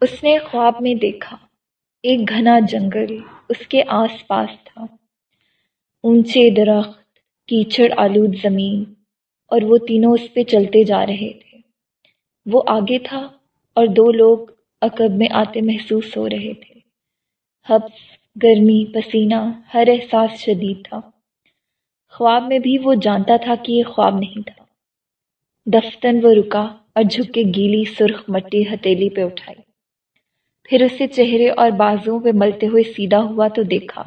اس نے خواب میں دیکھا، ایک گھنا جنگل اس کے آس پاس تھا۔ اونچے درخت، کیچڑ آلود زمین، اور وہ تینوں اس پہ چلتے جا رہے تھے۔ وہ آگے تھا اور دو لوگ عقب میں آتے محسوس ہو رہے تھے۔ حبس، گرمی، پسینہ، ہر احساس شدید تھا۔ خواب میں بھی وہ جانتا تھا کہ یہ خواب نہیں تھا۔ دفتن وہ رکا اور جھک کے گیلی سرخ مٹی ہتیلی پہ اٹھائی۔ پھر اسے چہرے اور بازوں پہ ملتے ہوئے سیدھا ہوا تو دیکھا۔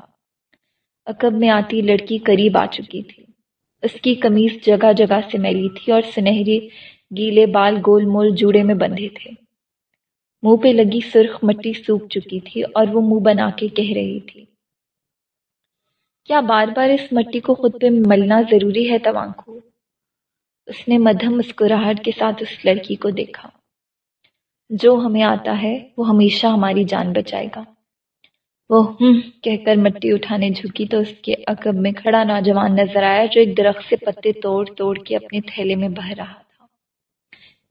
عقب میں آتی لڑکی قریب آ چکی تھی۔ اس کی کمیز جگہ جگہ سے میلی تھی اور سنہری گیلے بال گول مول جوڑے میں بندھے تھے۔ منہ پہ لگی سرخ مٹی سوکھ چکی تھی اور وہ منہ بنا کے کہہ رہی تھی۔ کیا بار بار اس مٹی کو خود پہ ملنا ضروری ہے توانکو؟ اس نے مدھم مسکراہٹ کے ساتھ اس لڑکی کو دیکھا۔ جو ہمیں آتا ہے، وہ ہمیشہ ہماری جان بچائے گا۔ وہ ہم کہہ کر مٹی اٹھانے جھکی تو اس کے عقب میں کھڑا نوجوان نظر آیا جو ایک درخت سے پتے توڑ توڑ کے اپنے تھیلے میں بہ رہا تھا۔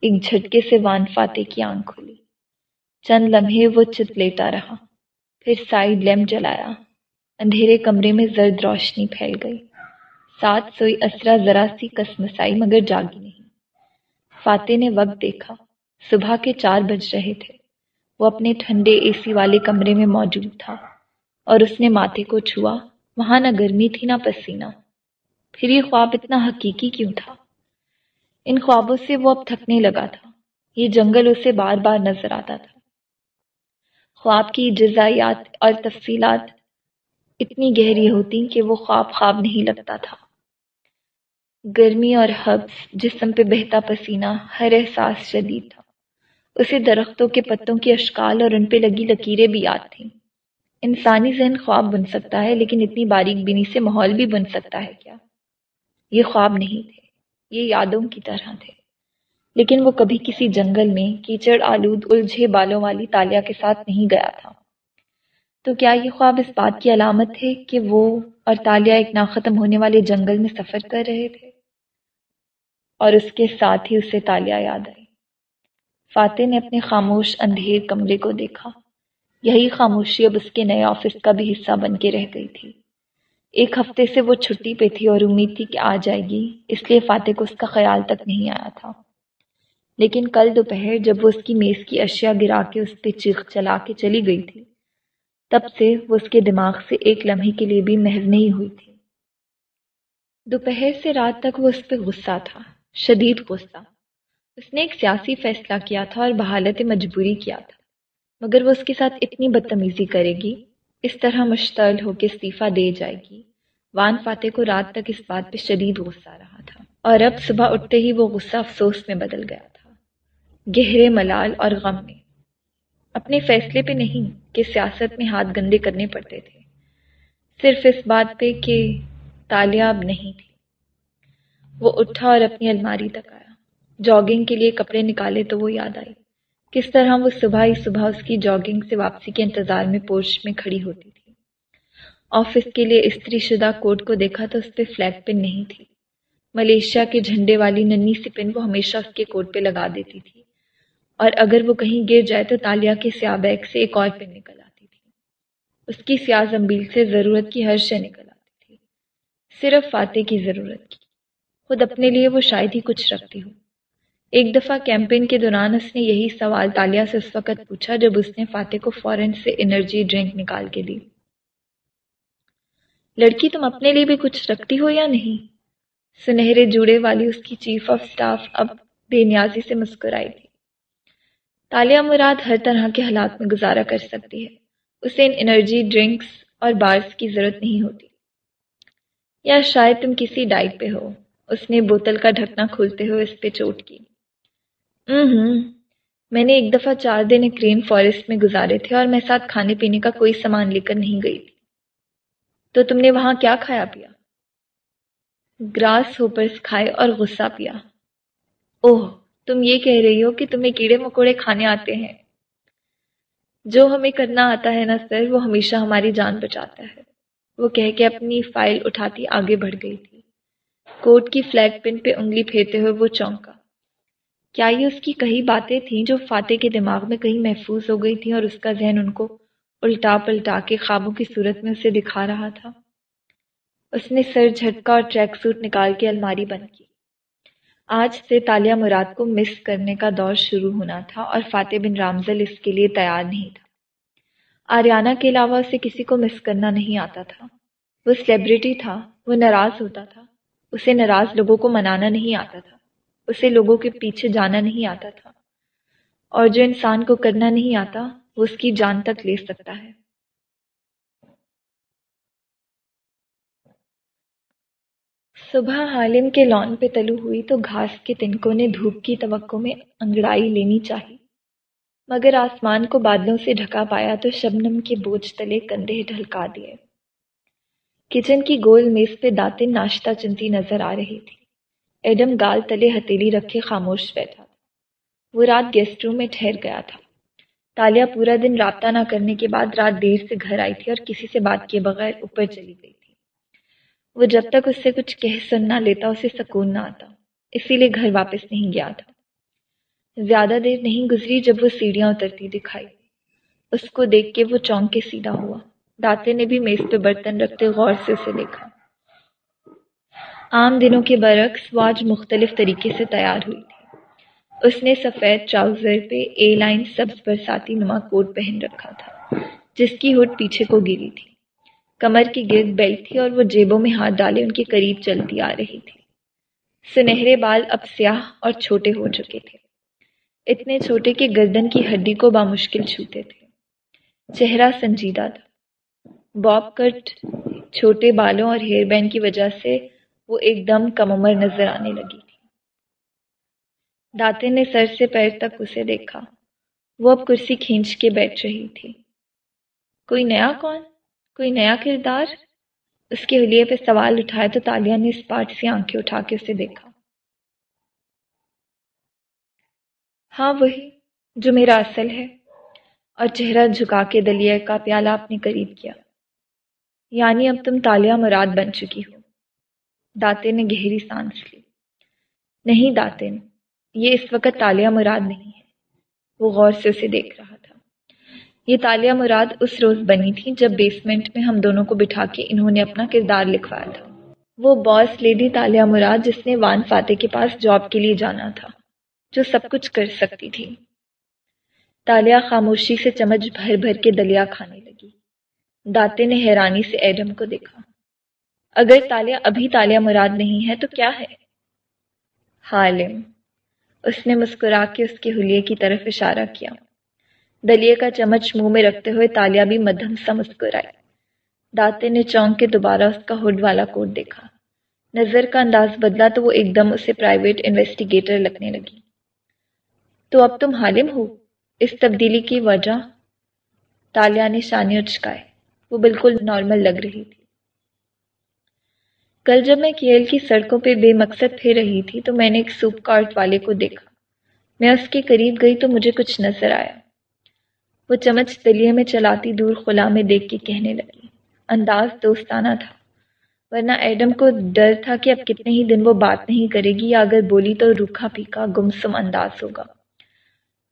ایک جھٹکے سے وان فاتح کی آنکھ کھلی۔ چند لمحے وہ چت لیتا رہا۔ پھر سائڈ لیمپ جلایا۔ اندھیرے کمرے میں زرد روشنی پھیل گئی۔ ساتھ سوئی اسرا ذرا سی کسمسائی مگر جاگی نہیں۔ فاتح نے وقت دیکھا۔ صبح کے چار بج رہے تھے۔ وہ اپنے ٹھنڈے اے سی والے کمرے میں موجود تھا اور اس نے ماتھے کو چھوا۔ وہاں نہ گرمی تھی نہ پسینہ۔ پھر یہ خواب اتنا حقیقی کیوں تھا؟ ان خوابوں سے وہ اب تھکنے لگا تھا۔ یہ جنگل اسے بار بار نظر آتا تھا۔ خواب کی جزائیات اور تفصیلات اتنی گہری ہوتی کہ وہ خواب خواب نہیں لگتا تھا۔ گرمی اور حبس جسم پہ بہتا پسینہ ہر احساس شدید تھا۔ اسے درختوں کے پتوں کی اشکال اور ان پہ لگی لکیریں بھی یاد تھیں۔ انسانی ذہن خواب بن سکتا ہے، لیکن اتنی باریک بینی سے ماحول بھی بن سکتا ہے کیا؟ یہ خواب نہیں تھے، یہ یادوں کی طرح تھے۔ لیکن وہ کبھی کسی جنگل میں کیچڑ آلود الجھے بالوں والی تالیا کے ساتھ نہیں گیا تھا۔ تو کیا یہ خواب اس بات کی علامت تھے کہ وہ اور تالیا ایک ناختم ہونے والے جنگل میں سفر کر رہے تھے؟ اور اس کے ساتھ ہی اسے تالیا یاد آئی۔ فاتح نے اپنے خاموش اندھیر کمرے کو دیکھا۔ یہی خاموشی اب اس کے نئے آفس کا بھی حصہ بن کے رہ گئی تھی۔ ایک ہفتے سے وہ چھٹی پہ تھی اور امید تھی کہ آ جائے گی، اس لیے فاتح کو اس کا خیال تک نہیں آیا تھا۔ لیکن کل دوپہر جب وہ اس کی میز کی اشیاء گرا کے اس پہ چیخ چلا کے چلی گئی تھی، تب سے وہ اس کے دماغ سے ایک لمحے کے لیے بھی محو نہیں ہوئی تھی۔ دوپہر سے رات تک وہ اس پہ غصہ تھا، شدید غصہ۔ اس نے ایک سیاسی فیصلہ کیا تھا اور بحالت مجبوری کیا تھا۔ مگر وہ اس کے ساتھ اتنی بدتمیزی کرے گی، اس طرح مشتعل ہو کے استعفیٰ دے جائے گی۔ وان فاتح کو رات تک اس بات پہ شدید غصہ رہا تھا۔ اور اب صبح اٹھتے ہی وہ غصہ افسوس میں بدل گیا تھا۔ گہرے ملال اور غم میں۔ اپنے فیصلے پہ نہیں کہ سیاست میں ہاتھ گندے کرنے پڑتے تھے۔ صرف اس بات پہ کہ تالیاب نہیں تھی۔ وہ اٹھا اور اپنی الماری تک آیا۔ جاگنگ کے لیے کپڑے نکالے تو وہ یاد آئی۔ کس طرح وہ صبح ہی صبح اس کی جاگنگ سے واپسی کے انتظار میں پورش میں کھڑی ہوتی تھی۔ آفس کے لیے استری شدہ کوٹ کو دیکھا تو اس پہ فلیگ پن نہیں تھی۔ ملیشیا کے جھنڈے والی ننی سی پن وہ ہمیشہ اس کے کوٹ پہ لگا دیتی تھی۔ اور اگر وہ کہیں گر جائے تو تالیا کے سیاہ بیگ سے ایک اور پن نکل آتی تھی۔ اس کی سیاہ زمبیل سے ضرورت کی ہر شے نکل آتی تھی۔ صرف فاتح کی ضرورت کی۔ خود اپنے لیے وہ شاید ہی کچھ رکھتی ہو ایک دفعہ کیمپین کے دوران اس نے یہی سوال تالیہ سے اس وقت پوچھا جب اس نے فاتح کو فورن سے انرجی ڈرنک نکال کے دی۔ لڑکی، تم اپنے لیے بھی کچھ رکھتی ہو یا نہیں؟ سنہرے جوڑے والی اس کی چیف آف سٹاف اب بے نیازی سے مسکرائی تھی تالیہ مراد ہر طرح کے حالات میں گزارا کر سکتی ہے۔ اسے ان انرجی ڈرنکس اور بارس کی ضرورت نہیں ہوتی۔ یا شاید تم کسی ڈائٹ پہ ہو۔ اس نے بوتل کا ڈھکنا کھولتے ہوئے اس پہ چوٹ کی۔ ہوں۔ میں نے ایک دفعہ چار دن ایک رین فارسٹ میں گزارے تھے اور میں ساتھ کھانے پینے کا کوئی سامان لے کر نہیں گئی۔ تھی تو تم نے وہاں کیا کھایا پیا؟ گراس ہوپرس کھائے اور غصہ پیا۔ اوہ، تم یہ کہہ رہی ہو کہ تمہیں کیڑے مکوڑے کھانے آتے ہیں۔ جو ہمیں کرنا آتا ہے نا سر، وہ ہمیشہ ہماری جان بچاتا ہے۔ وہ کہہ کے اپنی فائل اٹھاتی آگے بڑھ گئی تھی۔ کوٹ کی فلیگ پن پہ انگلی پھیرتے ہوئے وہ چونکا۔ کیا یہ اس کی کئی باتیں تھیں جو فاتح کے دماغ میں کہیں محفوظ ہو گئی تھیں اور اس کا ذہن ان کو الٹا پلٹا کے خوابوں کی صورت میں اسے دکھا رہا تھا؟ اس نے سر جھٹکا اور ٹریک سوٹ نکال کے الماری بند کی۔ آج سے تالیہ مراد کو مس کرنے کا دور شروع ہونا تھا اور فاتح بن رامزل اس کے لیے تیار نہیں تھا۔ آریانہ کے علاوہ اسے کسی کو مس کرنا نہیں آتا تھا۔ وہ سیلیبریٹی تھا، وہ ناراض ہوتا تھا۔ اسے ناراض لوگوں کو منانا نہیں آتا تھا۔ اسے لوگوں کے پیچھے جانا نہیں آتا تھا۔ اور جو انسان کو کرنا نہیں آتا، وہ اس کی جان تک لے سکتا ہے۔ صبح حالم کے لان پہ تلو ہوئی تو گھاس کے تنکوں نے دھوپ کی توقع میں انگڑائی لینی چاہی۔ مگر آسمان کو بادلوں سے ڈھکا پایا تو شبنم کے بوجھ تلے کندھے ڈھلکا دیے۔ کچن کی گول میز پہ دانتیں ناشتہ چنتی نظر آ رہی تھی ایڈم گال تلے ہتیلی رکھے خاموش بیٹھا تھا۔ وہ رات گیسٹ روم میں ٹھہر گیا تھا۔ تالیہ پورا دن رابطہ نہ کرنے کے بعد رات دیر سے گھر آئی تھی اور کسی سے بات کیے بغیر اوپر چلی گئی تھی۔ وہ جب تک اس سے کچھ کہہ سن نہ لیتا اسے سکون نہ آتا۔ اسی لیے گھر واپس نہیں گیا تھا۔ زیادہ دیر نہیں گزری جب وہ سیڑھیاں اترتی دکھائی۔ اس کو دیکھ کے وہ چونک کے سیدھا ہوا۔ داتے نے بھی میز پہ برتن رکھتے غور سے اسے دیکھا۔ عام دنوں کے برعکس وہ آج مختلف طریقے سے تیار ہوئی تھی۔ اس نے سفید ٹراؤزر پہ اے لائن سبز برساتی نما کوٹ پہن رکھا تھا، جس کی ہوٹ پیچھے کو گری تھی۔ کمر کی گرد بیلٹ تھی اور وہ جیبوں میں ہاتھ ڈالے ان کے قریب چلتی آ رہی تھی۔ سنہرے بال اب سیاہ اور چھوٹے ہو چکے تھے۔ اتنے چھوٹے کہ گردن کی ہڈی کو بامشکل چھوتے تھے۔ چہرہ سنجیدہ تھا۔ باب کٹ، چھوٹے بالوں اور ہیئر بینڈ کی وجہ سے وہ ایک دم کم عمر نظر آنے لگی تھی۔ داتے نے سر سے پیر تک اسے دیکھا۔ وہ اب کرسی کھینچ کے بیٹھ رہی تھی۔ کوئی نیا کون؟ کوئی نیا کردار؟ اس کے حلیے پہ سوال اٹھائے تو تالیہ نے اس پاٹ سے آنکھیں اٹھا کے اسے دیکھا۔ ہاں وہی جو میرا اصل ہے۔ اور چہرہ جھکا کے دلیہ کا پیالہ اپنے قریب کیا۔ یعنی اب تم تالیہ مراد بن چکی ہو۔ داتے نے گہری سانس لی۔ نہیں داتے نے یہ اس وقت تالیہ مراد نہیں ہے۔ وہ غور سے اسے دیکھ رہا تھا۔ یہ تالیہ مراد اس روز بنی تھی جب بیسمنٹ میں ہم دونوں کو بٹھا کے انہوں نے اپنا کردار لکھوایا تھا۔ وہ باس لیڈی تالیہ مراد جس نے وان فاتح کے پاس جاب کے لیے جانا تھا، جو سب کچھ کر سکتی تھی۔ تالیہ خاموشی سے چمچ بھر بھر کے دلیا کھانے لگی۔ داتے نے حیرانی سے ایڈم کو دیکھا۔ اگر تالیہ ابھی تالیہ مراد نہیں ہے تو کیا ہے؟ حالم۔ اس نے مسکرا کے اس کے حلیے کی طرف اشارہ کیا۔ دلیے کا چمچ منہ میں رکھتے ہوئے تالیا بھی مدھم سا مسکرائی داتے نے چونک کے دوبارہ اس کا ہڈ والا کوٹ دیکھا۔ نظر کا انداز بدلا تو وہ ایک دم اسے پرائیویٹ انویسٹیگیٹر لگنے لگی۔ تو اب تم حالم ہو؟ اس تبدیلی کی وجہ؟ تالیا نے شانے اچکائے وہ بالکل نارمل لگ رہی تھی۔ کل جب میں کیل کی سڑکوں پہ بے مقصد پھر رہی تھی تو میں نے ایک سوپ کارٹ والے کو دیکھا۔ میں اس کے قریب گئی تو مجھے کچھ نظر آیا۔ وہ چمچ دلیے میں چلاتی دور خلا میں دیکھ کے کہنے لگی۔ انداز دوستانہ تھا، ورنہ ایڈم کو ڈر تھا کہ اب کتنے ہی دن وہ بات نہیں کرے گی یا اگر بولی تو روکھا پھیکا گمسم انداز ہوگا۔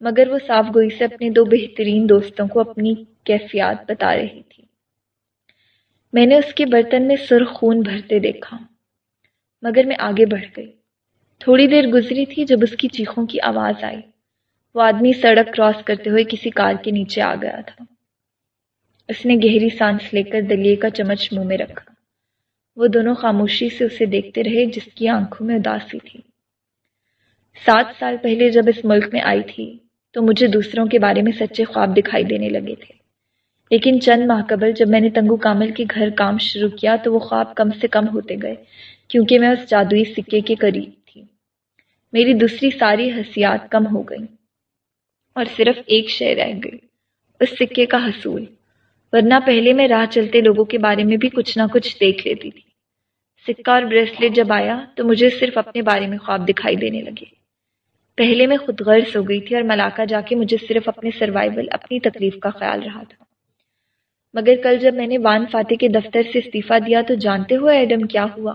مگر وہ صاف گوئی سے اپنے دو بہترین دوستوں کو اپنی کیفیات بتا رہی۔ میں نے اس کے برتن میں سرخ خون بھرتے دیکھا، مگر میں آگے بڑھ گئی۔ تھوڑی دیر گزری تھی جب اس کی چیخوں کی آواز آئی۔ وہ آدمی سڑک کراس کرتے ہوئے کسی کار کے نیچے آ گیا تھا۔ اس نے گہری سانس لے کر دلیے کا چمچ منہ میں رکھا۔ وہ دونوں خاموشی سے اسے دیکھتے رہے، جس کی آنکھوں میں اداسی تھی۔ سات سال پہلے جب اس ملک میں آئی تھی، تو مجھے دوسروں کے بارے میں سچے خواب دکھائی دینے لگے تھے۔ لیکن چند ماہ قبل جب میں نے تنگو کامل کے گھر کام شروع کیا تو وہ خواب کم سے کم ہوتے گئے، کیونکہ میں اس جادوئی سکے کے قریب تھی۔ میری دوسری ساری حسیات کم ہو گئی اور صرف ایک شے رہ گئی، اس سکے کا حصول۔ ورنہ پہلے میں راہ چلتے لوگوں کے بارے میں بھی کچھ نہ کچھ دیکھ لیتی تھی۔ سکہ اور بریسلیٹ جب آیا تو مجھے صرف اپنے بارے میں خواب دکھائی دینے لگے۔ پہلے میں خود غرض ہو گئی تھی اور ملاقہ جا کے مجھے صرف اپنے سروائیول اپنی تکلیف کا خیال رہا تھا۔ مگر کل جب میں نے وان فاتح کے دفتر سے استعفیٰ دیا تو جانتے ہو ایڈم کیا ہوا؟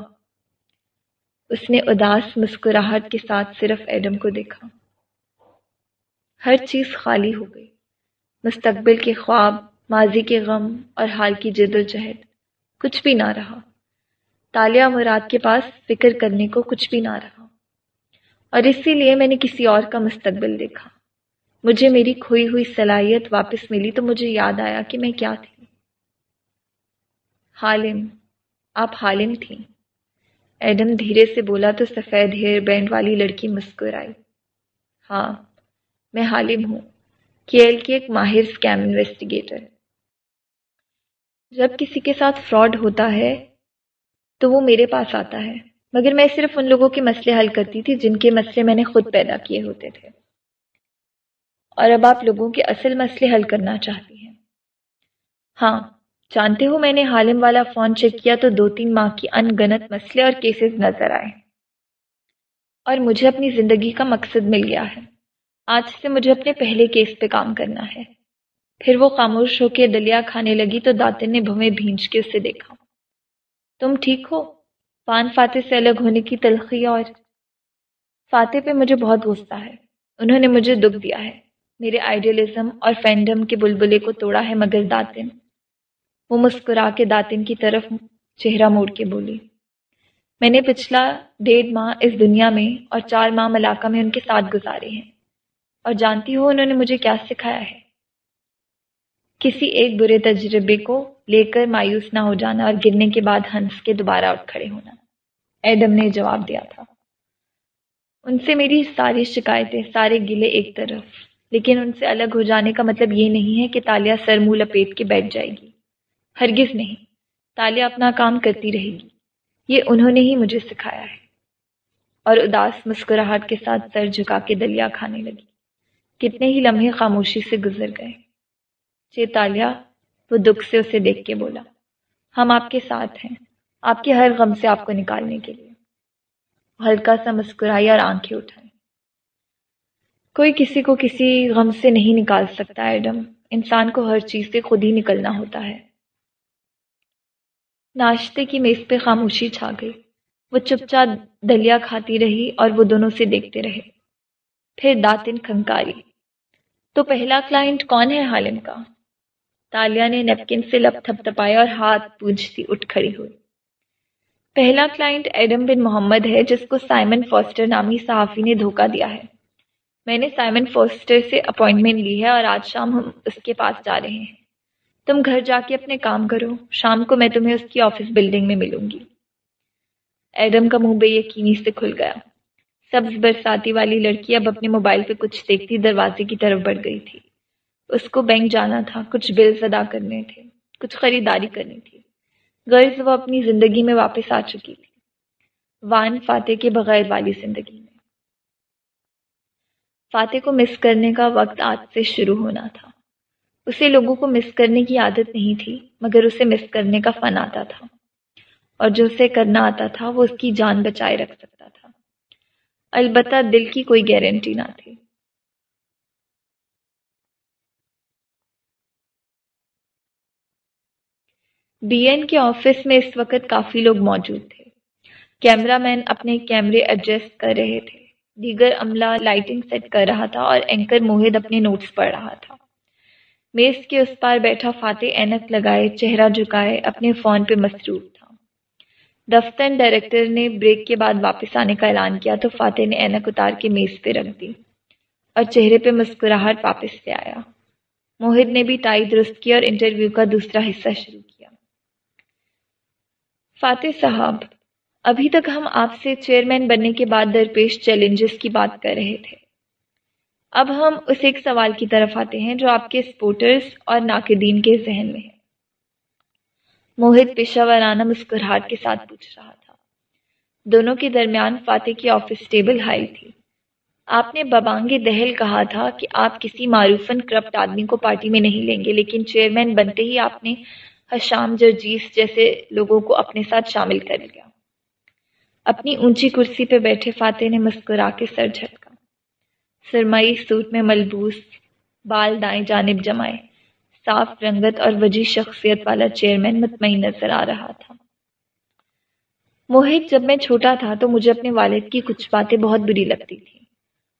اس نے اداس مسکراہٹ کے ساتھ صرف ایڈم کو دیکھا۔ ہر چیز خالی ہو گئی۔ مستقبل کے خواب، ماضی کے غم اور حال کی جد و جہد۔ کچھ بھی نہ رہا۔ تالیہ مراد کے پاس فکر کرنے کو کچھ بھی نہ رہا۔ اور اسی لیے میں نے کسی اور کا مستقبل دیکھا۔ مجھے میری کھوئی ہوئی صلاحیت واپس ملی تو مجھے یاد آیا کہ میں کیا تھی۔ حالم، آپ حالم تھیں۔ ایڈم دھیرے سے بولا تو سفید ہیئر بینڈ والی لڑکی مسکرائی۔ ہاں میں حالم ہوں، کیل کی ایک ماہر اسکیم انویسٹیگیٹر۔ جب کسی کے ساتھ فراڈ ہوتا ہے تو وہ میرے پاس آتا ہے، مگر میں صرف ان لوگوں کے مسئلے حل کرتی تھی جن کے مسئلے میں نے خود پیدا کیے ہوتے تھے۔ اور اب آپ لوگوں کے اصل مسئلے حل کرنا چاہتی ہیں۔ ہاں جانتے ہو میں نے حالم والا فون چیک کیا تو دو تین ماہ کی ان گنت مسئلے اور کیسز نظر آئے۔ اور مجھے اپنی زندگی کا مقصد مل گیا ہے۔ آج سے مجھے اپنے پہلے کیس پہ کام کرنا ہے۔ پھر وہ خاموش ہو کے دلیا کھانے لگی تو داتن نے بھویں بھینج کے اسے دیکھا۔ تم ٹھیک ہو؟ پان فاتح سے الگ ہونے کی تلخی اور فاتح پہ مجھے بہت غصہ ہے۔ انہوں نے مجھے دکھ دیا ہے۔ میرے آئیڈیلزم اور فینڈم کے بلبلے کو توڑا ہے مگر داتن وہ مسکرا کے داتن کی طرف چہرہ موڑ کے بولی، میں نے پچھلا ڈیڑھ ماہ اس دنیا میں اور چار ماہ ملاقہ میں ان کے ساتھ گزارے ہیں اور جانتی ہو انہوں نے مجھے کیا سکھایا ہے۔ کسی ایک برے تجربے کو لے کر مایوس نہ ہو جانا اور گرنے کے بعد ہنس کے دوبارہ اٹھ کھڑے ہونا۔ ایڈم نے جواب دیا تھا۔ ان سے میری ساری شکایتیں سارے گلے ایک طرف، لیکن ان سے الگ ہو جانے کا مطلب یہ نہیں ہے کہ تالیہ سر منہ لپیٹ کے بیٹھ جائے گی۔ ہرگز نہیں۔ تالیہ اپنا کام کرتی رہے گی یہ انہوں نے ہی مجھے سکھایا ہے۔ اور اداس مسکراہٹ کے ساتھ سر جھکا کے دلیا کھانے لگی۔ کتنے ہی لمحے خاموشی سے گزر گئے۔ چیتالیہ وہ دکھ سے اسے دیکھ کے بولا، ہم آپ کے ساتھ ہیں، آپ کے ہر غم سے آپ کو نکالنے کے لیے۔ ہلکا سا مسکرائی اور آنکھیں اٹھائی کوئی کسی کو کسی غم سے نہیں نکال سکتا، ایڈم۔ انسان کو ہر چیز سے خود ہی نکلنا ہوتا ہے۔ ناشتے کی میز پہ خاموشی چھا گئی۔ وہ چپ چاپ دلیا کھاتی رہی اور وہ دونوں سے دیکھتے رہے۔ پھر داتن کھنکاری۔ تو پہلا کلائنٹ کون ہے حالم کا؟ تالیہ نے نیپکن سے لپ تھپ تھپایا اور ہاتھ پوجھتی اٹھ کھڑی ہوئی۔ پہلا کلائنٹ ایڈم بن محمد ہے جس کو سائمن فوسٹر نامی صحافی نے دھوکہ دیا ہے۔ میں نے سائمن فوسٹر سے اپوائنٹمنٹ لی ہے اور آج شام ہم اس کے پاس جا رہے ہیں۔ تم گھر جا کے اپنے کام کرو، شام کو میں تمہیں اس کی آفس بلڈنگ میں ملوں گی۔ ایڈم کا منہ بے یقینی سے کھل گیا۔ سبز برساتی والی لڑکی اب اپنے موبائل پہ کچھ دیکھتی دروازے کی طرف بڑھ گئی تھی۔ اس کو بینک جانا تھا، کچھ بلز ادا کرنے تھے، کچھ خریداری کرنی تھی۔ غرض وہ اپنی زندگی میں واپس آ چکی تھی۔ وان فاتح کے بغیر والی زندگی میں۔ فاتح کو مس کرنے کا وقت آج سے شروع ہونا تھا۔ اسے لوگوں کو مس کرنے کی عادت نہیں تھی، مگر اسے مس کرنے کا فن آتا تھا۔ اور جو اسے کرنا آتا تھا، وہ اس کی جان بچائے رکھ سکتا تھا۔ البتہ دل کی کوئی گارنٹی نہ تھی۔ بی این کے آفس میں اس وقت کافی لوگ موجود تھے۔ کیمرہ مین اپنے کیمرے ایڈجسٹ کر رہے تھے۔ دیگر عملہ لائٹنگ سیٹ کر رہا تھا اور اینکر موہد اپنے نوٹس پڑھ رہا تھا۔ میز کے اس پار بیٹھا فاتح اینک لگائے، چہرہ جھکائے، اپنے فون پہ مصروف تھا۔ دفتر ڈائریکٹر نے بریک کے بعد واپس آنے کا اعلان کیا تو فاتح نے اینک اتار کے میز پہ رکھ دی اور چہرے پہ مسکراہٹ واپس سے آیا۔ موہد نے بھی ٹائی درست کی اور انٹرویو کا دوسرا حصہ شروع کیا۔ فاتح صاحب، ابھی تک ہم آپ سے چیئرمین بننے کے بعد درپیش چیلنجز کی بات کر رہے تھے۔ اب ہم اس ایک سوال کی طرف آتے ہیں جو آپ کے سپورٹرز اور ناقدین کے ذہن میں ہے۔ موہد پیشہ ورانہ مسکراہٹ کے ساتھ پوچھ رہا تھا۔ دونوں کے درمیان فاتح کی آفس ٹیبل ہائی تھی۔ آپ نے ببانگے دہل کہا تھا کہ آپ کسی معروفن کرپٹ آدمی کو پارٹی میں نہیں لیں گے، لیکن چیئرمین بنتے ہی آپ نے حشام جرجیس جیسے لوگوں کو اپنے ساتھ شامل کر لیا۔ اپنی اونچی کرسی پہ بیٹھے فاتح نے مسکرا کے سر جھٹکا سرمائی سوٹ میں ملبوس، بال دائیں جانب جمائے۔ صاف رنگت اور وجی شخصیت والا چیئرمین مطمئن نظر آ رہا تھا۔ موہت، جب میں چھوٹا تھا تو مجھے اپنے والد کی کچھ باتیں بہت بری لگتی تھیں۔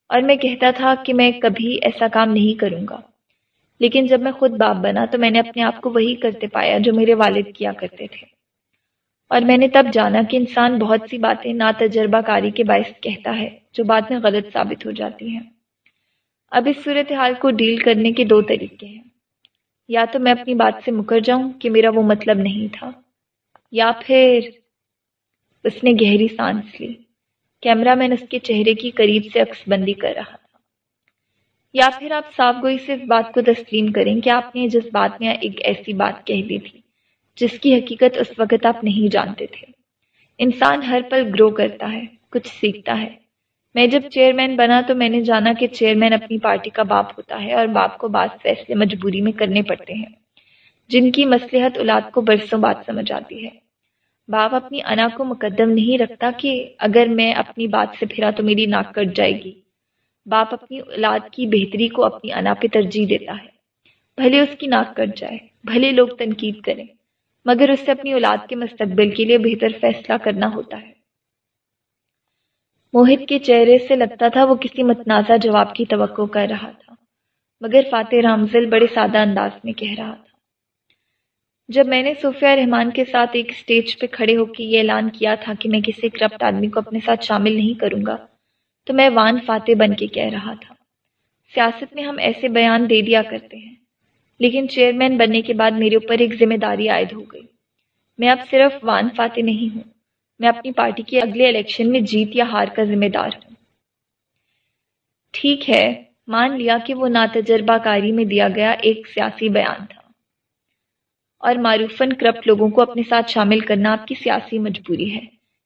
اور میں کہتا تھا کہ میں کبھی ایسا کام نہیں کروں گا۔ لیکن جب میں خود باپ بنا تو میں نے اپنے آپ کو وہی کرتے پایا جو میرے والد کیا کرتے تھے۔ اور میں نے تب جانا کہ انسان بہت سی باتیں نا تجربہ کاری کے باعث کہتا ہے، جو بعد میں غلط ثابت ہو جاتی ہیں۔ اب اس صورتحال کو ڈیل کرنے کے دو طریقے ہیں۔ یا تو میں اپنی بات سے مکر جاؤں کہ میرا وہ مطلب نہیں تھا، یا پھر اس نے گہری سانس لی۔ کیمرہ مین اس کے چہرے کی قریب سے عکس بندی کر رہا تھا۔ یا پھر آپ صاف گوئی سے اس بات کو تسلیم کریں کہ آپ نے جس بات میں ایک ایسی بات کہہ دی تھی۔ جس کی حقیقت اس وقت آپ نہیں جانتے تھے۔ انسان ہر پل گرو کرتا ہے، کچھ سیکھتا ہے۔ میں جب چیئرمین بنا تو میں نے جانا کہ چیئرمین اپنی پارٹی کا باپ ہوتا ہے اور باپ کو بعض فیصلے مجبوری میں کرنے پڑتے ہیں۔ جن کی مصلحت اولاد کو برسوں بات سمجھ آتی ہے۔ باپ اپنی انا کو مقدم نہیں رکھتا کہ اگر میں اپنی بات سے پھرا تو میری ناک کٹ جائے گی۔ باپ اپنی اولاد کی بہتری کو اپنی انا پہ ترجیح دیتا ہے۔ بھلے اس کی ناک کٹ جائے، بھلے لوگ تنقید کریں۔ مگر اس سے اپنی اولاد کے مستقبل کے لیے بہتر فیصلہ کرنا ہوتا ہے۔ موہت کے چہرے سے لگتا تھا وہ کسی متنازع جواب کی توقع کر رہا تھا، مگر فاتح رامزل بڑے سادہ انداز میں کہہ رہا تھا۔ جب میں نے صوفیہ رحمان کے ساتھ ایک سٹیج پہ کھڑے ہو کے یہ اعلان کیا تھا کہ میں کسی کرپٹ آدمی کو اپنے ساتھ شامل نہیں کروں گا، تو میں وان فاتح بن کے کہہ رہا تھا۔ سیاست میں ہم ایسے بیان دے دیا کرتے ہیں۔ لیکن چیئرمین بننے کے بعد میرے اوپر ایک ذمہ داری عائد ہو گئی۔ میں اب صرف وان فاتح نہیں ہوں، میں اپنی پارٹی کے اگلے الیکشن میں جیت یا ہار کا ذمہ دار ہوں۔ ٹھیک ہے، مان لیا کہ وہ ناتجربہ کاری میں دیا گیا ایک سیاسی بیان تھا۔ اور معروفاً کرپٹ لوگوں کو اپنے ساتھ شامل کرنا آپ کی سیاسی مجبوری ہے۔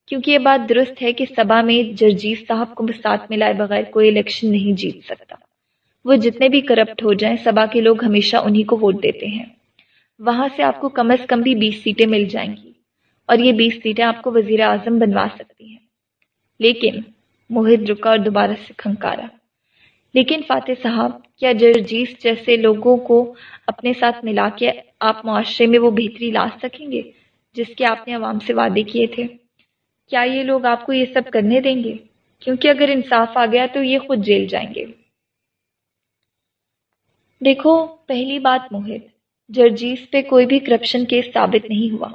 کیونکہ یہ بات درست ہے کہ سبا میں جرجیت صاحب کو ساتھ میں لائے بغیر کوئی الیکشن نہیں جیت سکتا۔ وہ جتنے بھی کرپٹ ہو جائیں، سبا کے لوگ ہمیشہ انہی کو ووٹ دیتے ہیں۔ وہاں سے آپ کو کم از کم بھی بیس سیٹیں مل جائیں گی۔ اور یہ بیس سیٹیں آپ کو وزیر اعظم بنوا سکتی ہیں۔ لیکن موہد رکا اور دوبارہ سے کھنکارا۔ لیکن فاتح صاحب کیا جرجیس جیسے لوگوں کو اپنے ساتھ ملا کے آپ معاشرے میں وہ بہتری لا سکیں گے، جس کے آپ نے عوام سے وعدے کیے تھے۔ کیا یہ لوگ آپ کو یہ سب کرنے دیں گے؟ کیونکہ اگر انصاف آ گیا تو یہ خود جیل جائیں گے۔ دیکھو، پہلی بات موہد جرجیس پہ کوئی بھی کرپشن کیس ثابت نہیں ہوا۔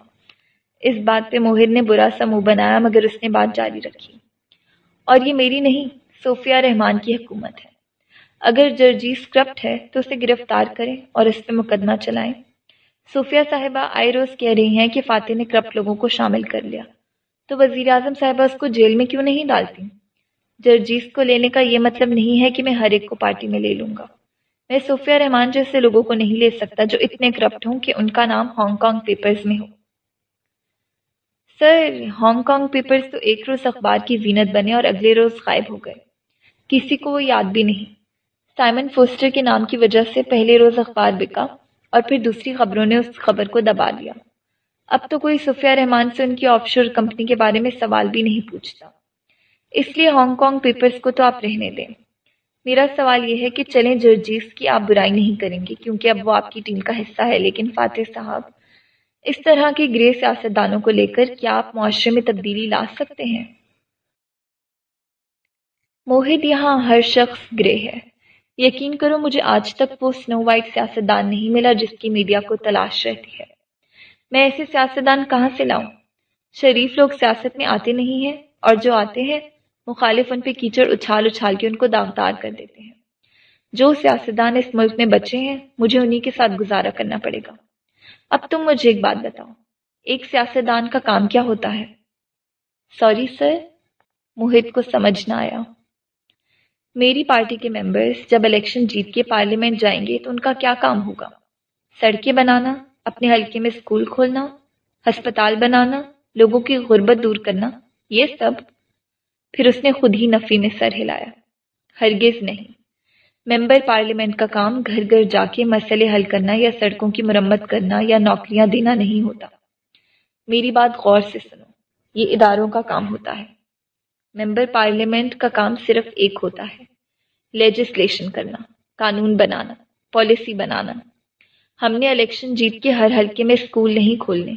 اس بات پہ موہد نے برا سا منہ بنایا، مگر اس نے بات جاری رکھی۔ اور یہ میری نہیں، صوفیہ رحمان کی حکومت ہے۔ اگر جرجیز کرپٹ ہے، تو اسے گرفتار کریں اور اس پہ مقدمہ چلائیں۔ صوفیہ صاحبہ آئے روز کہہ رہی ہیں کہ فاتح نے کرپٹ لوگوں کو شامل کر لیا۔ تو وزیر اعظم صاحبہ اس کو جیل میں کیوں نہیں ڈالتی؟ جرجیز کو لینے کا یہ مطلب نہیں ہے کہ میں ہر ایک کو پارٹی میں لے لوں گا۔ میں صوفیہ رحمان جیسے لوگوں کو نہیں لے سکتا جو اتنے کرپٹ ہوں کہ ان کا نام ہانگ کانگ پیپرز میں ہو۔ سر، ہانگ کانگ پیپرز تو ایک روز اخبار کی زینت بنے اور اگلے روز غائب ہو گئے۔ کسی کو وہ یاد بھی نہیں۔ سائمن فوسٹر کے نام کی وجہ سے پہلے روز اخبار بکا اور پھر دوسری خبروں نے اس خبر کو دبا دیا اب تو کوئی صفیہ رحمان سے ان کی آف شور کمپنی کے بارے میں سوال بھی نہیں پوچھتا۔ اس لیے ہانگ کانگ پیپرز کو تو آپ رہنے دیں۔ میرا سوال یہ ہے کہ چلیں جرجیز کی آپ برائی نہیں کریں گے کیونکہ اب وہ آپ کی ٹیم کا حصہ ہے، لیکن فاتح صاحب، اس طرح کے گرے سیاستدانوں کو لے کر کیا آپ معاشرے میں تبدیلی لا سکتے ہیں؟ موہد، یہاں ہر شخص گرے ہے۔ یقین کرو، مجھے آج تک وہ سنو وائٹ سیاستدان نہیں ملا جس کی میڈیا کو تلاش رہتی ہے۔ میں ایسے سیاستدان کہاں سے لاؤں؟ شریف لوگ سیاست میں آتے نہیں ہیں، اور جو آتے ہیں مخالف ان پہ کیچڑ اچھال اچھال کے ان کو داغدار کر دیتے ہیں۔ جو سیاستدان اس ملک میں بچے ہیں، مجھے انہی کے ساتھ گزارا کرنا پڑے گا۔ اب تم مجھے ایک بات بتاؤ، ایک سیاستدان کا کام کیا ہوتا ہے؟ سوری سر موہت کو سمجھ نہ آیا۔ میری پارٹی کے ممبرس جب الیکشن جیت کے پارلیمنٹ جائیں گے تو ان کا کیا کام ہوگا؟ سڑکیں بنانا، اپنے حلقے میں اسکول کھولنا، ہسپتال بنانا، لوگوں کی غربت دور کرنا، یہ سب پھر اس نے خود ہی نفی میں سر ہلایا۔ ہرگز نہیں۔ ممبر پارلیمنٹ کا کام گھر گھر جا کے مسئلے حل کرنا یا سڑکوں کی مرمت کرنا یا نوکریاں دینا نہیں ہوتا۔ میری بات غور سے سنو۔ یہ اداروں کا کام ہوتا ہے۔ ممبر پارلیمنٹ کا کام صرف ایک ہوتا ہے۔ لیجسلیشن کرنا، قانون بنانا، پالیسی بنانا۔ ہم نے الیکشن جیت کے ہر حلقے میں اسکول نہیں کھولنے۔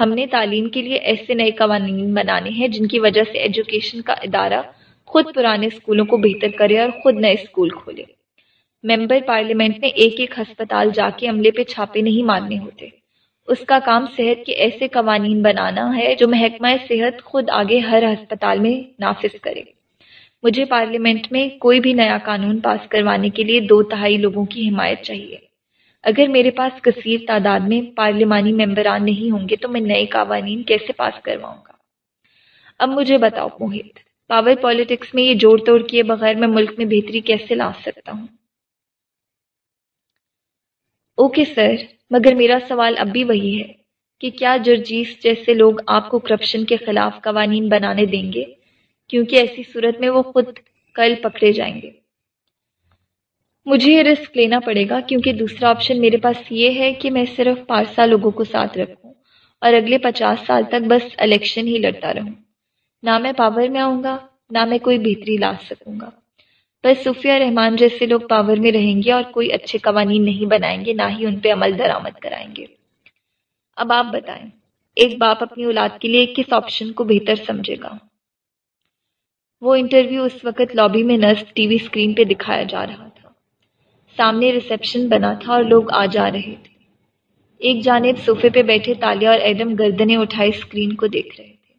ہم نے تعلیم کے لیے ایسے نئے قوانین بنانے ہیں جن کی وجہ سے ایجوکیشن کا ادارہ خود پرانے اسکولوں کو بہتر کرے اور خود نئے اسکول کھولے۔ ممبر پارلیمنٹ نے ایک ایک ہسپتال جا کے عملے پہ چھاپے نہیں مارنے ہوتے۔ اس کا کام صحت کے ایسے قوانین بنانا ہے جو محکمہ صحت خود آگے ہر ہسپتال میں نافذ کرے۔ مجھے پارلیمنٹ میں کوئی بھی نیا قانون پاس کروانے کے لیے دو تہائی لوگوں کی حمایت چاہیے۔ اگر میرے پاس کثیر تعداد میں پارلیمانی ممبران نہیں ہوں گے تو میں نئے قوانین کیسے پاس کرواؤں گا؟ اب مجھے بتاؤ موہت پاور پالیٹکس میں یہ جوڑ توڑ کیے بغیر میں ملک میں بہتری کیسے لا سکتا ہوں؟ اوکے سر مگر میرا سوال اب بھی وہی ہے کہ کیا جرجیس جیسے لوگ آپ کو کرپشن کے خلاف قوانین بنانے دیں گے؟ کیونکہ ایسی صورت میں وہ خود کل پکڑے جائیں گے۔ مجھے یہ رسک لینا پڑے گا کیونکہ دوسرا آپشن میرے پاس یہ ہے کہ میں صرف پارسا لوگوں کو ساتھ رکھوں اور اگلے پچاس سال تک بس الیکشن ہی لڑتا رہوں۔ نہ میں پاور میں آؤں گا، نہ میں کوئی بہتری لا سکوں گا۔ بس صوفیہ رحمان جیسے لوگ پاور میں رہیں گے اور کوئی اچھے قوانین نہیں بنائیں گے، نہ ہی ان پہ عمل درآمد کرائیں گے۔ اب آپ بتائیں، ایک باپ اپنی اولاد کے لیے کس آپشن کو بہتر سمجھے گا؟ وہ انٹرویو اس وقت لابی میں نصب ٹی وی اسکرین پہ دکھایا جا رہا سامنے ریسپشن بنا تھا اور لوگ آ جا رہے تھے۔ ایک جانب صوفے پہ بیٹھے تالیا اور ایڈم گردنے اٹھائے اسکرین کو دیکھ رہے تھے۔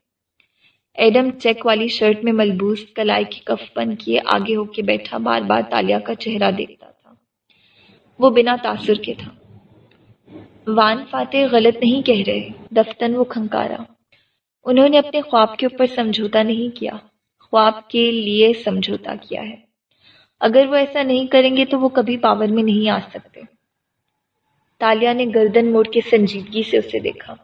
ایڈم چیک والی شرٹ میں ملبوس، کلائی کی کف بن کیے آگے ہو کے بیٹھا، بار بار تالیا کا چہرہ دیکھتا تھا۔ وہ بنا تاثر کے تھا۔ وان فاتح غلط نہیں کہہ رہے، دفتن وہ کھنکارا۔ انہوں نے اپنے خواب کے اوپر سمجھوتا نہیں کیا۔ خواب کے لیے سمجھوتا کیا ہے۔ اگر وہ ایسا نہیں کریں گے تو وہ کبھی پاور میں نہیں آ سکتے۔ تالیا نے گردن موڑ کے سنجیدگی سے اسے دیکھا۔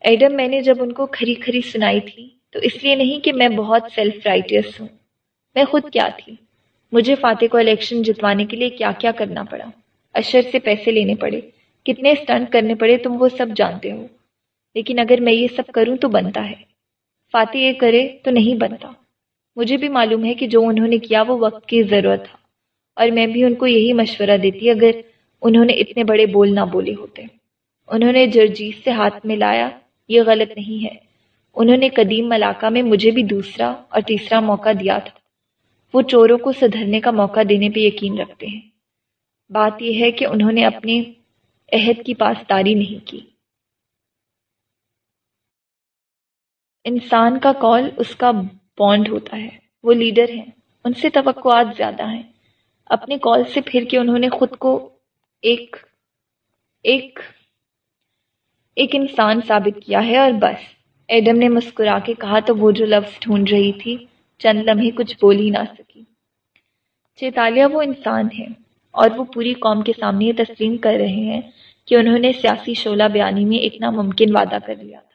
ایڈم، میں نے جب ان کو کھری کھری سنائی تھی، تو اس لیے نہیں کہ میں بہت سیلف رائٹیس ہوں۔ میں خود کیا تھی؟ مجھے فاتح کو الیکشن جتوانے کے لیے کیا کیا کرنا پڑا؟ اشر سے پیسے لینے پڑے۔ کتنے اسٹنٹ کرنے پڑے تم وہ سب جانتے ہو۔ لیکن اگر میں یہ سب کروں تو بنتا ہے۔ فاتح یہ کرے تو نہیں بنتا۔ مجھے بھی معلوم ہے کہ جو انہوں نے کیا وہ وقت کی ضرورت تھا۔ اور میں بھی ان کو یہی مشورہ دیتی اگر انہوں نے اتنے بڑے بول نہ بولے ہوتے۔ انہوں نے جرجیت سے ہاتھ میں لایا یہ غلط نہیں ہے۔ انہوں نے قدیم ملاقہ میں مجھے بھی دوسرا اور تیسرا موقع دیا تھا۔ وہ چوروں کو سدھرنے کا موقع دینے پہ یقین رکھتے ہیں۔ بات یہ ہے کہ انہوں نے اپنے عہد کی پاسداری نہیں کی۔ انسان کا کال اس کا بانڈ ہوتا ہے۔ وہ لیڈر ہیں۔ ان سے توقعات زیادہ ہیں۔ اپنے کال سے پھر کے انہوں نے خود کو ایک ایک ایک انسان ثابت کیا ہے اور بس۔ ایڈم نے مسکرا کے کہا تو وہ جو لفظ ڈھونڈ رہی تھی، چند لمحے کچھ بول ہی نہ سکی۔ چیتالیہ وہ انسان ہے اور وہ پوری قوم کے سامنے یہ تسلیم کر رہے ہیں کہ انہوں نے سیاسی شعلہ بیانی میں ایک ناممکن وعدہ کر لیا تھا۔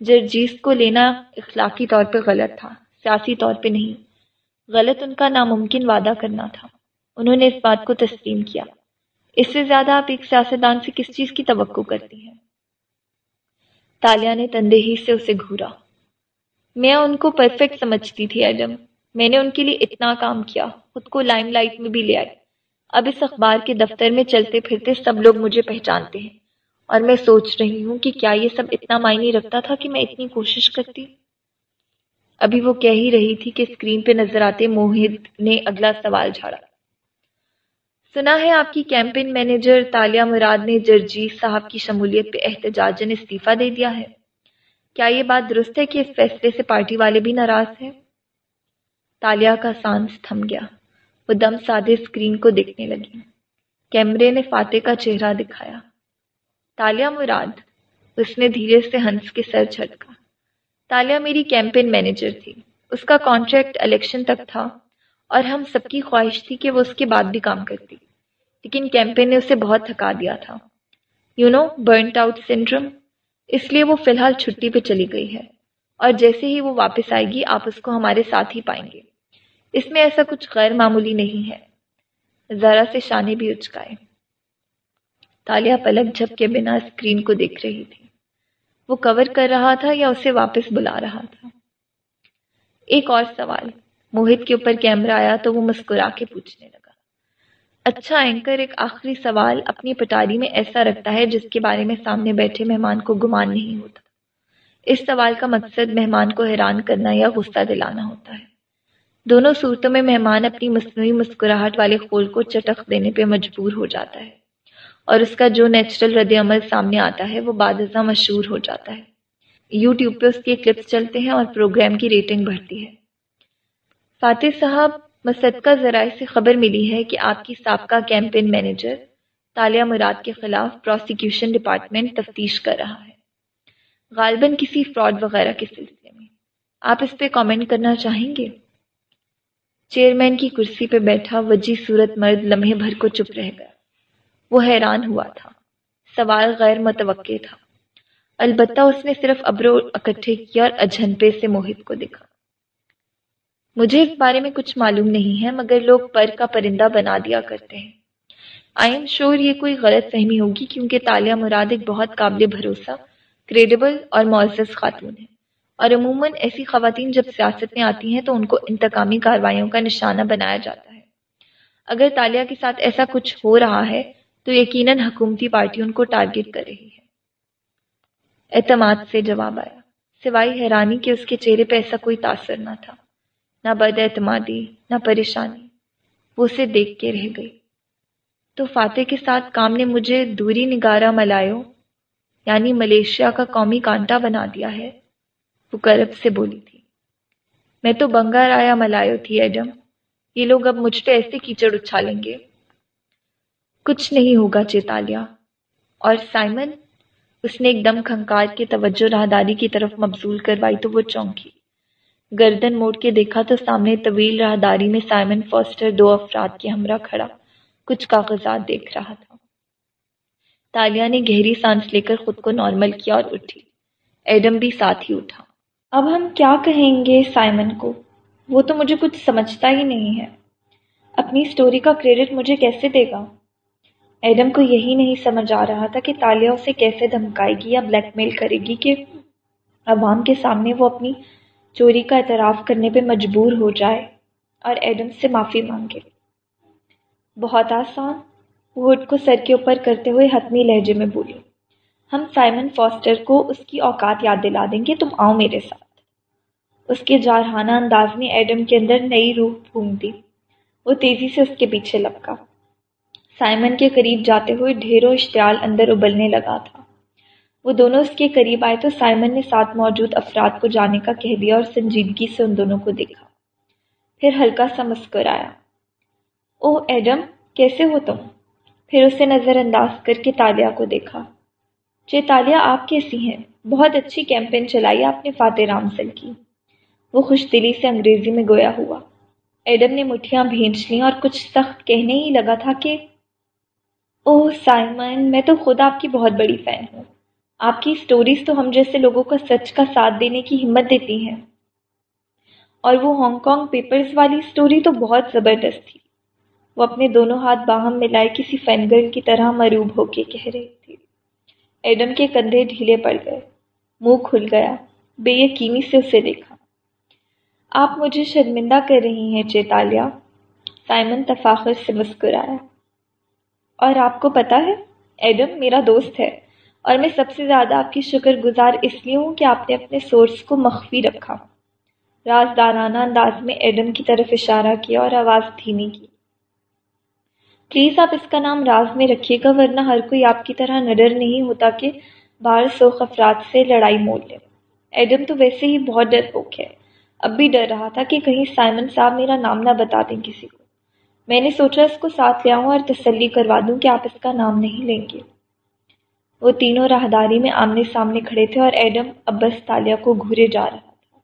جرجیز کو لینا اخلاقی طور پہ غلط تھا، سیاسی طور پہ نہیں۔ غلط ان کا ناممکن وعدہ کرنا تھا۔ انہوں نے اس بات کو تسلیم کیا۔ اس سے زیادہ آپ ایک سیاستدان سے کس چیز کی توقع کرتی ہیں؟ تالیا نے تندہی سے اسے گھورا۔ میں ان کو پرفیکٹ سمجھتی تھی، ایڈم۔ میں نے ان کے لیے اتنا کام کیا۔ خود کو لائم لائٹ میں بھی لے آئی۔ اب اس اخبار کے دفتر میں چلتے پھرتے سب لوگ مجھے پہچانتے ہیں۔ اور میں سوچ رہی ہوں کہ کیا یہ سب اتنا معنی رکھتا تھا کہ میں اتنی کوشش کرتی۔ ابھی وہ کہہ ہی رہی تھی کہ اسکرین پہ نظر آتے موہد نے اگلا سوال جھاڑا۔ سنا ہے آپ کی کیمپین مینیجر تالیہ مراد نے جرجیت صاحب کی شمولیت پہ احتجاجن استعفیٰ دے دیا ہے۔ کیا یہ بات درست ہے کہ اس فیصلے سے پارٹی والے بھی ناراض ہیں؟ تالیہ کا سانس تھم گیا۔ وہ دم سادے اسکرین کو دیکھنے لگی کیمرے نے فاتح کا چہرہ دکھایا۔ تالیہ مراد، اس نے دھیرے سے ہنس کے سر جھٹکا۔ تالیہ میری کیمپین مینیجر تھی۔ اس کا کانٹریکٹ الیکشن تک تھا اور ہم سب کی خواہش تھی کہ وہ اس کے بعد بھی کام کرتی۔ لیکن کیمپین نے اسے بہت تھکا دیا تھا۔ You know burnt out syndrome اس لیے وہ فی الحال چھٹی پہ چلی گئی ہے۔ اور جیسے ہی وہ واپس آئے گی، آپ اس کو ہمارے ساتھ ہی پائیں گے۔ اس میں ایسا کچھ غیر معمولی نہیں ہے۔ ذرا سے شانے بھی اچکائے۔ تالیا پلک جھپ کے بنا اسکرین کو دیکھ رہی تھی۔ وہ کور کر رہا تھا یا اسے واپس بلا رہا تھا؟ ایک اور سوال۔ موہت کے اوپر کیمرہ آیا تو وہ مسکرا کے پوچھنے لگا۔ اچھا اینکر، ایک آخری سوال۔ اپنی پٹاری میں ایسا رکھتا ہے جس کے بارے میں سامنے بیٹھے مہمان کو گمان نہیں ہوتا۔ اس سوال کا مقصد مہمان کو حیران کرنا یا غصہ دلانا ہوتا ہے۔ دونوں صورتوں میں مہمان اپنی مصنوعی مسکراہٹ والے خول کو چٹک دینے پہ مجبور ہو جاتا ہے۔ اور اس کا جو نیچرل رد عمل سامنے آتا ہے، وہ بعد ازاں مشہور ہو جاتا ہے۔ یوٹیوب پہ اس کے کلپس چلتے ہیں اور پروگرام کی ریٹنگ بڑھتی ہے۔ فاتح صاحب مصدقہ ذرائع سے خبر ملی ہے کہ آپ کی سابقہ کیمپین مینیجر تالیہ مراد کے خلاف پروسیکیوشن ڈپارٹمنٹ تفتیش کر رہا ہے۔ غالباً کسی فراڈ وغیرہ کے سلسلے میں۔ آپ اس پہ کامنٹ کرنا چاہیں گے؟ چیئرمین کی کرسی پہ بیٹھا وجی صورت مرد لمحے بھر کو چپ رہ گیا۔ وہ حیران ہوا تھا۔ سوال غیر متوقع تھا۔ البتہ اس نے صرف ابرو اکٹھے کیا اور اجھنپے سے موہت کو دیکھا۔ مجھے اس بارے میں کچھ معلوم نہیں ہے، مگر لوگ پر کا پرندہ بنا دیا کرتے ہیں۔ آئی ایم شور یہ کوئی غلط فہمی ہوگی کیونکہ تالیہ مراد ایک بہت قابل بھروسہ، کریڈیبل اور معزز خاتون ہے۔ اور عموماً ایسی خواتین جب سیاست میں آتی ہیں تو ان کو انتقامی کاروائیوں کا نشانہ بنایا جاتا ہے۔ اگر تالیہ کے ساتھ ایسا کچھ ہو رہا ہے تو یقیناً حکومتی پارٹی ان کو ٹارگٹ کر رہی ہے۔ اعتماد سے جواب آیا۔ سوائے حیرانی کہ اس کے چہرے پہ ایسا کوئی تاثر نہ تھا۔ نہ بد اعتمادی، نہ پریشانی۔ وہ اسے دیکھ کے رہ گئی۔ تو فاتح کے ساتھ کام نے مجھے دوری نگارہ ملایو یعنی ملیشیا کا قومی کانٹا بنا دیا ہے، وہ کرب سے بولی تھی۔ میں تو بنگا رایا ملایو تھی، ایڈم۔ یہ لوگ اب مجھ پہ ایسے کیچڑ اچھالیں گے۔ کچھ نہیں ہوگا چیتالیہ اور سائمن، اس نے ایک دم کھنکار کے توجہ راہداری کی طرف مبزول کروائی تو وہ چونکی۔ گردن موڑ کے دیکھا تو سامنے طویل راہداری میں سائمن فاسٹر دو افراد کے ہمراہ کھڑا، کچھ کاغذات دیکھ رہا تھا۔ تالیہ نے گہری سانس لے کر خود کو نارمل کیا اور اٹھی۔ ایڈم بھی ساتھ ہی اٹھا۔ اب ہم کیا کہیں گے سائمن کو؟ وہ تو مجھے کچھ سمجھتا ہی نہیں ہے۔ اپنی سٹوری کا کریڈٹ مجھے کیسے دے گا؟ ایڈم کو یہی نہیں سمجھ آ رہا تھا کہ تالیہ اسے کیسے دھمکائے گی یا بلیک میل کرے گی کہ عوام کے سامنے وہ اپنی چوری کا اعتراف کرنے پہ مجبور ہو جائے اور ایڈم سے معافی مانگے۔ بہت آسان۔ وہ کو سر کے اوپر کرتے ہوئے حتمی لہجے میں بولی، ہم سائمن فاسٹر کو اس کی اوقات یاد دلا دیں گے، تم آؤ میرے ساتھ۔ اس کے جارحانہ انداز میں ایڈم کے اندر نئی روح پھونک دی۔ وہ تیزی سے اس کے پیچھے لپکا۔ سائمن کے قریب جاتے ہوئے ڈھیروں اشتعال اندر ابلنے لگا تھا۔ وہ دونوں اس کے قریب آئے تو سائمن نے ساتھ موجود افراد کو جانے کا کہہ دیا اور سنجیدگی سے ان دونوں کو دیکھا۔ پھر ہلکا سا مسکرایا۔ او ایڈم، کیسے ہو تم؟ پھر اسے نظر انداز کر کے تالیہ کو دیکھا۔ چے تالیہ آپ کیسی ہیں؟ بہت اچھی کیمپین چلائی آپ نے فاتح رامسل کی۔ وہ خوش دلی سے انگریزی میں گویا ہوا۔ ایڈم نے مٹھیاں بھینچ لیں اور کچھ سخت کہنے ہی لگا تھا کہ اوہ، سائمن، میں تو خود آپ کی بہت بڑی فین ہوں۔ آپ کی اسٹوریز تو ہم جیسے لوگوں کا سچ کا ساتھ دینے کی ہمت دیتی ہیں۔ اور وہ ہانگ کانگ پیپرز والی اسٹوری تو بہت زبردست تھی۔ وہ اپنے دونوں ہاتھ باہم ملائے کسی فین گرل کی طرح مروب ہو کے کہہ رہی تھی۔ ایڈم کے کندھے ڈھیلے پڑ گئے۔ منہ کھل گیا۔ بے یقینی سے اسے دیکھا۔ آپ مجھے شرمندہ کر رہی ہیں، چیتالیہ۔ سائمن تفاخر سے مسکرایا۔ اور آپ کو پتا ہے، ایڈم میرا دوست ہے اور میں سب سے زیادہ آپ کی شکر گزار اس لیے ہوں کہ آپ نے اپنے سورس کو مخفی رکھا۔ رازدارانہ انداز میں ایڈم کی طرف اشارہ کیا اور آواز دھیمی کی۔ پلیز آپ اس کا نام راز میں رکھیے گا، ورنہ ہر کوئی آپ کی طرح نڈر نہیں ہوتا کہ بار سوخ افراد سے لڑائی موڑ لے۔ ایڈم تو ویسے ہی بہت ڈر ہے۔ اب بھی ڈر رہا تھا کہ کہیں سائمن صاحب میرا نام نہ بتا دیں کسی کو۔ میں نے سوچا اس کو ساتھ لے آؤں اور تسلی کروا دوں کہ آپ اس کا نام نہیں لیں گے۔ وہ تینوں راہداری میں آمنے سامنے کھڑے تھے اور ایڈم ابس تالیہ کو گھورے جا رہا تھا۔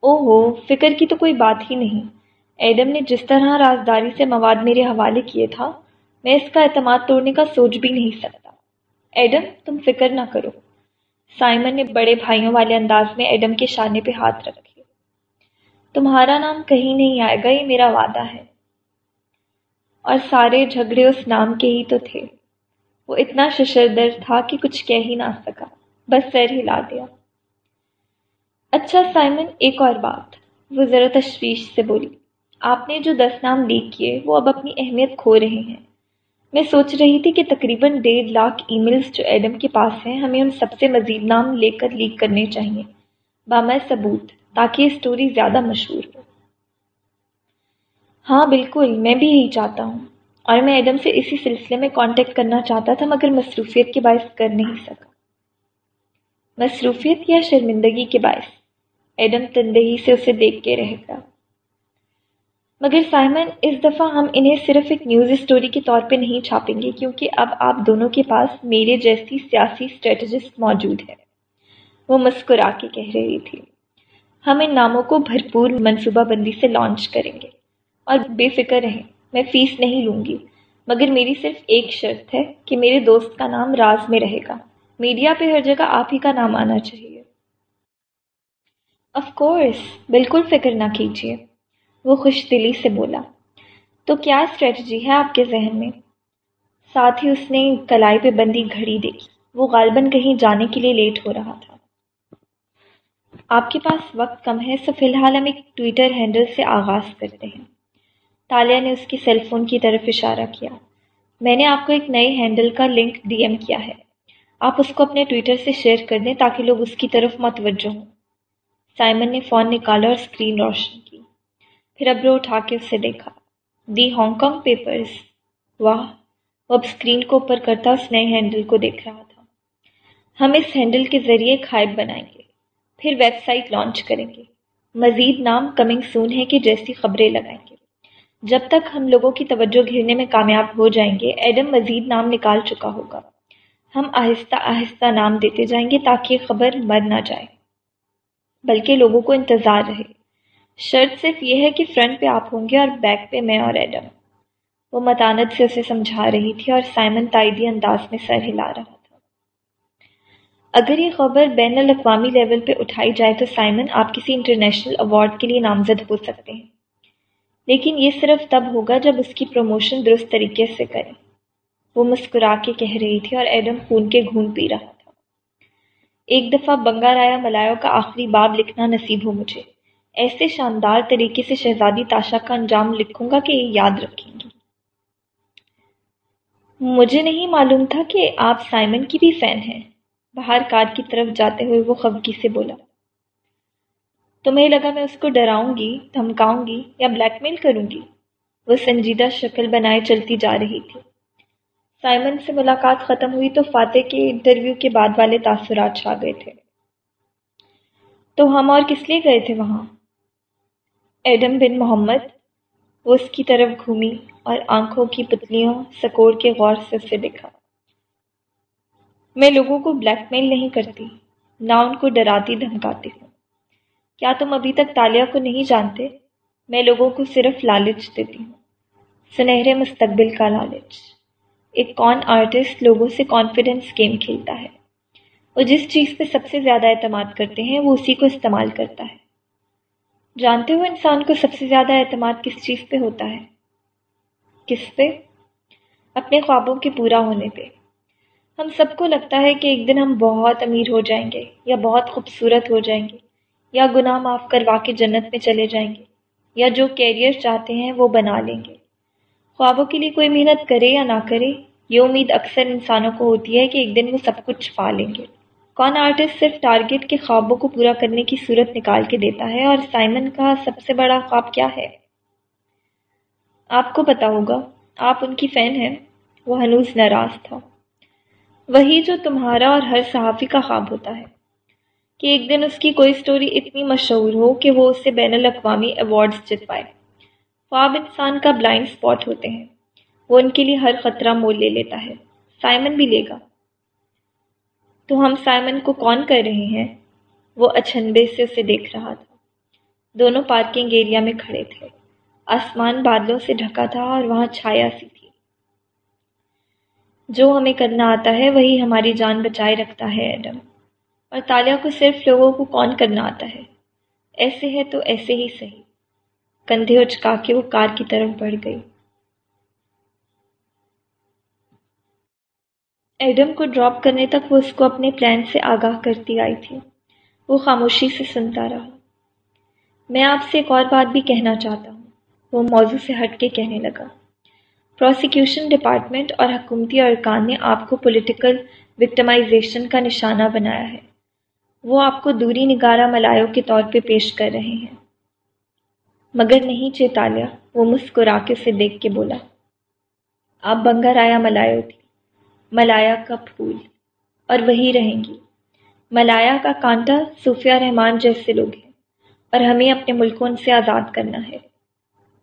او ہو فکر کی تو کوئی بات ہی نہیں۔ ایڈم نے جس طرح رازداری سے مواد میرے حوالے کیے تھا، میں اس کا اعتماد توڑنے کا سوچ بھی نہیں سکتا۔ ایڈم، تم فکر نہ کرو۔ سائمن نے بڑے بھائیوں والے انداز میں ایڈم کے شانے پہ ہاتھ رکھے تمہارا نام کہیں نہیں آئے گا، یہ میرا وعدہ ہے۔ اور سارے جھگڑے اس نام کے ہی تو تھے۔ وہ اتنا ششردر تھا کہ کچھ کہہ ہی نہ سکا۔ بس سر ہلا دیا۔ اچھا سائمن، ایک اور بات۔ وہ ذرا تشویش سے بولی، آپ نے جو دس نام لیک کیے، وہ اب اپنی اہمیت کھو رہے ہیں۔ میں سوچ رہی تھی کہ تقریباً ڈیڑھ لاکھ ای میلز جو ایڈم کے پاس ہیں، ہمیں ان سب سے مزید نام لے کر لیک کرنے چاہیے۔ بامہ ثبوت۔ تاکہ یہ اسٹوری زیادہ مشہور ہو۔ ہاں بالکل، میں بھی یہی چاہتا ہوں۔ اور میں ایڈم سے اسی سلسلے میں کانٹیکٹ کرنا چاہتا تھا، مگر مصروفیت کے باعث کر نہیں سکا۔ مصروفیت یا شرمندگی کے باعث۔ ایڈم تندہی سے اسے دیکھ کے رہ گیا۔ مگر سائمن، اس دفعہ ہم انہیں صرف ایک نیوز اسٹوری کے طور پہ نہیں چھاپیں گے، کیونکہ اب آپ دونوں کے پاس میرے جیسی سیاسی اسٹریٹجسٹ موجود ہے۔ وہ مسکرا کے کہہ رہی تھی۔ ہم ان ناموں کو بھرپور منصوبہ بندی سے لانچ کریں گے۔ اور بے فکر رہیں، میں فیس نہیں لوں گی۔ مگر میری صرف ایک شرط ہے کہ میرے دوست کا نام راز میں رہے گا۔ میڈیا پہ ہر جگہ آپ ہی کا نام آنا چاہیے۔ آف کورس بالکل فکر نہ کیجیے۔ وہ خوش دلی سے بولا، تو کیا اسٹریٹجی ہے آپ کے ذہن میں؟ ساتھ ہی اس نے کلائی پہ بندی گھڑی دیکھی۔ وہ غالباً کہیں جانے کے لیے لیٹ ہو رہا تھا۔ آپ کے پاس وقت کم ہے، سو فی الحال ہم ایک ٹویٹر ہینڈل سے آغاز کرتے ہیں۔ تالیہ نے اس کی سیل فون کی طرف اشارہ کیا۔ میں نے آپ کو ایک نئے ہینڈل کا لنک ڈی ایم کیا ہے۔ آپ اس کو اپنے ٹویٹر سے شیئر کر دیں تاکہ لوگ اس کی طرف متوجہ ہوں۔ سائمن نے فون نکالا اور اسکرین روشن کی۔ پھر ابرو اٹھا کے اسے دیکھا۔ The Hong papers. واہ، وہ اب اسکرین کو اوپر کرتا اس نئے ہینڈل کو دیکھ رہا تھا۔ ہم اس ہینڈل کے ذریعے کھائب بنائیں گے۔ پھر ویب سائٹ لانچ کریں گے۔ مزید نام کمنگ سون ہے کہ جیسی خبریں لگائیں گے۔ جب تک ہم لوگوں کی توجہ گھیرنے میں کامیاب ہو جائیں گے، ایڈم مزید نام نکال چکا ہوگا۔ ہم آہستہ آہستہ نام دیتے جائیں گے تاکہ خبر مر نہ جائے۔ بلکہ لوگوں کو انتظار رہے۔ شرط صرف یہ ہے کہ فرنٹ پہ آپ ہوں گے اور بیک پہ میں اور ایڈم۔ وہ متانت سے اسے سمجھا رہی تھی اور سائمن تائیدی انداز میں سر ہلا رہا۔ تھا اگر یہ خبر بین الاقوامی لیول پہ اٹھائی جائے تو سائمن آپ کسی انٹرنیشنل ایوارڈ کے لیے نامزد ہو سکتے ہیں۔ لیکن یہ صرف تب ہوگا جب اس کی پروموشن درست طریقے سے کریں۔ وہ مسکرا کے کہہ رہی تھی اور ایڈم خون کے گھون پی رہا تھا۔ ایک دفعہ بنگا رایا ملایو کا آخری باب لکھنا نصیب ہو مجھے۔ ایسے شاندار طریقے سے شہزادی تاشا کا انجام لکھوں گا کہ یہ یاد رکھیں گی مجھے نہیں معلوم تھا کہ آپ سائمن کی بھی فین ہیں۔ باہر کار کی طرف جاتے ہوئے وہ خفگی سے بولا تمہیں لگا میں اس کو ڈراؤں گی، دھمکاؤں گی یا بلیک میل کروں گی؟ وہ سنجیدہ شکل بنائے چلتی جا رہی تھی۔ سائمن سے ملاقات ختم ہوئی تو فاتح کے انٹرویو کے بعد والے تاثرات چھا گئے تھے۔ تو ہم اور کس لیے گئے تھے وہاں؟ ایڈم بن محمد وہ اس کی طرف گھومی اور آنکھوں کی پتلیوں سکوڑ کے غور سے اسے دکھا میں لوگوں کو بلیک میل نہیں کرتی، نہ ان کو ڈراتی، دھمکاتی ہوں۔ کیا تم ابھی تک تالیہ کو نہیں جانتے؟ میں لوگوں کو صرف لالچ دیتی ہوں۔ سنہرے مستقبل کا لالچ۔ ایک کون آرٹسٹ لوگوں سے کانفیڈنس گیم کھیلتا ہے۔ وہ جس چیز پہ سب سے زیادہ اعتماد کرتے ہیں، وہ اسی کو استعمال کرتا ہے۔ جانتے ہو انسان کو سب سے زیادہ اعتماد کس چیز پہ ہوتا ہے؟ کس پہ؟ اپنے خوابوں کے پورا ہونے پہ۔ ہم سب کو لگتا ہے کہ ایک دن ہم بہت امیر ہو جائیں گے، یا بہت خوبصورت ہو جائیں گے، یا گناہ معاف کروا کے جنت میں چلے جائیں گے، یا جو کیریئر چاہتے ہیں وہ بنا لیں گے۔ خوابوں کے لیے کوئی محنت کرے یا نہ کرے، یہ امید اکثر انسانوں کو ہوتی ہے کہ ایک دن وہ سب کچھ پا لیں گے۔ کون آرٹسٹ صرف ٹارگٹ کے خوابوں کو پورا کرنے کی صورت نکال کے دیتا ہے؟ اور سائمن کا سب سے بڑا خواب کیا ہے؟ آپ کو پتا ہوگا، آپ ان کی فین ہیں، وہ ہنوز ناراض تھا۔ وہی جو تمہارا اور ہر صحافی کا خواب ہوتا ہے۔ کہ ایک دن اس کی کوئی سٹوری اتنی مشہور ہو کہ وہ اس سے بین الاقوامی ایوارڈز جت پائے۔ خواب انسان کا بلائنڈ اسپاٹ ہوتے ہیں۔ وہ ان کے لیے ہر خطرہ مول لے لیتا ہے۔ سائمن بھی لے گا۔ تو ہم سائمن کو کون کر رہے ہیں؟ وہ اچھنبے سے اسے دیکھ رہا تھا۔ دونوں پارکنگ ایریا میں کھڑے تھے۔ آسمان بادلوں سے ڈھکا تھا اور وہاں چھایا سی۔ تھی جو ہمیں کرنا آتا ہے، وہی ہماری جان بچائے رکھتا ہے، ایڈم۔ اور تالیہ کو صرف لوگوں کو کون کرنا آتا ہے؟ ایسے ہے تو ایسے ہی صحیح۔ کندھے اچکا کے وہ کار کی طرف بڑھ گئی۔ ایڈم کو ڈراپ کرنے تک وہ اس کو اپنے پلان سے آگاہ کرتی آئی تھی۔ وہ خاموشی سے سنتا رہا۔ میں آپ سے ایک اور بات بھی کہنا چاہتا ہوں۔ وہ موضوع سے ہٹ کے کہنے لگا۔ پروسیکیوشن ڈپارٹمنٹ اور حکومتی ارکان نے آپ کو پولیٹیکل وکٹمائزیشن کا نشانہ بنایا ہے۔ وہ آپ کو دوری نگارہ ملایوں کے طور پہ پیش کر رہے ہیں۔ مگر نہیں چیتالیہ، وہ مسکرا کے اسے دیکھ کے بولا۔ آپ بنگا رایا ملایو تھی۔ ملایا کا پھول۔ اور وہی رہیں گی۔ ملایا کا کانٹا صوفیہ رحمان جیسے لوگ ہیں۔ اور ہمیں اپنے ملکوں سے آزاد کرنا ہے۔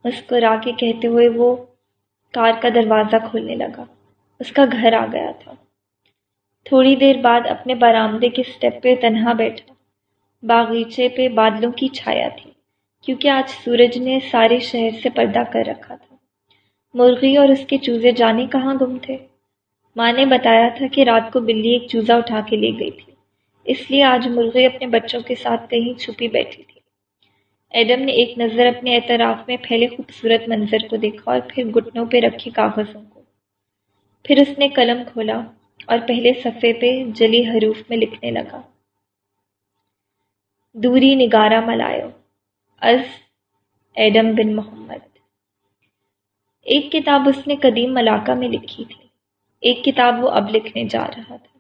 مسکرا کے کہتے ہوئے وہ کار کا دروازہ کھولنے لگا۔ اس کا گھر آ گیا تھا۔ تھوڑی دیر بعد اپنے برآمدے کے اسٹیپ پہ تنہا بیٹھا۔ باغیچے پہ بادلوں کی چھایا تھی، کیونکہ آج سورج نے سارے شہر سے پردہ کر رکھا تھا۔ مرغی اور اس کے چوزے جانے کہاں گم تھے؟ ماں نے بتایا تھا کہ رات کو بلی ایک چوزا اٹھا کے لے گئی تھی۔ اس لیے آج مرغی اپنے بچوں کے ساتھ کہیں چھپی بیٹھی تھی۔ ایڈم نے ایک نظر اپنے اعتراف میں پھیلے خوبصورت منظر کو دیکھا اور پھر گھٹنوں پہ رکھے کاغذوں کو۔ پھر اس نے قلم کھولا اور پہلے صفحے پہ جلی حروف میں لکھنے لگا۔ دوری نگارہ ملایو از ایڈم بن محمد۔ ایک کتاب اس نے قدیم ملاقہ میں لکھی تھی۔ ایک کتاب وہ اب لکھنے جا رہا تھا۔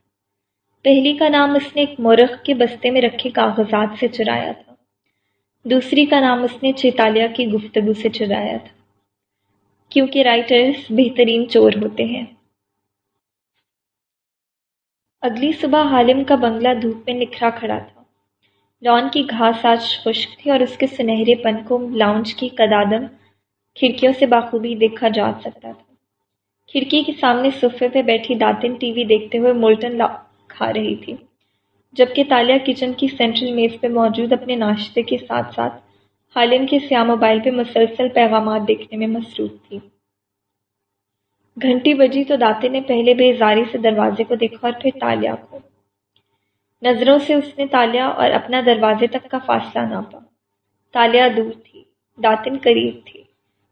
پہلی کا نام اس نے ایک مورخ کے بستے میں رکھے کاغذات سے چرایا تھا۔ دوسری کا نام اس نے چیتالیہ کی گفتگو سے چرایا تھا، کیونکہ رائٹرز بہترین چور ہوتے ہیں۔ اگلی صبح حالم کا بنگلہ دھوپ میں نکھرا کھڑا تھا۔ لان کی گھاس آج خشک تھی اور اس کے سنہرے پن کو لاؤنج کی قدادم کھڑکیوں سے بخوبی دیکھا جا سکتا تھا۔ کھڑکی کے سامنے صفے پہ بیٹھی داتن ٹی وی دیکھتے ہوئے مولٹن لا کھا رہی تھی۔ جبکہ تالیہ کچن کی سینٹرل میز پہ موجود اپنے ناشتے کے ساتھ ساتھ حالم کے سیاہ موبائل پہ مسلسل پیغامات دیکھنے میں مصروف تھی۔ گھنٹی بجی تو داتے نے پہلے بے زاری سے دروازے کو دیکھا اور پھر تالیہ کو۔ نظروں سے اس نے تالیہ اور اپنا دروازے تک کا فاصلہ ناپا۔ تالیہ دور تھی داتن قریب تھی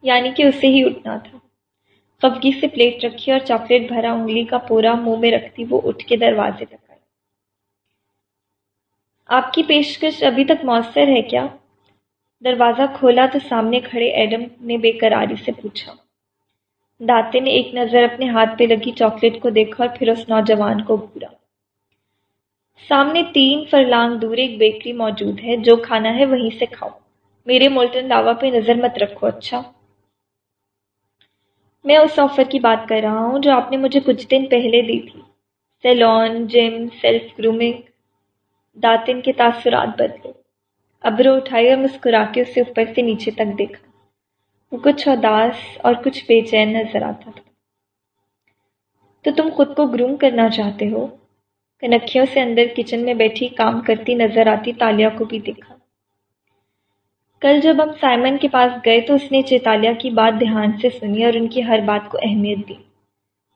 یعنی کہ اسے ہی اٹھنا تھا۔ خفگی سے پلیٹ رکھی اور چاکلیٹ بھرا انگلی کا پورا منہ میں رکھتی وہ اٹھ کے دروازے تک۔ آپ کی پیشکش ابھی تک مؤثر ہے کیا؟ دروازہ کھولا تو سامنے کھڑے ایڈم نے بے قراری سے پوچھا۔ داتے نے ایک نظر اپنے ہاتھ پہ لگی چاکلیٹ کو دیکھا اور پھر اس نوجوان کو گورا سامنے تین فرلانگ دور ایک بیکری موجود ہے، جو کھانا ہے وہیں سے کھاؤ۔ میرے مولٹن لاوا پہ نظر مت رکھو اچھا؟ میں اس آفر کی بات کر رہا ہوں جو آپ نے مجھے کچھ دن پہلے دی تھی۔ Salon, gym, self grooming. داتن کے تاثرات بدلے۔ ابرو اٹھائی اور مسکرا کے اسے اوپر سے نیچے تک دیکھا۔ وہ کچھ اداس اور کچھ بے چین نظر آتا تھا۔ تو تم خود کو گروم کرنا چاہتے ہو؟ کنکھیوں سے اندر کچن میں بیٹھی کام کرتی نظر آتی تالیہ کو بھی دیکھا۔ کل جب ہم سائمن کے پاس گئے تو اس نے چیتالیہ کی بات دھیان سے سنی اور ان کی ہر بات کو اہمیت دی۔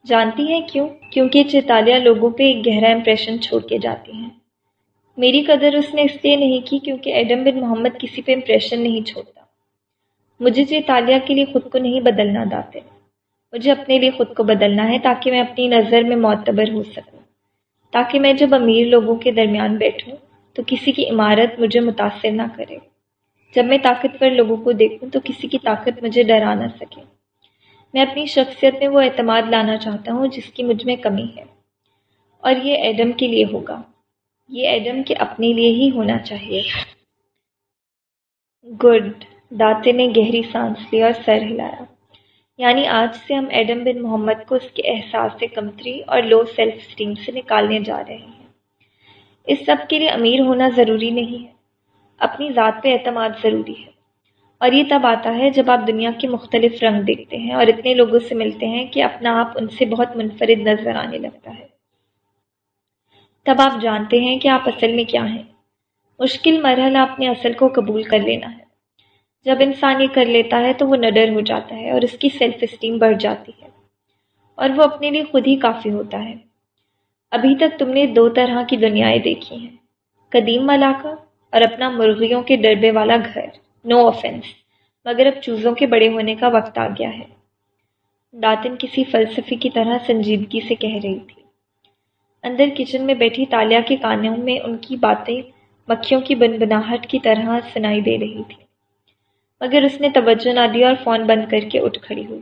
جانتی ہیں کیوں؟ کیونکہ چیتالیہ لوگوں پہ ایک گہرا امپریشن چھوڑ کے جاتی ہیں۔ میری قدر اس نے اس لیے نہیں کی کیونکہ ایڈم بن محمد کسی پہ امپریشن نہیں چھوڑتا۔ مجھے چیتالیہ کے لیے خود کو نہیں بدلنا داتے۔ مجھے اپنے لیے خود کو بدلنا ہے تاکہ میں اپنی نظر میں معتبر ہو سکوں۔ تاکہ میں جب امیر لوگوں کے درمیان بیٹھوں تو کسی کی عمارت مجھے متاثر نہ کرے۔ جب میں طاقتور لوگوں کو دیکھوں تو کسی کی طاقت مجھے ڈرا نہ سکے۔ میں اپنی شخصیت میں وہ اعتماد لانا چاہتا ہوں جس کی مجھ میں کمی ہے۔ اور یہ ایڈم کے لیے ہوگا۔ یہ ایڈم کے اپنے لیے ہی ہونا چاہیے۔ گڈ داتے نے گہری سانس لی اور سر ہلایا۔ یعنی آج سے ہم ایڈم بن محمد کو اس کے احساس سے کمتری اور لو سیلف اسٹیم سے نکالنے جا رہے ہیں۔ اس سب کے لیے امیر ہونا ضروری نہیں ہے۔ اپنی ذات پہ اعتماد ضروری ہے۔ اور یہ تب آتا ہے جب آپ دنیا کے مختلف رنگ دیکھتے ہیں اور اتنے لوگوں سے ملتے ہیں کہ اپنا آپ ان سے بہت منفرد نظر آنے لگتا ہے۔ تب آپ جانتے ہیں کہ آپ اصل میں کیا ہیں۔ مشکل مرحلہ اپنے اصل کو قبول کر لینا ہے۔ جب انسان یہ کر لیتا ہے تو وہ نڈر ہو جاتا ہے اور اس کی سیلف اسٹیم بڑھ جاتی ہے۔ اور وہ اپنے لیے خود ہی کافی ہوتا ہے۔ ابھی تک تم نے دو طرح کی دنیایں دیکھی ہیں۔ قدیم علاقہ اور اپنا مرغیوں کے ڈربے والا گھر۔ نو آفینس مگر اب چوزوں کے بڑے ہونے کا وقت آ گیا ہے۔ داتن کسی فلسفی کی طرح سنجیدگی سے کہہ رہی تھی۔ اندر کچن میں بیٹھی تالیا کے کانوں میں ان کی باتیں مکھیوں کی بن بناہٹ کی طرح سنائی دے رہی تھی۔ مگر اس نے توجہ نہ دی اور فون بند کر کے اٹھ کھڑی ہوئی۔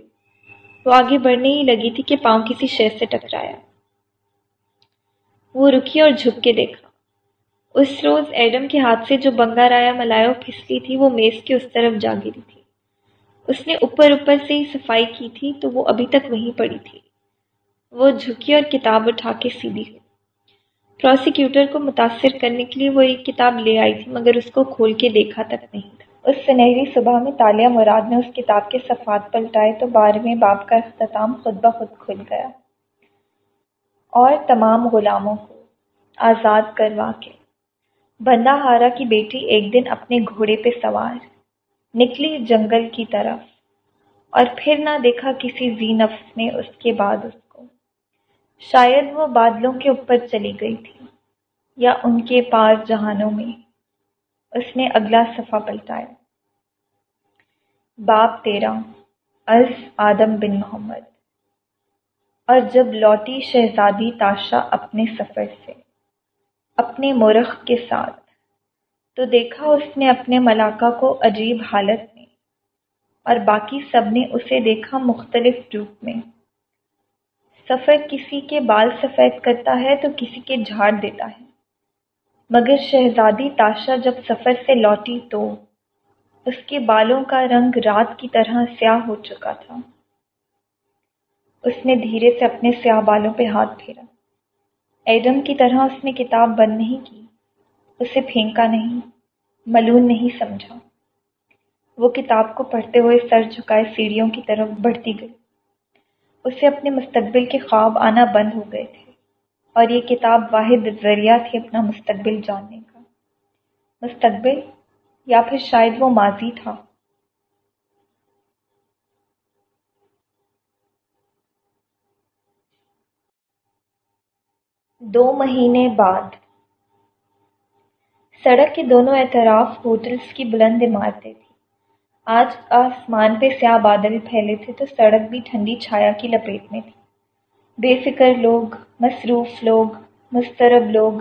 وہ آگے بڑھنے ہی لگی تھی کہ پاؤں کسی شے سے ٹکرایا۔ وہ رکی اور جھک کے دیکھا۔ اس روز ایڈم کے ہاتھ سے جو بنگا رایا ملایو پھسلی تھی، وہ میز کے اس طرف جا گری تھی۔ اس نے اوپر اوپر سے ہی صفائی کی تھی تو وہ ابھی تک وہیں پڑی تھی۔ وہ جھکی اور کتاب اٹھا کے سیدھی ہوئی پروسیکیوٹر کو متاثر کرنے کے لیے وہ ایک کتاب لے آئی تھی، مگر اس کو کھول کے دیکھا تک نہیں تھا۔ اس سنہری صبح میں تالیہ مراد نے اس کتاب کے صفحات پلٹائے تو بارہویں باپ کا اختتام خود بخود کھل گیا۔ اور تمام غلاموں کو آزاد کروا کے۔ بندہ ہارا کی بیٹی ایک دن اپنے گھوڑے پہ سوار، نکلی جنگل کی طرف، اور پھر نہ دیکھا کسی زی نفس نے اس کے بعد اس شاید وہ بادلوں کے اوپر چلی گئی تھی یا ان کے پار جہانوں میں اس نے اگلا صفحہ پلٹایا۔ باپ تیرا از آدم بن محمد۔ اور جب لوٹی شہزادی تاشا اپنے سفر سے، اپنے مورخ کے ساتھ، تو دیکھا اس نے اپنے ملاقہ کو عجیب حالت میں، اور باقی سب نے اسے دیکھا مختلف روپ میں۔ سفر کسی کے بال سفید کرتا ہے تو کسی کے جھاڑ دیتا ہے۔ مگر شہزادی تاشا جب سفر سے لوٹی تو اس کے بالوں کا رنگ رات کی طرح سیاہ ہو چکا تھا۔ اس نے دھیرے سے اپنے سیاہ بالوں پہ ہاتھ پھیرا۔ ایڈم کی طرح اس نے کتاب بند نہیں کی۔ اسے پھینکا نہیں، ملون نہیں سمجھا۔ وہ کتاب کو پڑھتے ہوئے سر جھکائے سیڑھیوں کی طرف بڑھتی گئی۔ اسے اپنے مستقبل کے خواب آنا بند ہو گئے تھے اور یہ کتاب واحد ذریعہ تھی اپنا مستقبل جاننے کا۔ مستقبل یا پھر شاید وہ ماضی تھا۔ دو مہینے بعد۔ سڑک کے دونوں اعتراف ہوٹلس کی بلند عمارتیں تھیں۔ آج آسمان پہ سیاہ بادل پھیلے تھے تو سڑک بھی ٹھنڈی چھایا کی لپیٹ میں تھی۔ بے فکر لوگ، مصروف لوگ مسترب لوگ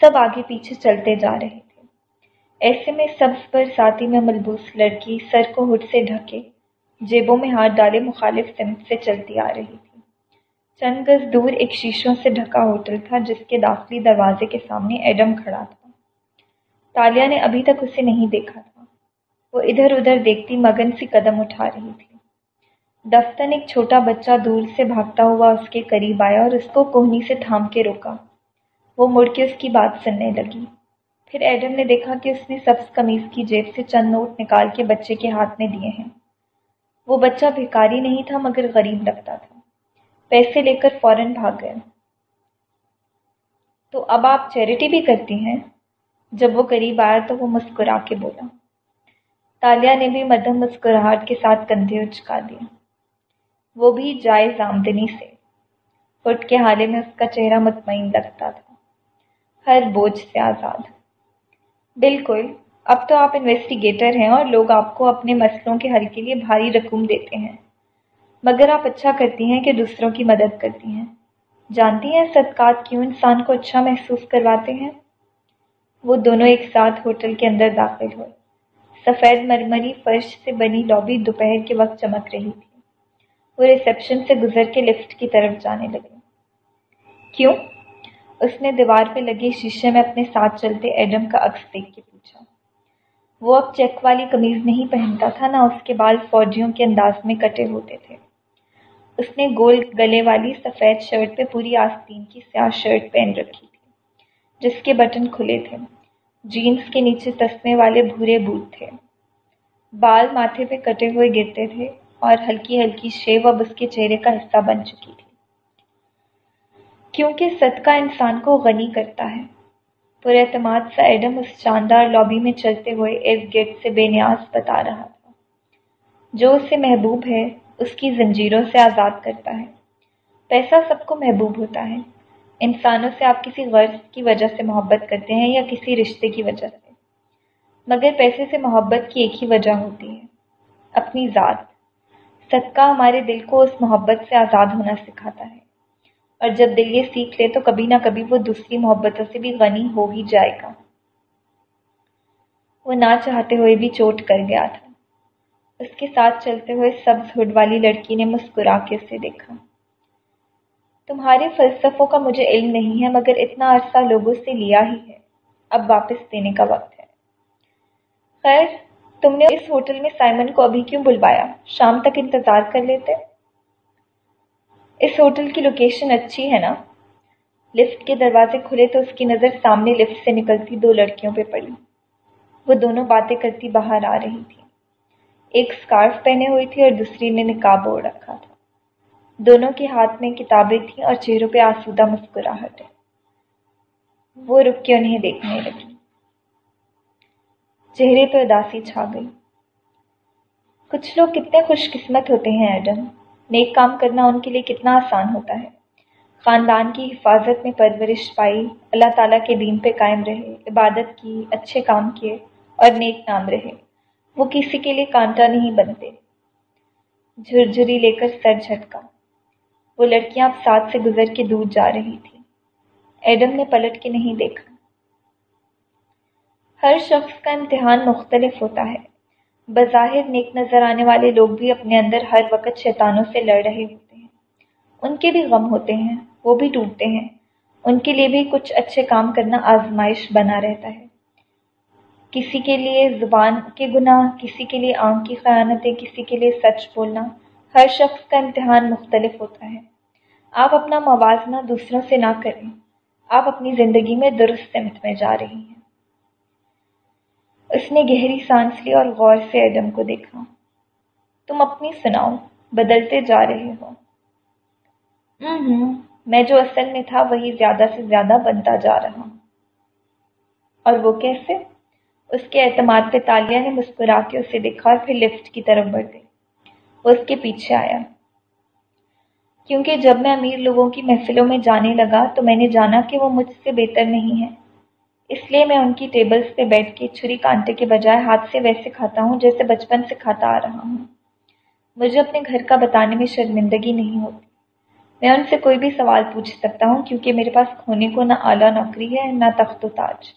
سب آگے پیچھے چلتے جا رہے تھے۔ ایسے میں سبز پر ساتھی میں ملبوس لڑکی سر کو ہٹ سے ڈھکے جیبوں میں ہاتھ ڈالے مخالف سمت سے چلتی آ رہی تھی۔ چند گز دور ایک شیشوں سے ڈھکا ہوٹل تھا جس کے داخلی دروازے کے سامنے ایڈم کھڑا تھا۔ تالیا نے ابھی تک اسے نہیں دیکھا تھا۔ وہ ادھر ادھر دیکھتی مگن سی قدم اٹھا رہی تھی۔ دفتن ایک چھوٹا بچہ دور سے بھاگتا ہوا اس کے قریب آیا اور اس کو کوہنی سے تھام کے روکا۔ وہ مڑ کے اس کی بات سننے لگی۔ پھر ایڈم نے دیکھا کہ اس نے سبز قمیض کی جیب سے چند نوٹ نکال کے بچے کے ہاتھ میں دیے ہیں۔ وہ بچہ بھکاری نہیں تھا مگر غریب لگتا تھا۔ پیسے لے کر فوراً بھاگ گیا۔ تو اب آپ چیریٹی بھی کرتی ہیں؟ جب وہ قریب آیا تو وہ مسکرا کے بولا۔ تالیہ نے بھی مدم مسکراہٹ کے ساتھ کندھے اچکا دیا وہ بھی جائز آمدنی سے۔ اٹھ کے حالے میں اس کا چہرہ مطمئن لگتا تھا۔ ہر بوجھ سے آزاد۔ بالکل، اب تو آپ انویسٹیگیٹر ہیں اور لوگ آپ کو اپنے مسئلوں کے حل کے لیے بھاری رقم دیتے ہیں۔ مگر آپ اچھا کرتی ہیں کہ دوسروں کی مدد کرتی ہیں۔ جانتی ہیں صدقات کیوں انسان کو اچھا محسوس کرواتے ہیں؟ وہ دونوں ایک ساتھ ہوٹل کے اندر داخل ہوئے۔ سفید مرمری فرش سے بنی لابی دوپہر کے وقت چمک رہی تھی۔ وہ ریسیپشن سے گزر کے لفٹ کی طرف جانے لگے کیوں؟ اس نے دیوار پہ لگے شیشے میں اپنے ساتھ چلتے ایڈم کا عکس دیکھ کے پوچھا۔ وہ اب چیک والی قمیض نہیں پہنتا تھا، نہ اس کے بال فوجیوں کے انداز میں کٹے ہوتے تھے۔ اس نے گول گلے والی سفید شرٹ پہ پوری آستین کی سیاہ شرٹ پہن رکھی تھی، جس کے بٹن کھلے تھے۔ جینس کے نیچے تسمے والے بھورے بوٹ تھے۔ بال ماتھے پہ کٹے ہوئے گرتے تھے اور ہلکی ہلکی شیو اب اس کے چہرے کا حصہ بن چکی تھی۔ کیونکہ صدقہ انسان کو غنی کرتا ہے۔ پر اعتماد سا ایڈم اس شاندار لابی میں چلتے ہوئے ایس گیٹ سے بے نیاز بتا رہا تھا۔ جو اسے محبوب ہے، اس کی زنجیروں سے آزاد کرتا ہے۔ پیسہ سب کو محبوب ہوتا ہے۔ انسانوں سے آپ کسی غرض کی وجہ سے محبت کرتے ہیں یا کسی رشتے کی وجہ سے؟ مگر پیسے سے محبت کی ایک ہی وجہ ہوتی ہے، اپنی ذات۔ صدقہ ہمارے دل کو اس محبت سے آزاد ہونا سکھاتا ہے۔ اور جب دل یہ سیکھ لے تو کبھی نہ کبھی وہ دوسری محبتوں سے بھی غنی ہو ہی جائے گا۔ وہ نہ چاہتے ہوئے بھی چوٹ کر گیا تھا۔ اس کے ساتھ چلتے ہوئے سبز ہڈ والی لڑکی نے مسکرا کے اسے دیکھا۔ تمہارے فلسفوں کا مجھے علم نہیں ہے، مگر اتنا عرصہ لوگوں سے لیا ہی ہے۔ اب واپس دینے کا وقت ہے۔ خیر، تم نے اس ہوٹل میں سائمن کو ابھی کیوں بلوایا؟ شام تک انتظار کر لیتے؟ اس ہوٹل کی لوکیشن اچھی ہے نا؟ لفٹ کے دروازے کھلے تو اس کی نظر سامنے لفٹ سے نکلتی دو لڑکیوں پہ پڑی۔ وہ دونوں باتیں کرتی باہر آ رہی تھی ایک اسکارف پہنے ہوئی تھی اور دوسری نے نکاب اوڑھ رکھا تھا۔ دونوں کے ہاتھ میں کتابیں تھیں اور چہروں پہ آسودہ مسکراہٹ ہے۔ وہ رک کے انہیں دیکھنے لگی۔ چہرے پہ اداسی چھا گئی۔ کچھ لوگ کتنے خوش قسمت ہوتے ہیں، ایڈم۔ نیک کام کرنا ان کے لیے کتنا آسان ہوتا ہے۔ خاندان کی حفاظت میں پرورش پائی، اللہ تعالیٰ کے دین پہ قائم رہے، عبادت کی، اچھے کام کیے اور نیک نام رہے۔ وہ کسی کے لیے کانٹا نہیں بنتے۔ جھرجھری لے کر سر جھٹکا۔ وہ لڑکیاں اب ساتھ سے گزر کے دور جا رہی تھی ایڈم نے پلٹ کے نہیں دیکھا۔ ہر شخص کا امتحان مختلف ہوتا ہے۔ بظاہر نیک نظر آنے والے لوگ بھی اپنے اندر ہر وقت شیطانوں سے لڑ رہے ہوتے ہیں۔ ان کے بھی غم ہوتے ہیں، وہ بھی ٹوٹتے ہیں۔ ان کے لیے بھی کچھ اچھے کام کرنا آزمائش بنا رہتا ہے۔ کسی کے لیے زبان کے گناہ، کسی کے لیے آنکھ کی خیانتیں، کسی کے لیے سچ بولنا، ہر شخص کا امتحان مختلف ہوتا ہے۔ آپ اپنا موازنہ دوسروں سے نہ کریں۔ آپ اپنی زندگی میں درست سمت میں جا رہی ہیں۔ اس نے گہری سانس لی اور غور سے ایڈم کو دیکھا۔ تم اپنی سناؤ، بدلتے جا رہے ہو۔ ہوں میں جو اصل میں تھا وہی زیادہ سے زیادہ بنتا جا رہا۔ ہوں اور وہ کیسے؟ اس کے اعتماد پہ تالیہ نے مسکرا کے اسے دیکھا اور پھر لفٹ کی طرف بڑھ گئی۔ وہ اس کے پیچھے آیا۔ کیونکہ جب میں امیر لوگوں کی محفلوں میں جانے لگا تو میں نے جانا کہ وہ مجھ سے بہتر نہیں ہے اس لیے میں ان کی ٹیبلز پہ بیٹھ کے چھری کانٹے کے بجائے ہاتھ سے ویسے کھاتا ہوں جیسے بچپن سے کھاتا آ رہا ہوں۔ مجھے اپنے گھر کا بتانے میں شرمندگی نہیں ہوتی۔ میں ان سے کوئی بھی سوال پوچھ سکتا ہوں کیونکہ میرے پاس کھونے کو نہ اعلیٰ نوکری ہے نہ تخت و تاج۔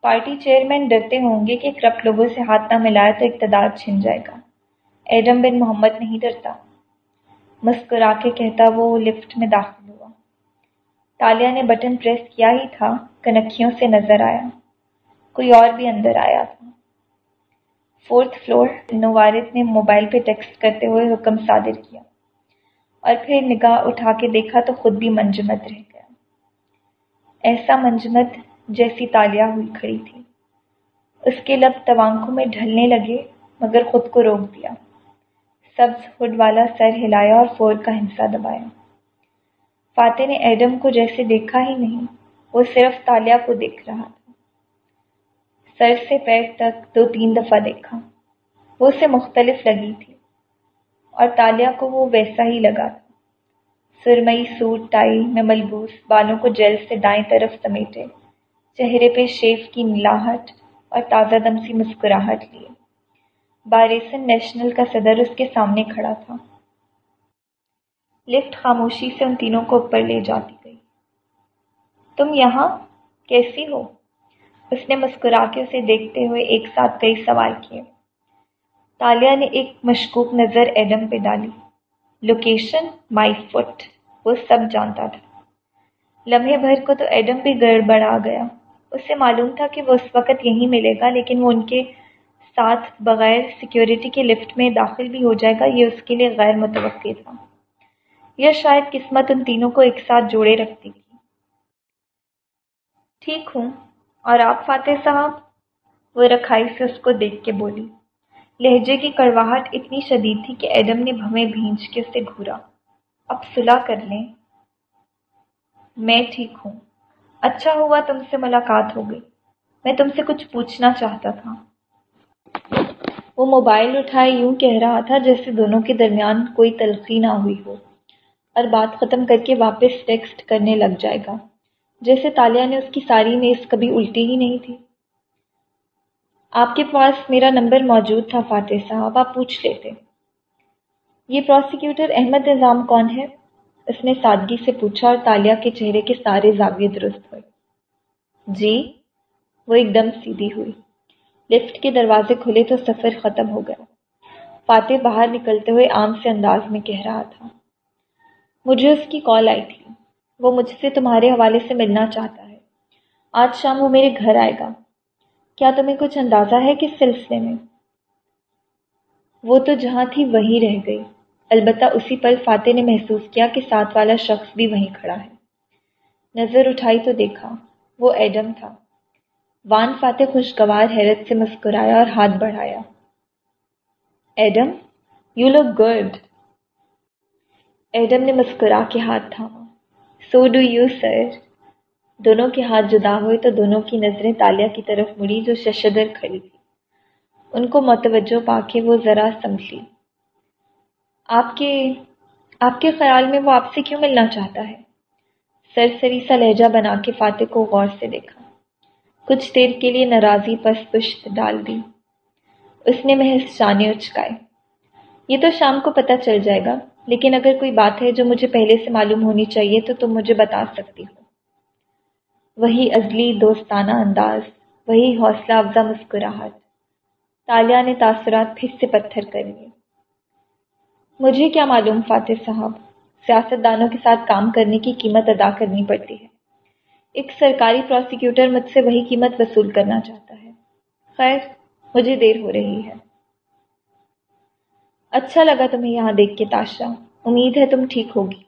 پارٹی چیئرمین ڈرتے ہوں گے کہ کرپٹ لوگوں سے ہاتھ نہ ملائے تو اقتدار چھن جائے گا۔ ایڈم بن محمد نہیں ڈرتا۔ مسکرا کے کہتا وہ لفٹ میں داخل ہوا۔ تالیہ نے بٹن پریس کیا ہی تھا، کنکھیوں سے نظر آیا۔ کوئی اور بھی اندر آیا تھا۔ فورتھ فلور نوارد نے موبائل پہ ٹیکسٹ کرتے ہوئے حکم صادر کیا۔ اور پھر نگاہ اٹھا کے دیکھا تو خود بھی منجمد رہ گیا۔ ایسا منجمد جیسی تالیہ ہوئی کھڑی تھی۔ اس کے لب توانکھوں میں ڈھلنے لگے، مگر خود کو روک دیا۔ سبز ہڈ والا سر ہلایا اور فور کا ہنسا دبایا۔ فاتح نے ایڈم کو جیسے دیکھا ہی نہیں، وہ صرف تالیہ کو دیکھ رہا تھا۔ سر سے پیر تک دو تین دفعہ دیکھا۔ وہ اسے مختلف لگی تھی اور تالیہ کو وہ ویسا ہی لگا تھا۔ سرمئی سوٹ، ٹائی میں ملبوس، بالوں کو جیل سے دائیں طرف سمیٹے، چہرے پہ شیف کی نلاہٹ اور تازہ دم سی مسکراہٹ لیے۔ باریسن نیشنل کا صدر اس کے سامنے کھڑا تھا۔ لفٹ خاموشی سے ان تینوں کو اوپر لے جاتی گئی۔ تم یہاں کیسی ہو؟ اس نے مسکرا کے اسے دیکھتے ہوئے ایک ساتھ کئی سوال کیے۔ تالیہ نے ایک مشکوک نظر ایڈم پہ ڈالی۔ لوکیشن، مائی فٹ، وہ سب جانتا تھا۔ لمحے بھر کو تو ایڈم بھی گڑبڑا گیا۔ اسے معلوم تھا کہ وہ اس وقت یہیں ملے گا، لیکن وہ ان کے ساتھ بغیر سیکیورٹی کے لفٹ میں داخل بھی ہو جائے گا، یہ اس کے لیے غیر متوقع تھا۔ یا شاید قسمت ان تینوں کو ایک ساتھ جوڑے رکھتی تھی۔ ٹھیک ہوں، اور آپ فاتح صاحب؟ وہ رکھائی سے اس کو دیکھ کے بولی۔ لہجے کی کڑواہٹ اتنی شدید تھی کہ ایڈم نے بھویں بھینج کے اسے گھورا۔ اب صلاح کر لیں۔ میں ٹھیک ہوں۔ اچھا ہوا تم سے ملاقات ہو گئی۔ میں تم سے کچھ پوچھنا چاہتا تھا۔ وہ موبائل اٹھائے یوں کہہ رہا تھا جیسے دونوں کے درمیان کوئی تلخی نہ ہوئی ہو۔ اور بات ختم کر کے واپس ٹیکسٹ کرنے لگ جائے گا۔ جیسے تالیہ نے اس کی ساری میز کبھی الٹی ہی نہیں تھی۔ آپ کے پاس میرا نمبر موجود تھا فاتح صاحب، آپ پوچھ لیتے۔ یہ پروسیکیوٹر احمد نظام کون ہے؟ اس نے سادگی سے پوچھا اور تالیہ کے چہرے کے سارے زاویے درست ہوئے۔ جی وہ ایک دم سیدھی ہوئی۔ لفٹ کے دروازے کھلے تو سفر ختم ہو گیا۔ فاتح باہر نکلتے ہوئے عام سے انداز میں کہہ رہا تھا، مجھے اس کی کال آئی تھی۔ وہ مجھ سے تمہارے حوالے سے ملنا چاہتا ہے۔ آج شام وہ میرے گھر آئے گا۔ کیا تمہیں کچھ اندازہ ہے کس سلسلے میں؟ وہ تو جہاں تھی وہیں رہ گئی۔ البتہ اسی پل فاتح نے محسوس کیا کہ ساتھ والا شخص بھی وہیں کھڑا ہے۔ نظر اٹھائی تو دیکھا، وہ ایڈم تھا۔ وان فاتح خوشگوار حیرت سے مسکرایا اور ہاتھ بڑھایا۔ Adam you look good Adam نے مسکرا کے ہاتھ تھاما۔ سو ڈو یو سر دونوں کے ہاتھ جدا ہوئے تو دونوں کی نظریں تالیہ کی طرف مڑی جو ششدر کھڑی تھی۔ ان کو متوجہ پا کے وہ ذرا سمجھی آپ کے آپ کے خیال میں وہ آپ سے کیوں ملنا چاہتا ہے؟ سر سری سا لہجہ بنا کے فاتح کو غور سے دیکھا۔ کچھ دیر کے لیے ناراضی پس پشت ڈال دی۔ اس نے محض شانے اچکائے۔ یہ تو شام کو پتہ چل جائے گا، لیکن اگر کوئی بات ہے جو مجھے پہلے سے معلوم ہونی چاہیے تو تم مجھے بتا سکتی ہو۔ وہی ازلی دوستانہ انداز، وہی حوصلہ افزا مسکراہٹ۔ تالیہ نے تاثرات پھر سے پتھر کر لیے۔ مجھے کیا معلوم فاتح صاحب سیاست دانوں کے ساتھ کام کرنے کی قیمت ادا کرنی پڑتی ہے۔ ایک سرکاری پروسیکیوٹر مجھ سے وہی قیمت وصول کرنا چاہتا ہے۔ خیر، مجھے دیر ہو رہی ہے۔ اچھا لگا تمہیں یہاں دیکھ کے تاشا۔ امید ہے تم ٹھیک ہوگی۔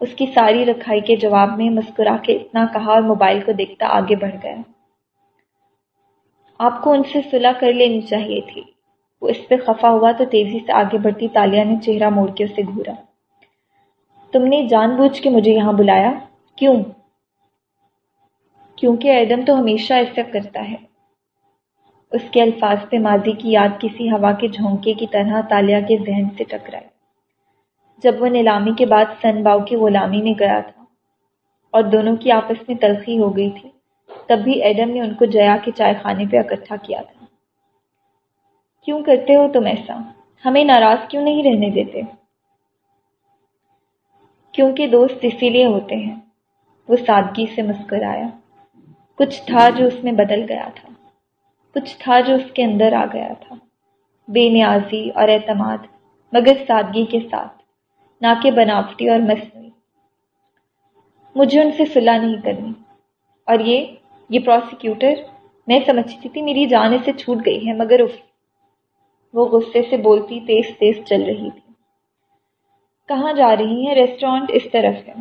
اس کی ساری رکھائی کے جواب میں مسکرا کے اتنا کہا اور موبائل کو دیکھتا آگے بڑھ گیا۔ آپ کو ان سے صلح کر لینی چاہیے تھی۔ وہ اس پہ خفا ہوا تو تیزی سے آگے بڑھتی تالیہ نے چہرہ موڑ کے اسے گھورا۔ تم نے جان بوجھ کے مجھے یہاں بلایا؟ کیوں؟ کیونکہ ایڈم تو ہمیشہ ایسا کرتا ہے۔ اس کے الفاظ پہ ماضی کی یاد کسی ہوا کے جھونکے کی طرح تالیہ کے ذہن سے ٹکرائے۔ جب وہ نیلامی کے بعد سن باؤ کی غلامی میں گیا تھا اور دونوں کی آپس میں تلخی ہو گئی تھی، تب بھی ایڈم نے ان کو جیا کے چائے خانے پہ اکٹھا کیا تھا۔ کیوں کرتے ہو تم ایسا؟ ہمیں ناراض کیوں نہیں رہنے دیتے؟ کیونکہ دوست اسی لیے ہوتے ہیں۔ وہ سادگی سے مسکرایا۔ کچھ تھا جو اس میں بدل گیا تھا۔ کچھ تھا جو اس کے اندر آ گیا تھا۔ بے نیازی اور اعتماد، مگر سادگی کے ساتھ، نہ کہ بناوٹی اور مصنوعی۔ مجھے ان سے صلاح نہیں کرنی۔ اور یہ یہ پروسیکیوٹر، میں سمجھتی تھی میری جان سے چھوٹ گئی ہے، مگر اف وہ غصے سے بولتی تیز تیز چل رہی تھی۔ کہاں جا رہی ہیں ریسٹورینٹ اس طرف ہے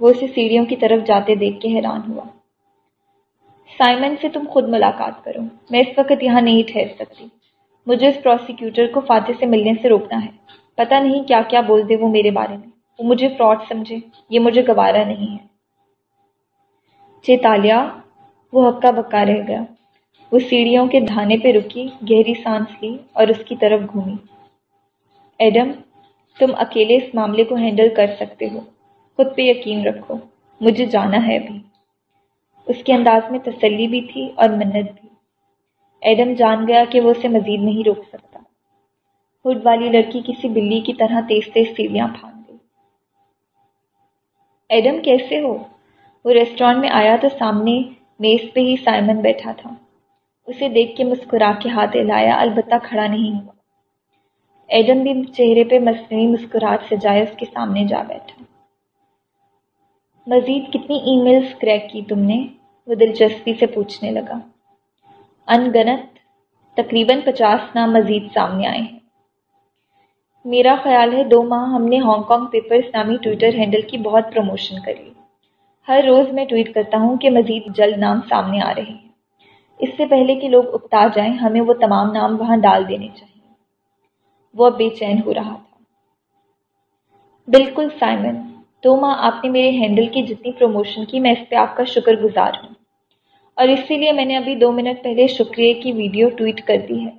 وہ اسے سیڑھیوں کی طرف جاتے دیکھ کے حیران ہوا۔ سائمن سے تم خود ملاقات کرو۔ میں اس وقت یہاں نہیں ٹھہر سکتی۔ مجھے اس پروسیکیوٹر کو فاتح سے ملنے سے روکنا ہے۔ پتہ نہیں کیا کیا بول دے وہ میرے بارے میں۔ وہ مجھے فراڈ سمجھے۔ یہ مجھے گوارا نہیں ہے۔ چیتالیہ وہ ہکا بکا رہ گیا۔ وہ سیڑھیوں کے دھانے پہ رکی، گہری سانس لی اور اس کی طرف گھومی۔ ایڈم، تم اکیلے اس معاملے کو ہینڈل کر سکتے ہو۔ خود پہ یقین رکھو۔ مجھے جانا ہے ابھی۔ اس کے انداز میں تسلی بھی تھی اور منت بھی۔ ایڈم جان گیا کہ وہ اسے مزید نہیں روک سکتا۔ ہڈ والی لڑکی کسی بلی کی طرح تیز تیز سیڑھیاں پھانگ گئی۔ ایڈم کیسے ہو؟ وہ ریسٹورینٹ میں آیا تو سامنے میز پہ ہی سائمن بیٹھا تھا۔ اسے دیکھ کے مسکرا کے ہاتھ ہلایا، البتہ کھڑا نہیں ہوا۔ ایڈم بھی چہرے پہ مصنوعی مسکراہٹ سجائے اس کے سامنے جا بیٹھا۔ مزید کتنی ای میلز کریک کی تم نے؟ وہ دلچسپی سے پوچھنے لگا۔ ان گنت تقریباً پچاس نام مزید سامنے آئے ہیں۔ میرا خیال ہے دو ماہ ہم نے ہانگ کانگ پیپرز نامی ٹویٹر ہینڈل کی بہت پروموشن کر لی ہر روز میں ٹویٹ کرتا ہوں کہ مزید جلد نام سامنے آ رہے ہیں۔ اس سے پہلے کہ لوگ اکتا جائیں، ہمیں وہ تمام نام وہاں ڈال دینے چاہیے۔ وہ اب بے چین ہو رہا تھا۔ بالکل سائمن تو ماں آپ نے میرے ہینڈل کی جتنی پروموشن کی، میں اس پہ آپ کا شکر گزار ہوں۔ اور اسی لیے میں نے ابھی دو منٹ پہلے شکریہ کی ویڈیو ٹویٹ کر دی ہے۔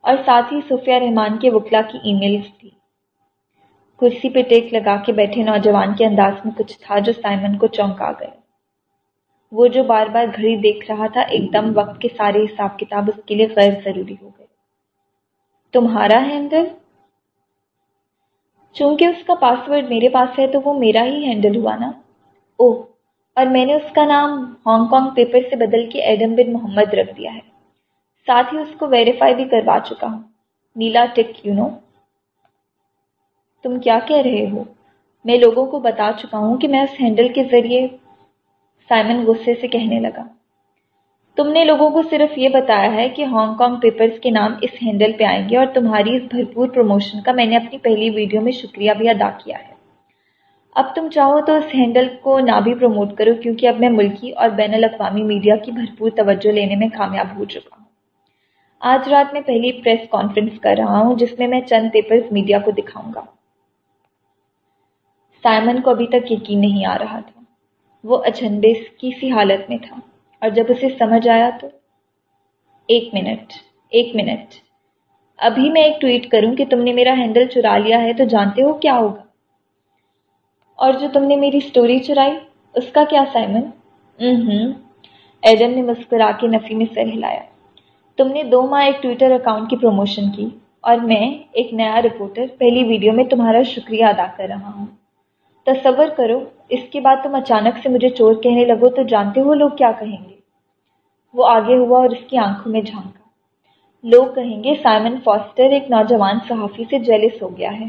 اور ساتھ ہی صوفیہ رحمان کے وکلا کی ای میلز تھی۔ کرسی پہ ٹیک لگا کے بیٹھے نوجوان کے انداز میں کچھ تھا جو سائمن کو چونکا گئے وہ جو بار بار گھڑی دیکھ رہا تھا، ایک دم وقت کے سارے حساب کتاب اس کے لیے غیر ضروری ہو گئے۔ تمہارا ہینڈل؟ چونکہ اس کا پاسورڈ میرے پاس ہے تو وہ میرا ہی ہینڈل ہوا نا۔ او اور میں نے اس کا نام ہانگ کانگ پیپر سے بدل کے ایڈم بن محمد رکھ دیا ہے۔ ساتھ ہی اس کو ویریفائی بھی کروا چکا ہوں۔ نیلا ٹک یو نو تم کیا کہہ رہے ہو؟ میں لوگوں کو بتا چکا ہوں کہ میں اس ہینڈل کے ذریعے سائمن غصے سے کہنے لگا۔ تم نے لوگوں کو صرف یہ بتایا ہے کہ ہانگ کانگ پیپرز کے نام اس ہینڈل پہ آئیں گے اور تمہاری اس بھرپور پروموشن کا میں نے اپنی پہلی ویڈیو میں شکریہ بھی ادا کیا ہے۔ اب تم چاہو تو اس ہینڈل کو نہ بھی پروموٹ کرو کیونکہ اب میں ملکی اور بین الاقوامی میڈیا کی بھرپور توجہ لینے میں کامیاب ہو چکا ہوں۔ آج رات میں پہلی پریس کانفرنس کر رہا ہوں جس میں میں چند پیپرز میڈیا کو دکھاؤں گا۔ سائمن کو ابھی تک یقین نہیں آ رہا تھا۔ وہ اچھنبے کی سی حالت میں تھا۔ اور جب اسے سمجھ آیا تو ایک منٹ ایک منٹ۔ ابھی میں ایک ٹویٹ کروں کہ تم نے میرا ہینڈل چرا لیا ہے تو جانتے ہو کیا ہوگا۔ اور جو تم نے میری سٹوری چرائی، اس کا کیا سائمن؟ ہوں ایڈم نے مسکرا کے نفی میں سر ہلایا۔ تم نے دو ماہ ایک ٹویٹر اکاؤنٹ کی پروموشن کی اور میں ایک نیا رپورٹر پہلی ویڈیو میں تمہارا شکریہ ادا کر رہا ہوں۔ تصور کرو، اس کے بعد تم اچانک سے مجھے چور کہنے لگو تو جانتے ہو لوگ کیا کہیں گے۔ وہ آگے ہوا اور اس کی آنکھوں میں جھانکا۔ لوگ کہیں گے، سائمن فاسٹر ایک نوجوان صحافی سے جیلس ہو گیا ہے۔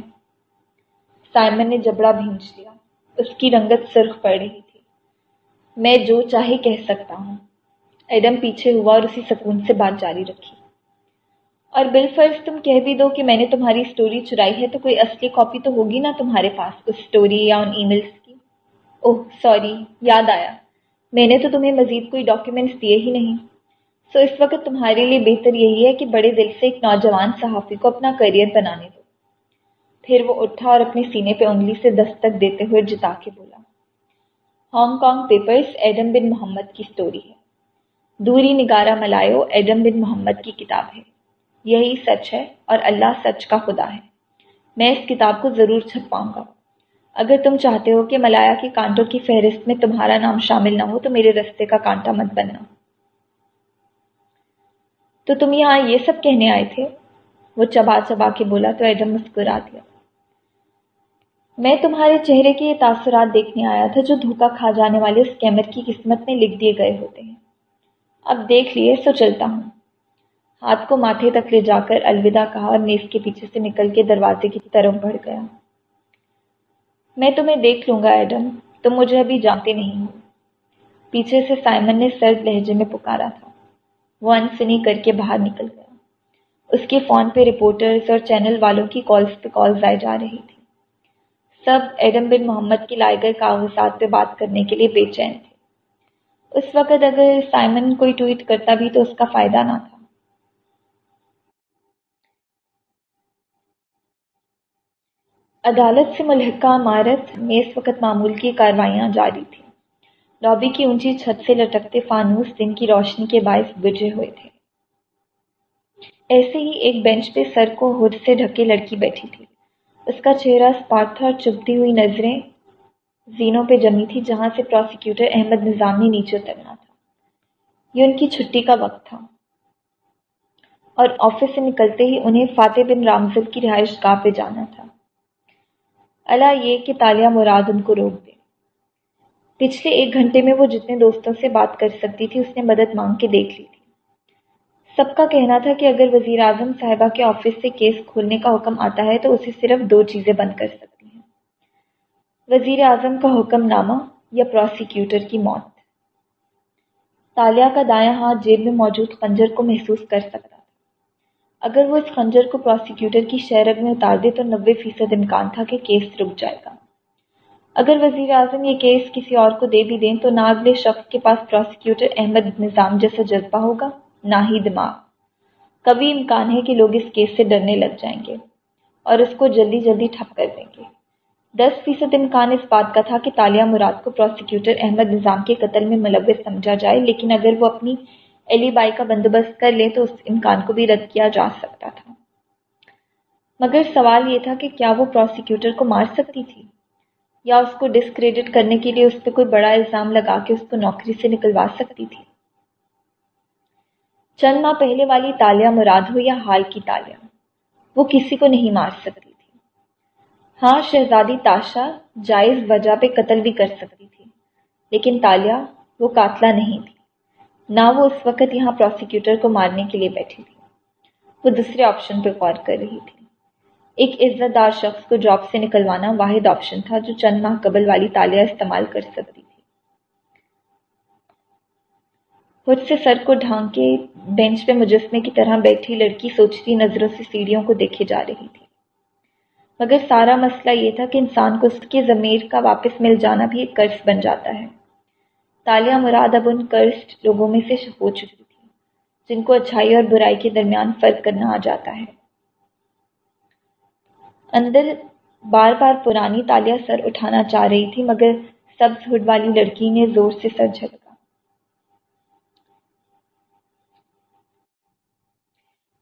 سائمن نے جبڑا بھینج دیا۔ اس کی رنگت سرخ پڑ رہی تھی۔ میں جو چاہے کہہ سکتا ہوں۔ ایڈم پیچھے ہوا اور اسی سکون سے بات جاری رکھی۔ اور بالفرض تم کہہ بھی دو کہ میں نے تمہاری اسٹوری چرائی ہے تو کوئی اصلی کاپی تو ہوگی نا تمہارے پاس اس اسٹوری یا ان ای میلس کی؟ اوہ سوری یاد آیا۔ میں نے تو تمہیں مزید کوئی ڈاکیومنٹس دیے ہی نہیں۔ سو اس وقت تمہارے لیے بہتر یہی ہے کہ بڑے دل سے ایک نوجوان صحافی کو اپنا کریئر بنانے دو۔ پھر وہ اٹھا اور اپنے سینے پہ انگلی سے دستک دیتے ہوئے جتا کے بولا، Hong papers Adam bin Muhammad کی اسٹوری ہے۔ دوری نگارہ ملایو ایڈم بن محمد کی کتاب ہے۔ یہی سچ ہے اور اللہ سچ کا خدا ہے۔ میں اس کتاب کو ضرور چھپاؤں گا۔ اگر تم چاہتے ہو کہ ملایا کے کانٹوں کی فہرست میں تمہارا نام شامل نہ ہو تو میرے رستے کا کانٹا مت بننا۔ تو تم یہاں یہ سب کہنے آئے تھے؟ وہ چبا چبا کے بولا، تو ایڈم مسکرا دیا۔ میں تمہارے چہرے کے یہ تاثرات دیکھنے آیا تھا جو دھوکا کھا جانے والے اس کیمر کی قسمت میں لکھ دیے گئے ہوتے ہیں۔ اب دیکھ لیے، سو چلتا ہوں۔ ہاتھ کو ماتھے تک لے جا کر الوداع کہا اور نیز کے پیچھے سے نکل کے دروازے کی طرف بڑھ گیا۔ میں تمہیں دیکھ لوں گا، ایڈم۔ تم مجھے ابھی جانتے نہیں ہو۔ پیچھے سے سائمن نے سرد لہجے میں پکارا تھا۔ وہ انسنی کر کے باہر نکل گیا۔ اس کے فون پہ رپورٹرز اور چینل والوں کی کالز پہ کالز آئی جا رہی تھی سب ایڈم بن محمد کے لائے گئے کاغذات پہ بات کرنے کے لیے بے چین تھے۔ اس وقت اگر سائمن کوئی ٹویٹ کرتا بھی تو اس کا فائدہ نہ تھا۔ عدالت سے ملحقہ عمارت میں اس وقت معمول کی کاروائیاں جاری تھیں۔ لابی کی اونچی چھت سے لٹکتے فانوس دن کی روشنی کے باعث بجے ہوئے تھے۔ ایسے ہی ایک بینچ پہ سر کو ہد سے ڈھکے لڑکی بیٹھی تھی۔ اس کا چہرہ اسپاٹ تھا اور چبھتی ہوئی نظریں زینوں پہ جمی تھی، جہاں سے پروسیکیوٹر احمد نظام نے نیچے اترنا تھا۔ یہ ان کی چھٹی کا وقت تھا۔ اور آفس سے نکلتے ہی انہیں فاتح بن رامزل کی رہائش گاہ پہ جانا تھا۔ اللہ یہ کہ تالیہ مراد ان کو روک دے۔ پچھلے ایک گھنٹے میں وہ جتنے دوستوں سے بات کر سکتی تھی، اس نے مدد مانگ کے دیکھ لی۔ تھی سب کا کہنا تھا کہ اگر وزیر اعظم صاحبہ کے آفس سے کیس کھولنے کا حکم آتا ہے تو اسے صرف دو چیزیں بند کر سکتی ہیں۔ وزیر اعظم کا حکم نامہ یا پروسیکیوٹر کی موت۔ تالیہ کا دایاں ہاتھ جیب میں موجود خنجر کو محسوس کر سکتا اگر وہ اس خنجر کو پروسیکیوٹر کی شہرگ میں اتار دے تو نوے فیصد امکان تھا کہ کیس رک جائے گا۔ اگر وزیر اعظم یہ کیس کسی اور کو دے بھی دیں تو نہ اگلے شخص کے پاس پروسیکیوٹر احمد نظام جیسا جذبہ ہوگا، نہ ہی دماغ۔ کبھی امکان ہے کہ لوگ اس کیس سے ڈرنے لگ جائیں گے اور اس کو جلدی جلدی ٹھپ کر دیں گے۔ دس فیصد امکان اس بات کا تھا کہ تالیہ مراد کو پروسیکیوٹر احمد نظام کے قتل میں ملوث سمجھا جائے، لیکن اگر وہ اپنی ایلی بائی کا بندوبست کر لے تو اس امکان کو بھی رد کیا جا سکتا تھا۔ مگر سوال یہ تھا کہ کیا وہ پروسیکیوٹر کو مار سکتی تھی؟ یا اس کو ڈسکریڈٹ کرنے کے لیے اس پہ کوئی بڑا الزام لگا کے اس کو نوکری سے نکلوا سکتی تھی؟ چند ماہ پہلے والی تالیاں مراد ہو یا حال کی تالیاں، وہ کسی کو نہیں مار سکتی تھی۔ ہاں شہزادی تاشا جائز وجہ پہ قتل بھی کر سکتی تھی، لیکن تالیہ وہ قاتلہ نہیں تھی۔ نہ وہ اس وقت یہاں پروسیکیوٹر کو مارنے کے لیے بیٹھی تھی۔ وہ دوسرے آپشن پہ غور کر رہی تھی۔ ایک عزت دار شخص کو جاب سے نکلوانا واحد آپشن تھا جو چند ماہ قبل والی تالیاں استعمال کر سکتی تھی۔ خود سے سر کو ڈھانکے بینچ پہ مجسمے کی طرح بیٹھی لڑکی سوچتی نظروں سے سیڑھیوں کو دیکھے جا رہی تھی۔ مگر سارا مسئلہ یہ تھا کہ انسان کو اس کے ضمیر کا واپس مل جانا بھی ایک قرض بن جاتا ہے۔ تالیہ مراد اب ان قرض لوگوں میں سے ہو چکی تھی جن کو اچھائی اور برائی کے درمیان فرق کرنا آ جاتا ہے۔ اندر بار بار پرانی تالیہ سر اٹھانا چاہ رہی تھی مگر سبز ہڈ والی لڑکی نے زور سے سر جھٹکا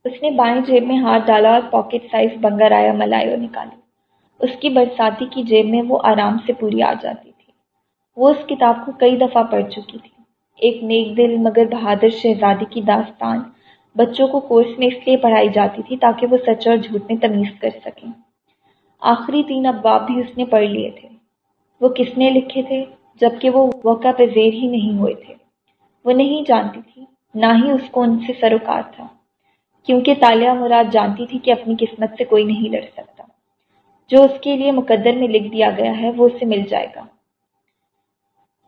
اس نے بائیں جیب میں ہاتھ ڈالا اور پاکٹ سائز بنگر آیا ملائیو نکالی اس کی برساتی کی جیب میں وہ آرام سے پوری آ جاتی۔ وہ اس کتاب کو کئی دفعہ پڑھ چکی تھی۔ ایک نیک دل مگر بہادر شہزادی کی داستان بچوں کو کورس میں اس لیے پڑھائی جاتی تھی تاکہ وہ سچ اور جھوٹ میں تمیز کر سکیں۔ آخری تین ابواب بھی اس نے پڑھ لیے تھے۔ وہ کس نے لکھے تھے؟ جبکہ وہ وقع پذیر ہی نہیں ہوئے تھے۔ وہ نہیں جانتی تھی، نہ ہی اس کو ان سے سروکار تھا۔ کیونکہ تالیہ مراد جانتی تھی کہ اپنی قسمت سے کوئی نہیں لڑ سکتا۔ جو اس کے لیے مقدر میں لکھ دیا گیا ہے، وہ اسے مل جائے گا۔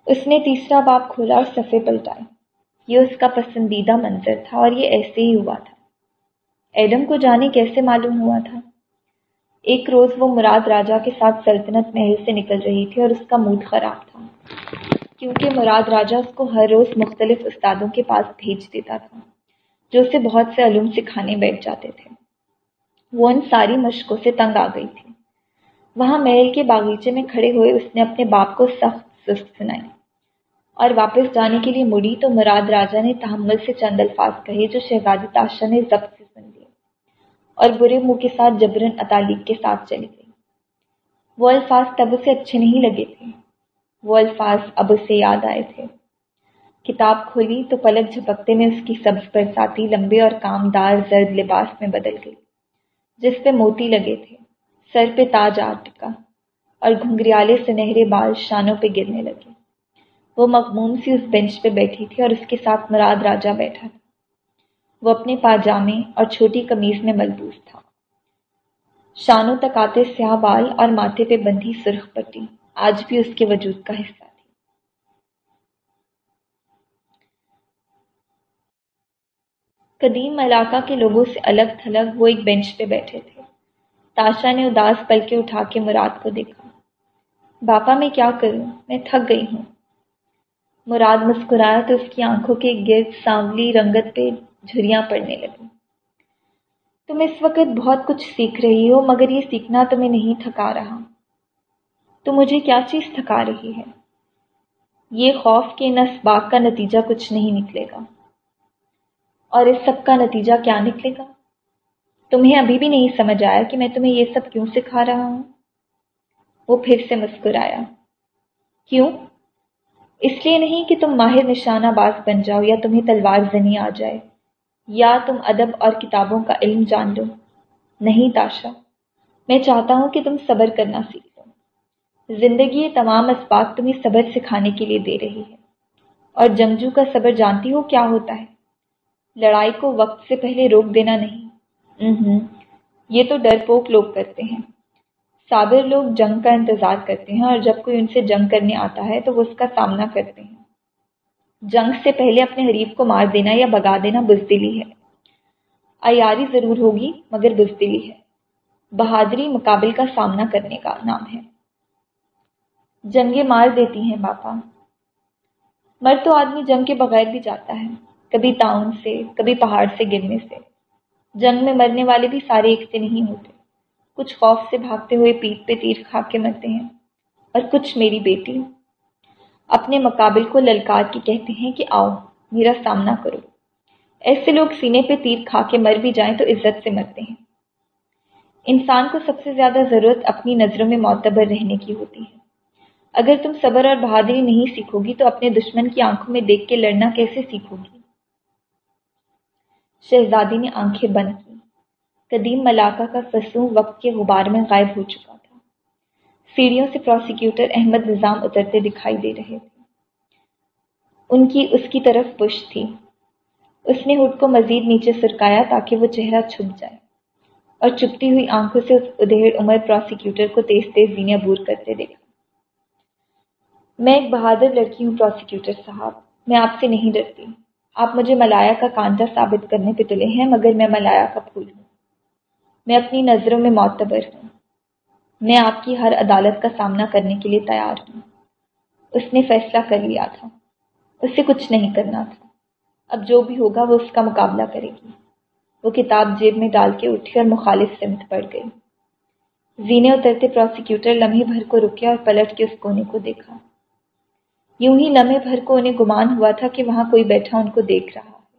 اس نے تیسرا باپ کھولا اور صفحے پلٹائے یہ اس کا پسندیدہ منظر تھا اور یہ ایسے ہی ہوا تھا۔ ایڈم کو جانے کیسے معلوم ہوا تھا؟ ایک روز وہ مراد راجا کے ساتھ سلطنت محل سے نکل رہی تھی اور اس کا موڈ خراب تھا۔ کیونکہ مراد راجا اس کو ہر روز مختلف استادوں کے پاس بھیج دیتا تھا، جو اسے بہت سے علوم سکھانے بیٹھ جاتے تھے۔ وہ ان ساری مشقوں سے تنگ آ گئی تھی۔ وہاں محل کے باغیچے میں کھڑے ہوئے اس نے اپنے باپ کو سخت سست سنائی۔ اور واپس جانے کے لیے مڑی تو مراد راجا نے تحمل سے چند الفاظ کہے جو شہزادی تاشا نے ضبط سے سن لیے اور برے منہ کے ساتھ جبرن اطالیق کے ساتھ چلی گئی وہ الفاظ تب اسے اچھے نہیں لگے تھے۔ وہ الفاظ اب اسے یاد آئے تھے۔ کتاب کھولی تو پلک جھپکتے میں اس کی سبز برساتی لمبے اور کام دار زرد لباس میں بدل گئی، جس پہ موتی لگے تھے۔ سر پہ تاج آ ٹکا اور گھنگریالے سنہرے بال شانوں پہ گرنے لگے۔ وہ مغموم سی اس بینچ پہ بیٹھی تھی اور اس کے ساتھ مراد راجا بیٹھا تھا۔ وہ اپنے پاجامے اور چھوٹی قمیض میں ملبوس تھا۔ شانوں تک آتے سیاہ بال اور ماتھے پہ بندھی سرخ پٹی آج بھی اس کے وجود کا حصہ قدیم علاقہ کے لوگوں سے الگ تھلگ وہ ایک بینچ پہ بیٹھے تھے۔ تاشا نے اداس پل کے اٹھا کے مراد کو دیکھا۔ باپا میں کیا کروں؟ میں تھک گئی ہوں۔ مراد مسکرایا تو اس کی آنکھوں کے گرد سانولی رنگت پہ جھریاں پڑنے لگی۔ تم اس وقت بہت کچھ سیکھ رہی ہو، مگر یہ سیکھنا تمہیں نہیں تھکا رہا۔ تو مجھے کیا چیز تھکا رہی ہے؟ یہ خوف کے ان اسباق کا نتیجہ کچھ نہیں نکلے گا۔ اور اس سب کا نتیجہ کیا نکلے گا؟ تمہیں ابھی بھی نہیں سمجھ آیا کہ میں تمہیں یہ سب کیوں سکھا رہا ہوں؟ وہ پھر سے مسکرایا۔ کیوں؟ اس لیے نہیں کہ تم ماہر نشانہ باز بن جاؤ یا تمہیں تلوار زنی آ جائے۔ یا تم ادب اور کتابوں کا علم جان لو۔ نہیں تاشا، میں چاہتا ہوں کہ تم صبر کرنا سیکھ لو۔ زندگی یہ تمام اسباق تمہیں صبر سکھانے کے لیے دے رہی ہے۔ اور جنگجو کا صبر جانتی ہو کیا ہوتا ہے؟ لڑائی کو وقت سے پہلے روک دینا نہیں۔ ہوں یہ تو ڈر پوک لوگ کرتے ہیں۔ صابر لوگ جنگ کا انتظار کرتے ہیں اور جب کوئی ان سے جنگ کرنے آتا ہے تو وہ اس کا سامنا کرتے ہیں۔ جنگ سے پہلے اپنے حریف کو مار دینا یا بگا دینا بزدلی ہے۔ عیاری ضرور ہوگی، مگر بزدلی ہے۔ بہادری مقابل کا سامنا کرنے کا نام ہے۔ جنگیں مار دیتی ہیں باپا۔ مر تو آدمی جنگ کے بغیر بھی جاتا ہے، کبھی تعاون سے، کبھی پہاڑ سے گرنے سے۔ جنگ میں مرنے والے بھی سارے ایک سے نہیں ہوتے۔ کچھ خوف سے بھاگتے ہوئے پیٹ پہ تیر کھا کے مرتے ہیں اور کچھ میری بیٹی اپنے مقابل کو للکار کی کہتے ہیں کہ آؤ، میرا سامنا کرو۔ ایسے لوگ سینے پہ تیر کھا کے مر بھی جائیں تو عزت سے مرتے ہیں۔ انسان کو سب سے زیادہ ضرورت اپنی نظروں میں معتبر رہنے کی ہوتی ہے۔ اگر تم صبر اور بہادری نہیں سیکھو گی تو اپنے دشمن کی آنکھوں میں دیکھ کے لڑنا کیسے سیکھو گی؟ شہزادی نے آنکھیں بند کی۔ قدیم ملاقہ کا فسوں وقت کے غبار میں غائب ہو چکا تھا۔ سیڑھیوں سے پروسیکیوٹر احمد نظام اترتے دکھائی دے رہے تھے۔ ان کی اس کی طرف پش تھی۔ اس نے ہٹ کو مزید نیچے سرکایا تاکہ وہ چہرہ چھپ جائے۔ اور چپتی ہوئی آنکھوں سے اس ادھیڑ عمر پروسیکیوٹر کو تیز تیز زینیاں بور کرتے دیکھا۔ میں ایک بہادر لڑکی ہوں پروسیکیوٹر صاحب۔ میں آپ سے نہیں ڈرتی۔ آپ مجھے ملایا کا کانٹا ثابت کرنے پہ تلے ہیں، مگر میں ملایا کا پھول ہوں۔ میں اپنی نظروں میں معتبر ہوں۔ میں آپ کی ہر عدالت کا سامنا کرنے کے لیے تیار ہوں۔ اس نے فیصلہ کر لیا تھا۔ اس سے کچھ نہیں کرنا تھا۔ اب جو بھی ہوگا وہ اس کا مقابلہ کرے گی۔ وہ کتاب جیب میں ڈال کے اٹھی اور مخالف سمت پڑ گئی۔ زینے اترتے پروسیکیوٹر لمحے بھر کو رکے اور پلٹ کے اس کونے کو دیکھا۔ یوں ہی لمحے بھر کو انہیں گمان ہوا تھا کہ وہاں کوئی بیٹھا ان کو دیکھ رہا ہے۔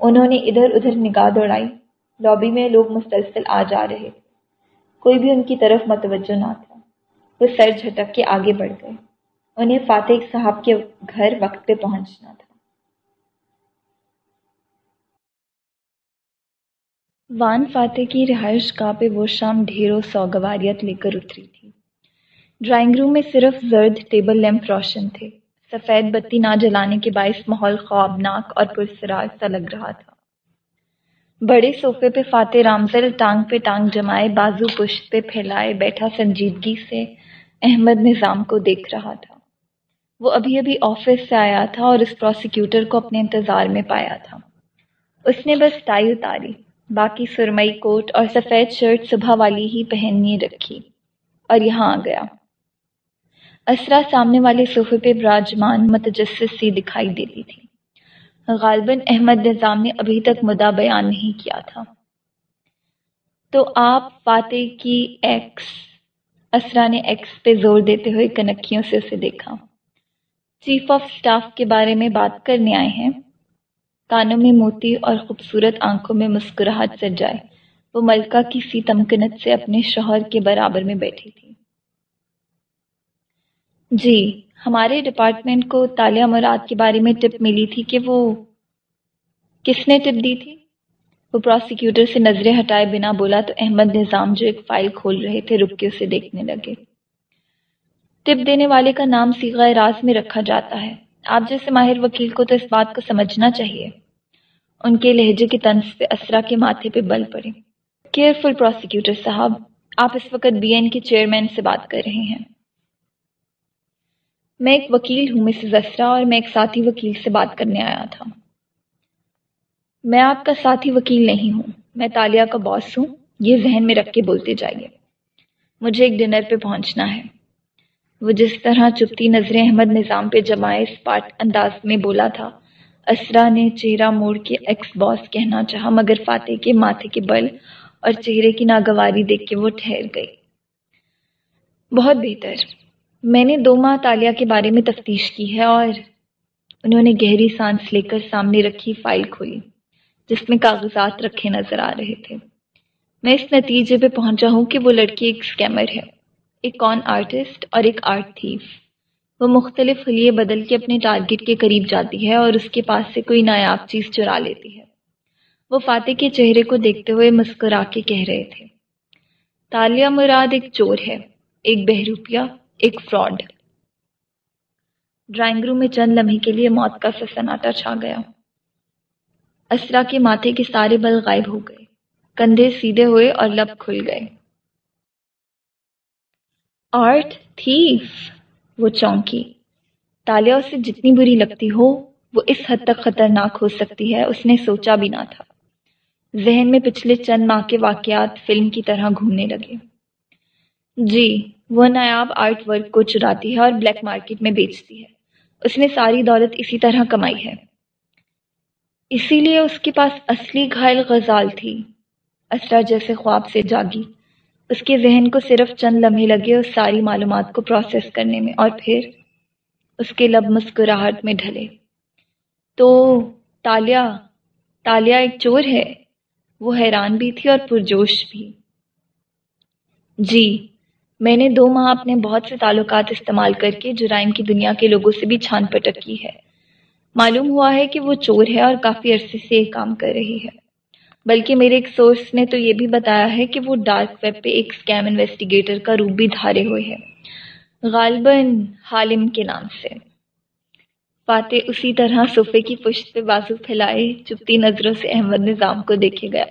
انہوں نے ادھر ادھر نگاہ دوڑائی۔ لابی میں لوگ مسلسل آ جا رہے۔ کوئی بھی ان کی طرف متوجہ نہ تھا۔ وہ سر جھٹک کے آگے بڑھ گئے۔ انہیں فاتح صاحب کے گھر وقت پہ پہنچنا تھا۔ وان فاتح کی رہائش گاہ پہ وہ شام ڈھیروں سوگواریت لے کر اتری تھی۔ ڈرائنگ روم میں صرف زرد ٹیبل لیمپ روشن تھے۔ سفید بتی نہ جلانے کے باعث ماحول خوابناک اور پرسرار سا لگ رہا تھا۔ بڑے صوفے پہ فاتح رامزل ٹانگ پہ ٹانگ جمائے، بازو پشت پہ پھیلائے، بیٹھا سنجیدگی سے احمد نظام کو دیکھ رہا تھا۔ وہ ابھی ابھی آفس سے آیا تھا اور اس پروسیکیوٹر کو اپنے انتظار میں پایا تھا۔ اس نے بس ٹائی اتاری، باقی سرمئی کوٹ اور سفید شرٹ صبح والی ہی پہننی رکھی اور یہاں آ گیا۔ اسرا سامنے والے صوفے پہ براجمان متجسس سی دکھائی دیتی تھی۔ غالباً احمد نظام نے ابھی تک مدعا بیان نہیں کیا تھا۔ تو آپ فاتح کی ایکس اسرا نے ایکس پہ زور دیتے ہوئے کنکھیوں سے اسے دیکھا۔ چیف آف سٹاف کے بارے میں بات کرنے آئے ہیں۔ کانوں میں موتی اور خوبصورت آنکھوں میں مسکراہٹ سجائے وہ ملکہ کی سی تمکنت سے اپنے شوہر کے برابر میں بیٹھی تھی۔ جی ہمارے ڈپارٹمنٹ کو تالیہ مراد کے بارے میں ٹپ ملی تھی کہ وہ کس نے ٹپ دی تھی؟ وہ پروسیکیوٹر سے نظریں ہٹائے بنا بولا تو احمد نظام جو ایک فائل کھول رہے تھے رک کے اسے دیکھنے لگے۔ ٹپ دینے والے کا نام سیغہ راز میں رکھا جاتا ہے۔ آپ جیسے ماہر وکیل کو تو اس بات کو سمجھنا چاہیے۔ ان کے لہجے کی طنز پہ اسرا کے ماتھے پہ بل پڑے۔ کیئرفل پروسیکیوٹر صاحب، آپ اس وقت بی این کے چیئرمین سے بات کر رہے ہیں۔ میں ایک وکیل ہوں مسز اسرا اور میں ایک ساتھی وکیل سے بات کرنے آیا تھا۔ میں آپ کا ساتھی وکیل نہیں ہوں، میں تالیہ کا باس ہوں، یہ ذہن میں رکھ کے بولتے جائیے۔ مجھے ایک ڈنر پہ پہنچنا ہے۔ وہ جس طرح چپتی نظریں احمد نظام پہ جمائے اسپاٹ انداز میں بولا تھا، اسرا نے چہرہ موڑ کے ایکس باس کہنا چاہا، مگر فاتح کے ماتھے کے بل اور چہرے کی ناگواری دیکھ کے وہ ٹھہر گئی۔ بہت بہتر۔ میں نے دو ماہ تالیہ کے بارے میں تفتیش کی ہے اور انہوں نے گہری سانس لے کر سامنے رکھی فائل کھولی، جس میں کاغذات رکھے نظر آ رہے تھے۔ میں اس نتیجے پہ پہنچا ہوں کہ وہ لڑکی ایک اسکیمر ہے۔ ایک کون آرٹسٹ اور ایک آرٹ تھیف۔ وہ مختلف خلیے بدل کے اپنے ٹارگٹ کے قریب جاتی ہے اور اس کے پاس سے کوئی نایاب چیز چرا لیتی ہے۔ وہ فاتح کے چہرے کو دیکھتے ہوئے مسکرا کے کہہ رہے تھے۔ تالیہ مراد ایک چور ہے، ایک بہروپیہ ایک فراڈ۔ ڈرائنگ روم میں چند لمحے کے لیے موت کا سناٹا چھا گیا۔ اسرا کے ماتھے کے سارے بل غائب ہو گئے۔ کندھے سیدھے ہوئے اور لب کھل گئے۔ آرٹ تھیف، وہ چونکی۔ تالیا، اسے جتنی بری لگتی ہو، وہ اس حد تک خطرناک ہو سکتی ہے، اس نے سوچا بھی نہ تھا۔ ذہن میں پچھلے چند ماہ کے واقعات فلم کی طرح گھومنے لگے۔ جی وہ نایاب آرٹ ورک کو چراتی ہے اور بلیک مارکیٹ میں بیچتی ہے۔ اس نے ساری دولت اسی طرح کمائی ہے۔ اسی لیے اس کے پاس اصلی گھائل غزال تھی۔ اسرا جیسے خواب سے جاگی۔ اس کے ذہن کو صرف چند لمحے لگے اس ساری معلومات کو پروسیس کرنے میں اور پھر اس کے لب مسکراہٹ میں ڈھلے۔ تو تالیا تالیا ایک چور ہے۔ وہ حیران بھی تھی اور پرجوش بھی۔ جی میں نے دو ماہ اپنے بہت سے تعلقات استعمال کر کے جرائم کی دنیا کے لوگوں سے بھی چھان پٹک کی ہے۔ معلوم ہوا ہے کہ وہ چور ہے اور کافی عرصے سے یہ کام کر رہی ہے بلکہ میرے ایک سورس نے تو یہ بھی بتایا ہے کہ وہ ڈارک ویب پہ ایک اسکیم انویسٹیگیٹر کا روپ بھی دھارے ہوئے ہیں۔ غالباً حالم کے نام سے۔ فاتح اسی طرح صوفے کی پشت پہ بازو پھیلائے، چپتی نظروں سے احمد نظام کو دیکھے گیا۔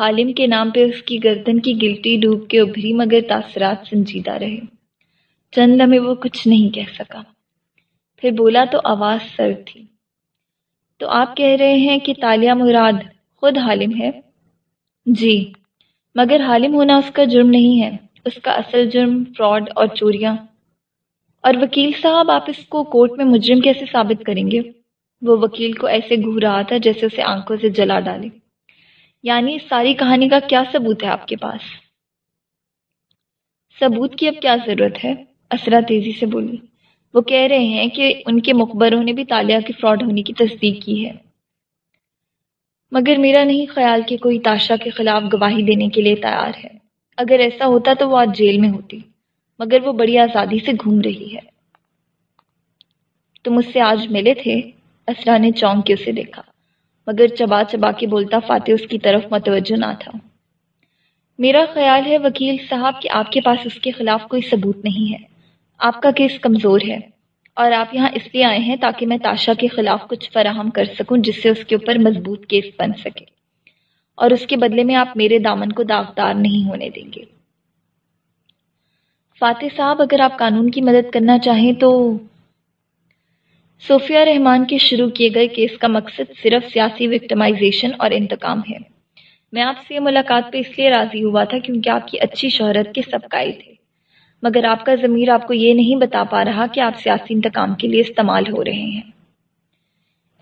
حالم کے نام پہ اس کی گردن کی گلٹی ڈوب کے ابھری مگر تاثرات سنجیدہ رہے۔ چند لمحے وہ کچھ نہیں کہہ سکا۔ پھر بولا تو آواز سر تھی۔ تو آپ کہہ رہے ہیں کہ تالیہ مراد خود حالم ہے؟ جی مگر حالم ہونا اس کا جرم نہیں ہے۔ اس کا اصل جرم فراڈ اور چوریاں۔ اور وکیل صاحب، آپ اس کو کورٹ میں مجرم کیسے ثابت کریں گے؟ وہ وکیل کو ایسے گھو رہا تھا جیسے اسے آنکھوں سے جلا ڈالے۔ یعنی اس ساری کہانی کا کیا ثبوت ہے آپ کے پاس؟ ثبوت کی اب کیا ضرورت ہے؟ اسرا تیزی سے بولی، وہ کہہ رہے ہیں کہ ان کے مخبروں نے بھی تالیہ کی فراڈ ہونے کی تصدیق کی ہے۔ مگر میرا نہیں خیال کہ کوئی تاشا کے خلاف گواہی دینے کے لیے تیار ہے۔ اگر ایسا ہوتا تو وہ آج جیل میں ہوتی، مگر وہ بڑی آزادی سے گھوم رہی ہے۔ تم اس سے آج ملے تھے، اسرا نے چونک کے اسے دیکھا۔ مگر چبا چبا کے بولتا فاتح اس کی طرف متوجہ نہ تھا۔ میرا خیال ہے وکیل صاحب کہ آپ کے پاس اس کے خلاف کوئی ثبوت نہیں ہے۔ آپ کا کیس کمزور ہے اور آپ یہاں اس لیے آئے ہیں تاکہ میں تاشا کے خلاف کچھ فراہم کر سکوں جس سے اس کے اوپر مضبوط کیس بن سکے۔ اور اس کے بدلے میں آپ میرے دامن کو داغدار نہیں ہونے دیں گے۔ فاتح صاحب، اگر آپ قانون کی مدد کرنا چاہیں تو صوفیہ رحمان کے شروع کیے گئے کیس کا مقصد صرف سیاسی وکٹمائزیشن اور انتقام ہے۔ میں آپ سے یہ ملاقات پہ اس لیے راضی ہوا تھا کیونکہ آپ کی اچھی شہرت کے سب قائد تھے۔ مگر آپ کا ضمیر آپ کو یہ نہیں بتا پا رہا کہ آپ سیاسی انتقام کے لیے استعمال ہو رہے ہیں۔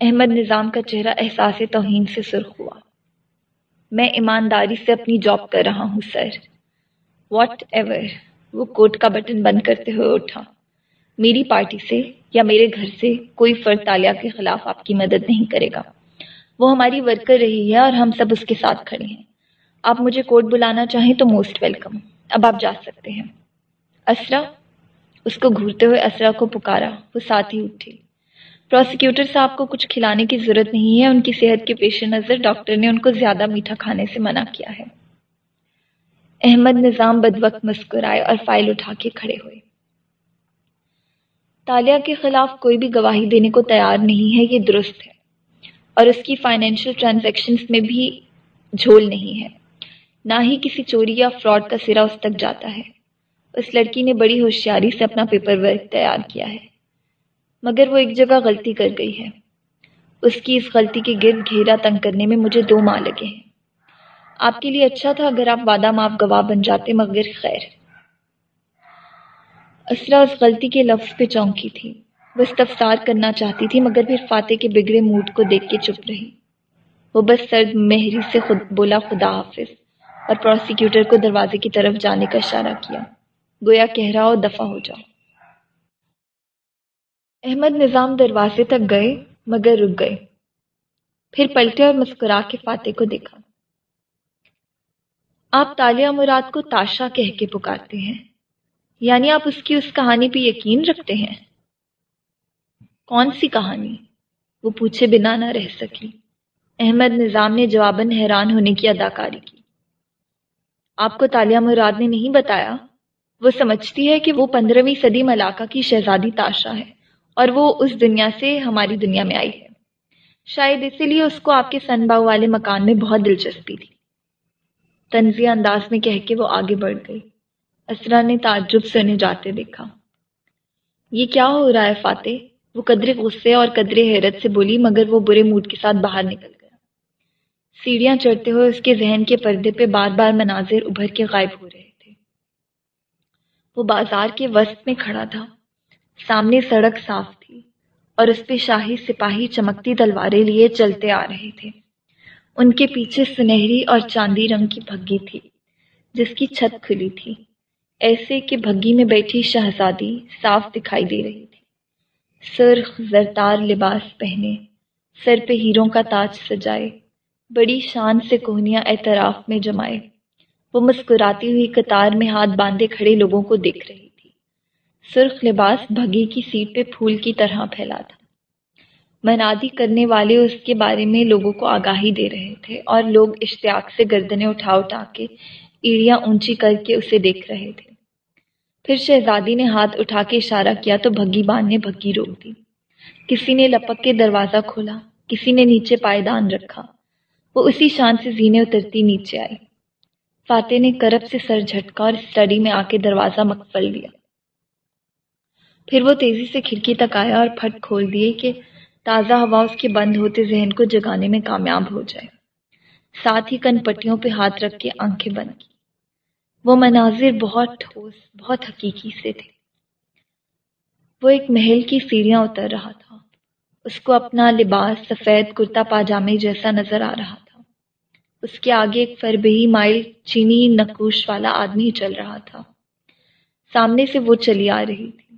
احمد نظام کا چہرہ احساس توہین سے سرخ ہوا۔ میں ایمانداری سے اپنی جاب کر رہا ہوں، سر۔ واٹ ایور وہ کوٹ کا بٹن بند کرتے ہوئے اٹھا۔ میری پارٹی سے یا میرے گھر سے کوئی فرد تالیہ کے خلاف آپ کی مدد نہیں کرے گا۔ وہ ہماری ورکر رہی ہے اور ہم سب اس کے ساتھ کھڑے ہیں۔ آپ مجھے کوٹ بلانا چاہیں تو موسٹ ویلکم اب آپ جا سکتے ہیں۔ اسرا، اس کو گھورتے ہوئے اسرا کو پکارا۔ وہ ساتھ ہی اٹھی پروسیکیوٹر صاحب کو کچھ کھلانے کی ضرورت نہیں ہے۔ ان کی صحت کے پیش نظر ڈاکٹر نے ان کو زیادہ میٹھا کھانے سے منع کیا ہے۔ احمد نظام بد وقت مسکرائے اور فائل اٹھا کے کھڑے ہوئے۔ تالیہ کے خلاف کوئی بھی گواہی دینے کو تیار نہیں ہے، یہ درست ہے۔ اور اس کی فائنینشیل ٹرانزیکشنز میں بھی جھول نہیں ہے۔ نہ ہی کسی چوری یا فراڈ کا سرا اس تک جاتا ہے۔ اس لڑکی نے بڑی ہوشیاری سے اپنا پیپر ورک تیار کیا ہے۔ مگر وہ ایک جگہ غلطی کر گئی ہے۔ اس کی اس غلطی کے گرد گھیرا تنگ کرنے میں مجھے دو ماہ لگے ہیں۔ آپ کے لیے اچھا تھا اگر آپ وعدہ معاف گواہ بن جاتے مگر خیر۔ اسرا اس غلطی کے لفظ پہ چونکی تھی۔ وہ استفسار کرنا چاہتی تھی، مگر پھر فاتح کے بگڑے موڈ کو دیکھ کے چپ رہی۔ وہ بس سرد مہری سے خود بولا خدا حافظ اور پروسیکیوٹر کو دروازے کی طرف جانے کا اشارہ کیا۔ گویا کہہ رہا ہو دفع ہو جاؤ۔ احمد نظام دروازے تک گئے، مگر رک گئے۔ پھر پلٹے اور مسکرا کے فاتح کو دیکھا۔ آپ تالیہ مراد کو تاشا کہہ کے پکارتے ہیں۔ یعنی آپ اس کی اس کہانی پہ یقین رکھتے ہیں؟ کون سی کہانی؟ وہ پوچھے بنا نہ رہ سکی۔ احمد نظام نے جواباً حیران ہونے کی اداکاری کی۔ آپ کو تالیہ مراد نے نہیں بتایا؟ وہ سمجھتی ہے کہ وہ پندرہویں صدی ملاقہ کی شہزادی تاشا ہے اور وہ اس دنیا سے ہماری دنیا میں آئی ہے۔ شاید اسی لیے اس کو آپ کے سن باؤ والے مکان میں بہت دلچسپی تھی۔ تنزیہ انداز میں کہہ کے وہ آگے بڑھ گئی۔ اسرا نے تعجب سے انہیں جاتے دیکھا۔ یہ کیا ہو رہا ہے فاتح؟ وہ قدرے غصے اور قدرے حیرت سے بولی، مگر وہ برے موڈ کے ساتھ باہر نکل گیا۔ سیڑھیاں چڑھتے ہوئے اس کے ذہن کے پردے پہ بار بار مناظر ابھر کے غائب ہو رہے تھے۔ وہ بازار کے وسط میں کھڑا تھا۔ سامنے سڑک صاف تھی اور اس پہ شاہی سپاہی چمکتی تلواریں لیے چلتے آ رہے تھے۔ ان کے پیچھے سنہری اور چاندی رنگ کی بھگی تھی، جس کی چھت کھلی تھی۔ ایسے کہ بھگی میں بیٹھی شہزادی صاف دکھائی دے رہی تھی۔ سرخ زرتار لباس پہنے، سر پہ ہیروں کا تاج سجائے، بڑی شان سے کوہنیاں اعتراف میں جمائے۔ وہ مسکراتی ہوئی قطار میں ہاتھ باندھے کھڑے لوگوں کو دیکھ رہی تھی۔ سرخ لباس بھگی کی سیٹ پہ پھول کی طرح پھیلا تھا۔ منادی کرنے والے اس کے بارے میں لوگوں کو آگاہی دے رہے تھے اور لوگ اشتیاق سے گردنیں اٹھا اٹھا کے ایڑیاں اونچی کر کے اسے دیکھ رہے تھے۔ پھر شہزادی نے ہاتھ اٹھا کے اشارہ کیا تو بھگی بان نے بھگی روک دی۔ کسی نے لپک کے دروازہ کھولا، کسی نے نیچے پائیدان رکھا۔ وہ اسی شان سے زینے اترتی نیچے آئی۔ فاتح نے کرب سے سر جھٹکا اور اسٹڈی میں آ کے دروازہ مقفل دیا پھر وہ تیزی سے کھڑکی تک آیا اور پھٹ کھول دیے کہ تازہ ہوا اس کے بند ہوتے ذہن کو جگانے میں کامیاب ہو جائے۔ ساتھ ہی کن پٹیوں پہ ہاتھ رکھ کے آنکھیں بند کی۔ وہ مناظر بہت ٹھوس، بہت حقیقی سے تھے۔ وہ ایک محل کی سیڑھیاں اتر رہا تھا۔ اس کو اپنا لباس سفید کرتا پاجامے جیسا نظر آ رہا تھا۔ اس کے آگے ایک فربہی مائل چینی نقوش والا آدمی چل رہا تھا۔ سامنے سے وہ چلی آ رہی تھی۔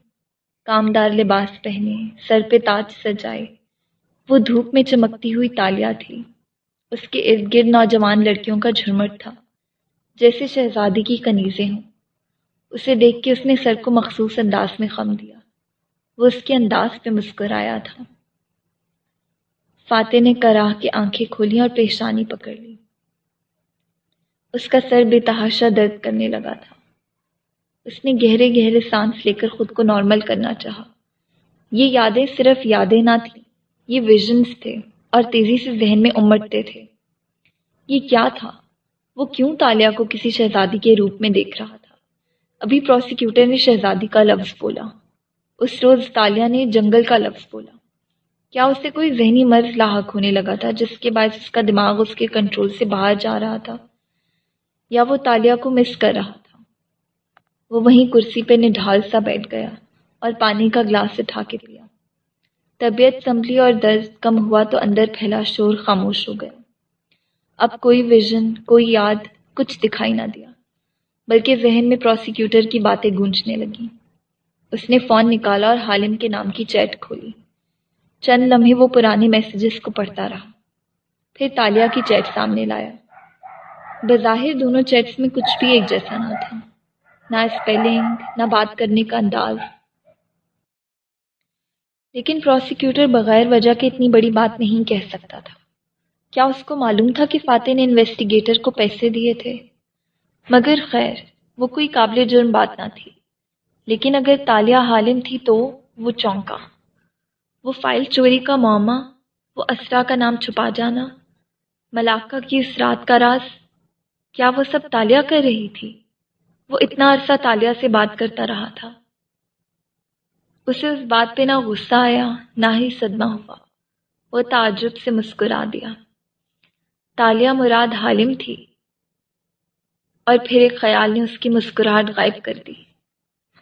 کامدار لباس پہنے، سر پہ تاج سجائے۔ وہ دھوپ میں چمکتی ہوئی تالیاں تھی۔ اس کے ارد گرد نوجوان لڑکیوں کا جھرمٹ تھا۔ جیسے شہزادی کی کنیزیں ہوں۔ اسے دیکھ کے اس نے سر کو مخصوص انداز میں خم دیا۔ وہ اس کے انداز پہ مسکرایا تھا۔ فاتح نے کراہ کے آنکھیں کھولی اور پیشانی پکڑ لی۔ اس کا سر بے تحاشا درد کرنے لگا تھا۔ اس نے گہرے گہرے سانس لے کر خود کو نارمل کرنا چاہا۔ یہ یادیں صرف یادیں نہ تھیں، یہ ویژنس تھے اور تیزی سے ذہن میں امٹتے تھے۔ یہ کیا تھا؟ وہ کیوں تالیہ کو کسی شہزادی کے روپ میں دیکھ رہا تھا؟ ابھی پروسیکیوٹر نے شہزادی کا لفظ بولا۔ اس روز تالیہ نے جنگل کا لفظ بولا۔ کیا اسے کوئی ذہنی مرض لاحق ہونے لگا تھا جس کے باعث اس کا دماغ اس کے کنٹرول سے باہر جا رہا تھا؟ یا وہ تالیہ کو مس کر رہا تھا؟ وہ وہیں کرسی پہ نڈھال سا بیٹھ گیا اور پانی کا گلاس اٹھا کے پیا۔ طبیعت سنبھلی اور درد کم ہوا تو اندر پھیلا شور خاموش ہو گیا۔ اب کوئی ویژن، کوئی یاد کچھ دکھائی نہ دیا، بلکہ ذہن میں پروسیکیوٹر کی باتیں گونجنے لگیں۔ اس نے فون نکالا اور حالم کے نام کی چیٹ کھولی۔ چند لمحے وہ پرانے میسیجز کو پڑھتا رہا۔ پھر تالیہ کی چیٹ سامنے لایا۔ بظاہر دونوں چیٹس میں کچھ بھی ایک جیسا نہ تھا۔ نہ اسپیلنگ نہ بات کرنے کا انداز۔ لیکن پروسیکیوٹر بغیر وجہ کے اتنی بڑی بات نہیں کہہ سکتا تھا۔ کیا اس کو معلوم تھا کہ فاتح نے انویسٹیگیٹر کو پیسے دیے تھے؟ مگر خیر، وہ کوئی قابل جرم بات نہ تھی۔ لیکن اگر تالیہ حالم تھی تو وہ چونکا۔ وہ فائل چوری کا معمہ وہ اسرا کا نام چھپا جانا ملاقہ کی اس رات کا راز۔ کیا وہ سب تالیہ کر رہی تھی؟ وہ اتنا عرصہ تالیہ سے بات کرتا رہا تھا۔ اسے اس بات پہ نہ غصہ آیا، نہ ہی صدمہ ہوا۔ وہ تعجب سے مسکرا دیا۔ تالیہ مراد حالم تھی اور پھر ایک خیال نے اس کی مسکراہٹ غائب کر دی۔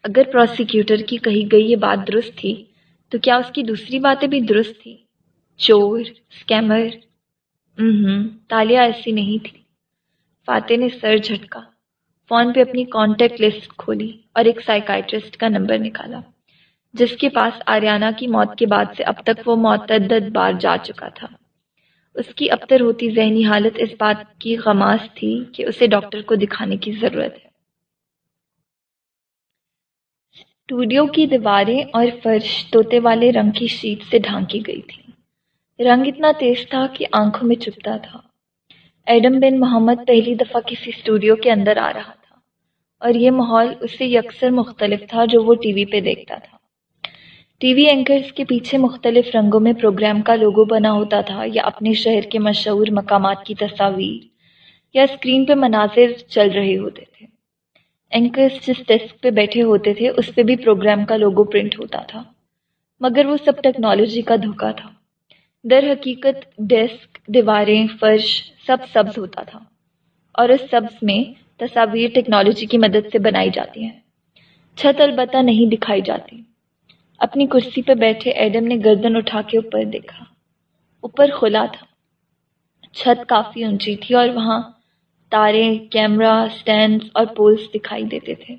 اگر پروسیکیوٹر کی کہی گئی یہ بات درست تھی، تو کیا اس کی دوسری باتیں بھی درست تھی چور اسکیمر ہوں تالیہ ایسی نہیں تھی۔ فاتح نے سر جھٹکا، فون پہ اپنی کانٹیکٹ لسٹ کھولی اور ایک سائیکائٹرسٹ کا نمبر نکالا، جس کے پاس آریانہ کی موت کے بعد سے اب تک وہ معتدد بار جا چکا تھا۔ اس کی ابتر ہوتی ذہنی حالت اس بات کی غماس تھی کہ اسے ڈاکٹر کو دکھانے کی ضرورت ہے۔ اسٹوڈیو کی دیواریں اور فرش طوطے والے رنگ کی شیٹ سے ڈھانکی گئی تھی رنگ اتنا تیز تھا کہ آنکھوں میں چپتا تھا۔ ایڈم بن محمد پہلی دفعہ کسی اسٹوڈیو کے اندر آ رہا تھا اور یہ ماحول اس سے یکسر مختلف تھا جو وہ ٹی وی پہ دیکھتا تھا۔ ٹی وی اینکرز کے پیچھے مختلف رنگوں میں پروگرام کا لوگو بنا ہوتا تھا یا اپنے شہر کے مشہور مقامات کی تصاویر یا اسکرین پہ مناظر چل رہے ہوتے تھے۔ اینکرز جس ڈیسک پہ بیٹھے ہوتے تھے، اس پہ بھی پروگرام کا لوگو پرنٹ ہوتا تھا، مگر وہ سب ٹیکنالوجی کا دھوکا تھا۔ در حقیقت ڈیسک، دیواریں، فرش سب سبز ہوتا تھا، اور اس سبز میں تصاویر ٹیکنالوجی کی مدد سے بنائی جاتی ہیں۔ چھت البتہ نہیں دکھائی جاتی۔ اپنی کرسی پہ بیٹھے ایڈم نے گردن اٹھا کے اوپر دیکھا۔ اوپر کھلا تھا۔ چھت کافی اونچی تھی اور وہاں تارے، کیمرہ سٹینڈ اور پولس دکھائی دیتے تھے۔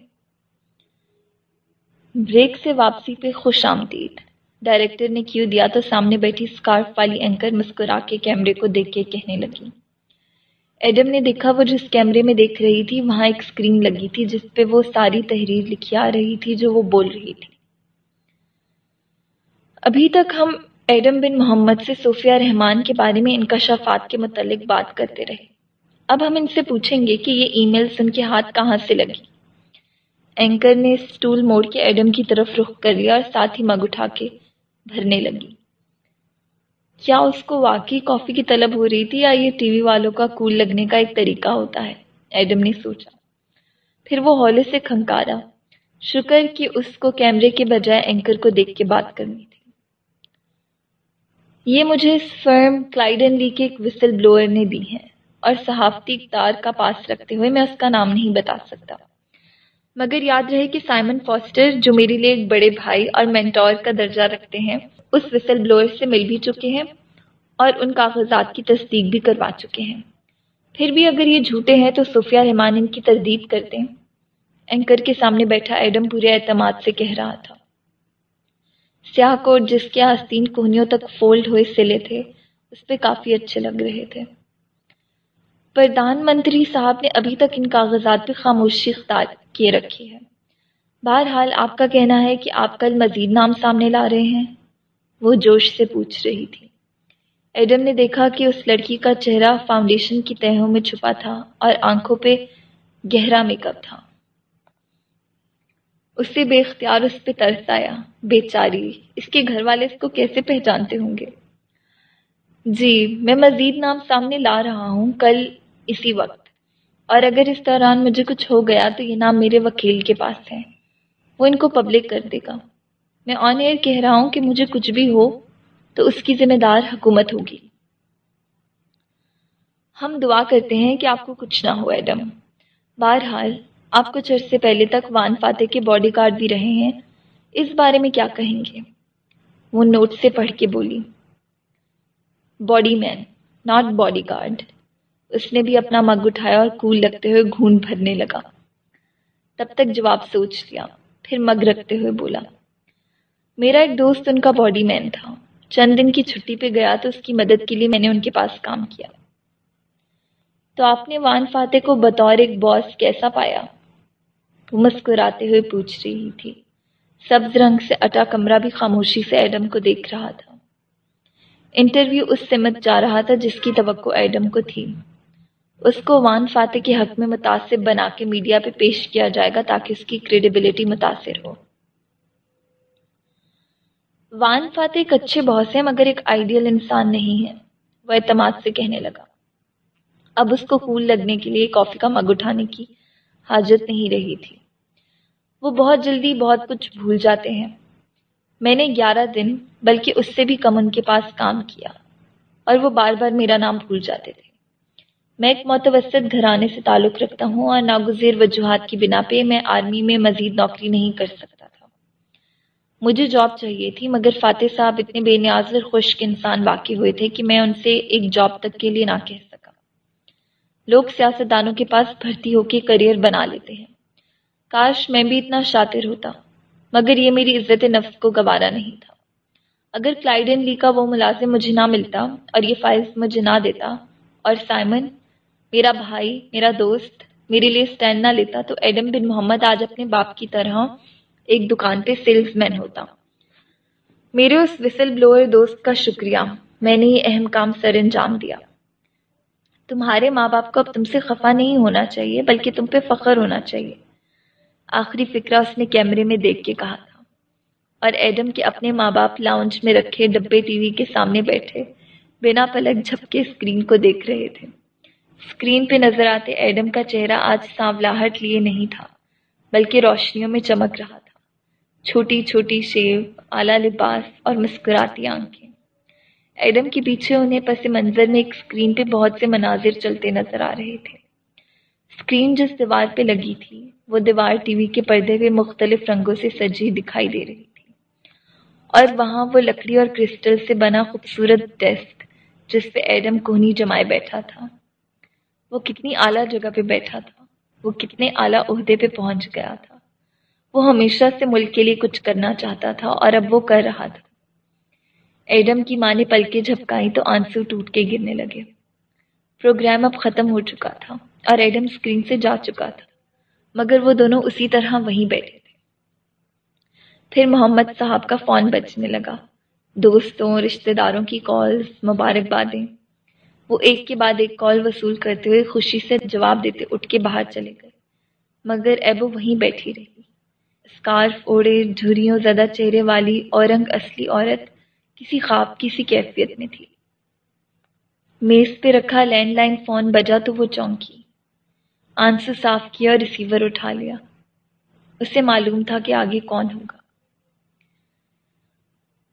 بریک سے واپسی پہ خوش آمدید۔ ڈائریکٹر نے کیوں دیا تو سامنے بیٹھی اسکارف والی اینکر مسکرا کے کیمرے کو دیکھ کے کہنے لگی۔ ایڈم نے دیکھا وہ جس کیمرے میں دیکھ رہی تھی، وہاں ایک اسکرین لگی تھی جس پہ وہ ساری تحریر لکھی آ رہی تھی جو وہ بول رہی تھی۔ ابھی تک ہم ایڈم بن محمد سے صوفیہ رحمان کے بارے میں انکشافات کے متعلق بات کرتے رہے۔ اب ہم ان سے پوچھیں گے کہ یہ ای میلز ان کے ہاتھ کہاں سے لگی۔ اینکر نے اسٹول موڑ کے ایڈم کی طرف رخ کر لیا اور ساتھ ہی مگ اٹھا کے بھرنے لگی۔ کیا اس کو واقعی کافی کی طلب ہو رہی تھی یا یہ ٹی وی والوں کا کول لگنے کا ایک طریقہ ہوتا ہے؟ ایڈم نے سوچا۔ پھر وہ ہولے سے کھنکارا۔ شکر کہ اس کو کیمرے کے بجائے اینکر کو دیکھ کے بات کرنی۔ یہ مجھے فرم کلائڈن لی کے ایک وسل بلوئر نے دی ہے اور صحافتی اقدار کا پاس رکھتے ہوئے میں اس کا نام نہیں بتا سکتا۔ مگر یاد رہے کہ سائمن فاسٹر جو میرے لیے ایک بڑے بھائی اور مینٹور کا درجہ رکھتے ہیں، اس وسل بلوئر سے مل بھی چکے ہیں اور ان کاغذات کی تصدیق بھی کروا چکے ہیں۔ پھر بھی اگر یہ جھوٹے ہیں تو صوفیہ رحمان ان کی تردید کرتے ہیں۔ اینکر کے سامنے بیٹھا ایڈم پورے اعتماد سے کہہ رہا تھا۔ سیاہ کوٹ جس کے آستین کوہنیوں تک فولڈ ہوئے سلے تھے، اس پہ کافی اچھے لگ رہے تھے۔ پردھان منتری صاحب نے ابھی تک ان کاغذات پہ خاموشی اختار کیے رکھی ہے۔ بہرحال، آپ کا کہنا ہے کہ آپ کل مزید نام سامنے لا رہے ہیں؟ وہ جوش سے پوچھ رہی تھی۔ ایڈم نے دیکھا کہ اس لڑکی کا چہرہ فاؤنڈیشن کی تہوں میں چھپا تھا اور آنکھوں پہ گہرا میک اپ تھا۔ اس سے بے اختیار اس پہ ترس آیا بے چاری اس کے گھر والے اس کو کیسے پہچانتے ہوں گے؟ جی میں مزید نام سامنے لا رہا ہوں کل اسی وقت۔ اور اگر اس دوران مجھے کچھ ہو گیا تو یہ نام میرے وکیل کے پاس ہے۔ وہ ان کو پبلک کر دے گا۔ میں آن ایئر کہہ رہا ہوں کہ مجھے کچھ بھی ہو تو اس کی ذمہ دار حکومت ہوگی۔ ہم دعا کرتے ہیں کہ آپ کو کچھ نہ ہو، ایڈم۔ بہرحال آپ کچھ عرصے پہلے تک وان فاتح کے باڈی گارڈ بھی رہے ہیں، اس بارے میں کیا کہیں گے؟ وہ نوٹ سے پڑھ کے بولی، body man, not body guard. اس نے بھی اپنا مگ اٹھایا اور کول لگتے ہوئے گھون بھرنے لگا۔ تب تک جواب سوچ لیا، پھر مگ رکھتے ہوئے بولا، میرا ایک دوست ان کا باڈی مین تھا۔ چند دن کی چھٹی پہ گیا تو اس کی مدد کے لیے میں نے ان کے پاس کام کیا۔ تو آپ نے وان فاتح کو بطور ایک باس کیسا پایا؟ وہ مسکراتے ہوئے پوچھ رہی تھی۔ سبز رنگ سے اٹا کمرہ بھی خاموشی سے ایڈم کو دیکھ رہا تھا۔ انٹرویو اس سمت جا رہا تھا جس کی توقع ایڈم کو تھی۔ اس کو وان فاتح کے حق میں متاثر بنا کے میڈیا پہ پیش کیا جائے گا تاکہ اس کی کریڈیبلٹی متاثر ہو۔ وان فاتح ایک اچھے باس ہیں مگر ایک آئیڈیل انسان نہیں ہے۔ وہ اعتماد سے کہنے لگا۔ اب اس کو کول لگنے کے لیے کافی کا مگ اٹھانے کی حاجت نہیں رہی تھی۔ وہ بہت جلدی بہت کچھ بھول جاتے ہیں۔ میں نے گیارہ دن بلکہ اس سے بھی کم ان کے پاس کام کیا اور وہ بار بار میرا نام بھول جاتے تھے۔ میں ایک متوسط گھرانے سے تعلق رکھتا ہوں اور ناگزیر وجوہات کی بنا پہ میں آرمی میں مزید نوکری نہیں کر سکتا تھا۔ مجھے جاب چاہیے تھی، مگر فاتح صاحب اتنے بے نیاز اور خشک انسان باقی ہوئے تھے کہ میں ان سے ایک جاب تک کے لیے نہ کہہ سکا۔ لوگ سیاستدانوں کے پاس بھرتی ہو کے کریئر بنا لیتے ہیں۔ کاش میں بھی اتنا شاطر ہوتا، مگر یہ میری عزت نفس کو گوارا نہیں تھا۔ اگر کلائڈن لی کا وہ ملازم مجھے نہ ملتا اور یہ فائز مجھے نہ دیتا، اور سائمن، میرا بھائی، میرا دوست میرے لیے اسٹینڈ نہ لیتا تو ایڈم بن محمد آج اپنے باپ کی طرح ایک دکان پہ سیلز مین ہوتا۔ میرے اس وسل بلوئر دوست کا شکریہ، میں نے یہ اہم کام سر انجام دیا۔ تمہارے ماں باپ کو اب تم سے خفا نہیں ہونا چاہیے، بلکہ تم پہ فخر ہونا چاہیے۔ آخری فکرہ اس نے کیمرے میں دیکھ کے کہا تھا۔ اور ایڈم کے اپنے ماں باپ لاؤنج میں رکھے ڈبے ٹی وی کے سامنے بیٹھے، بنا پلک جھپکے اسکرین کو دیکھ رہے تھے۔ اسکرین پہ نظر آتے ایڈم کا چہرہ آج سانولاہٹ لیے نہیں تھا، بلکہ روشنیوں میں چمک رہا تھا۔ چھوٹی چھوٹی شیو، اعلیٰ لباس اور مسکراتی آنکھیں۔ ایڈم کے پیچھے انہیں پس منظر میں ایک اسکرین پہ بہت سے مناظر چلتے نظر آ رہے تھے۔ اسکرین جس دیوار پہ لگی تھی وہ دیوار ٹی وی کے پردے پہ مختلف رنگوں سے سجی دکھائی دے رہی تھی۔ اور وہاں وہ لکڑی اور کرسٹل سے بنا خوبصورت ڈیسک جس پہ ایڈم کونی جمائے بیٹھا تھا۔ وہ کتنی اعلیٰ جگہ پہ بیٹھا تھا۔ وہ کتنے اعلیٰ عہدے پہ پہنچ گیا تھا۔ وہ ہمیشہ سے ملک کے لیے کچھ کرنا چاہتا تھا اور اب وہ کر رہا تھا۔ ایڈم کی ماں نے پلکیں جھپکائی تو آنسو ٹوٹ کے گرنے لگے۔ پروگرام اب ختم ہو چکا تھا اور ایڈم اسکرین سے جا چکا تھا۔ مگر وہ دونوں اسی طرح وہیں بیٹھے تھے۔ پھر محمد صاحب کا فون بجنے لگا۔ دوستوں، رشتہ داروں کی کالز مبارکبادیں۔ وہ ایک کے بعد ایک کال وصول کرتے ہوئے خوشی سے جواب دیتے اٹھ کے باہر چلے گئے۔ مگر ایبو وہیں بیٹھی رہی۔ اسکارف، اوڑے جھریوں زدہ چہرے والی اور رنگ اصلی عورت کسی خواب، کسی کیفیت میں تھی۔ میز پہ رکھا لینڈ لائن فون بجا تو وہ چونکی۔ آنسو صاف کیا اور ریسیور اٹھا لیا۔ اسے معلوم تھا کہ آگے کون ہوگا۔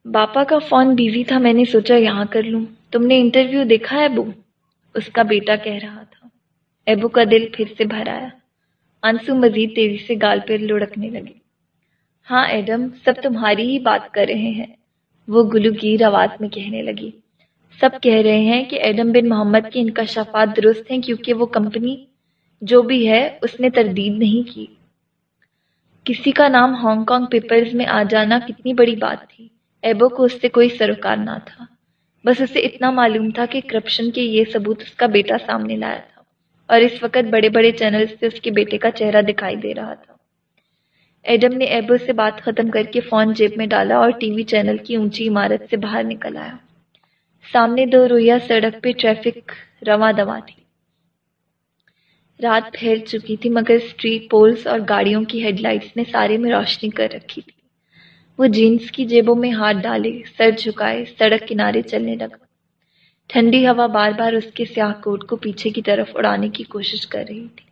باپا کا فون بیزی تھا، میں نے سوچا یہاں کر لوں۔ تم نے انٹرویو دیکھا ہے ابو؟ اس کا بیٹا کہہ رہا تھا۔ ابو کا دل پھر سے بھر آیا۔ انسو مزید تیزی سے گال پہ لڑکنے لگی ہاں ایڈم، سب تمہاری ہی بات کر رہے ہیں۔ وہ گلو گیر آواز میں کہنے لگی۔ سب کہہ رہے ہیں کہ ایڈم بن محمد کی انکشافات درست ہیں کیونکہ وہ کمپنی جو بھی ہے، اس نے تردید نہیں کی۔ کسی کا نام ہانگ کانگ پیپرز میں آ جانا کتنی بڑی بات تھی۔ ایبو کو اس سے کوئی سروکار نہ تھا۔ بس اسے اتنا معلوم تھا کہ کرپشن کے یہ ثبوت اس کا بیٹا سامنے لایا تھا اور اس وقت بڑے بڑے چینلز سے اس کے بیٹے کا چہرہ دکھائی دے رہا تھا۔ ایڈم نے ایبو سے بات ختم کر کے فون جیب میں ڈالا اور ٹی وی چینل کی اونچی عمارت سے باہر نکل آیا۔ سامنے دو رویا سڑک پہ ٹریفک رواں دواں تھی۔ رات پھیل چکی تھی، مگر اسٹریٹ پولز اور گاڑیوں کی ہیڈ لائٹس نے سارے میں روشنی کر رکھی تھی۔ وہ جینس کی جیبوں میں ہاتھ ڈالے، سر جھکائے، سڑک کنارے چلنے لگا۔ ٹھنڈی ہوا بار بار اس کے سیاہ کوٹ کو پیچھے کی طرف اڑانے کی کوشش کر رہی تھی۔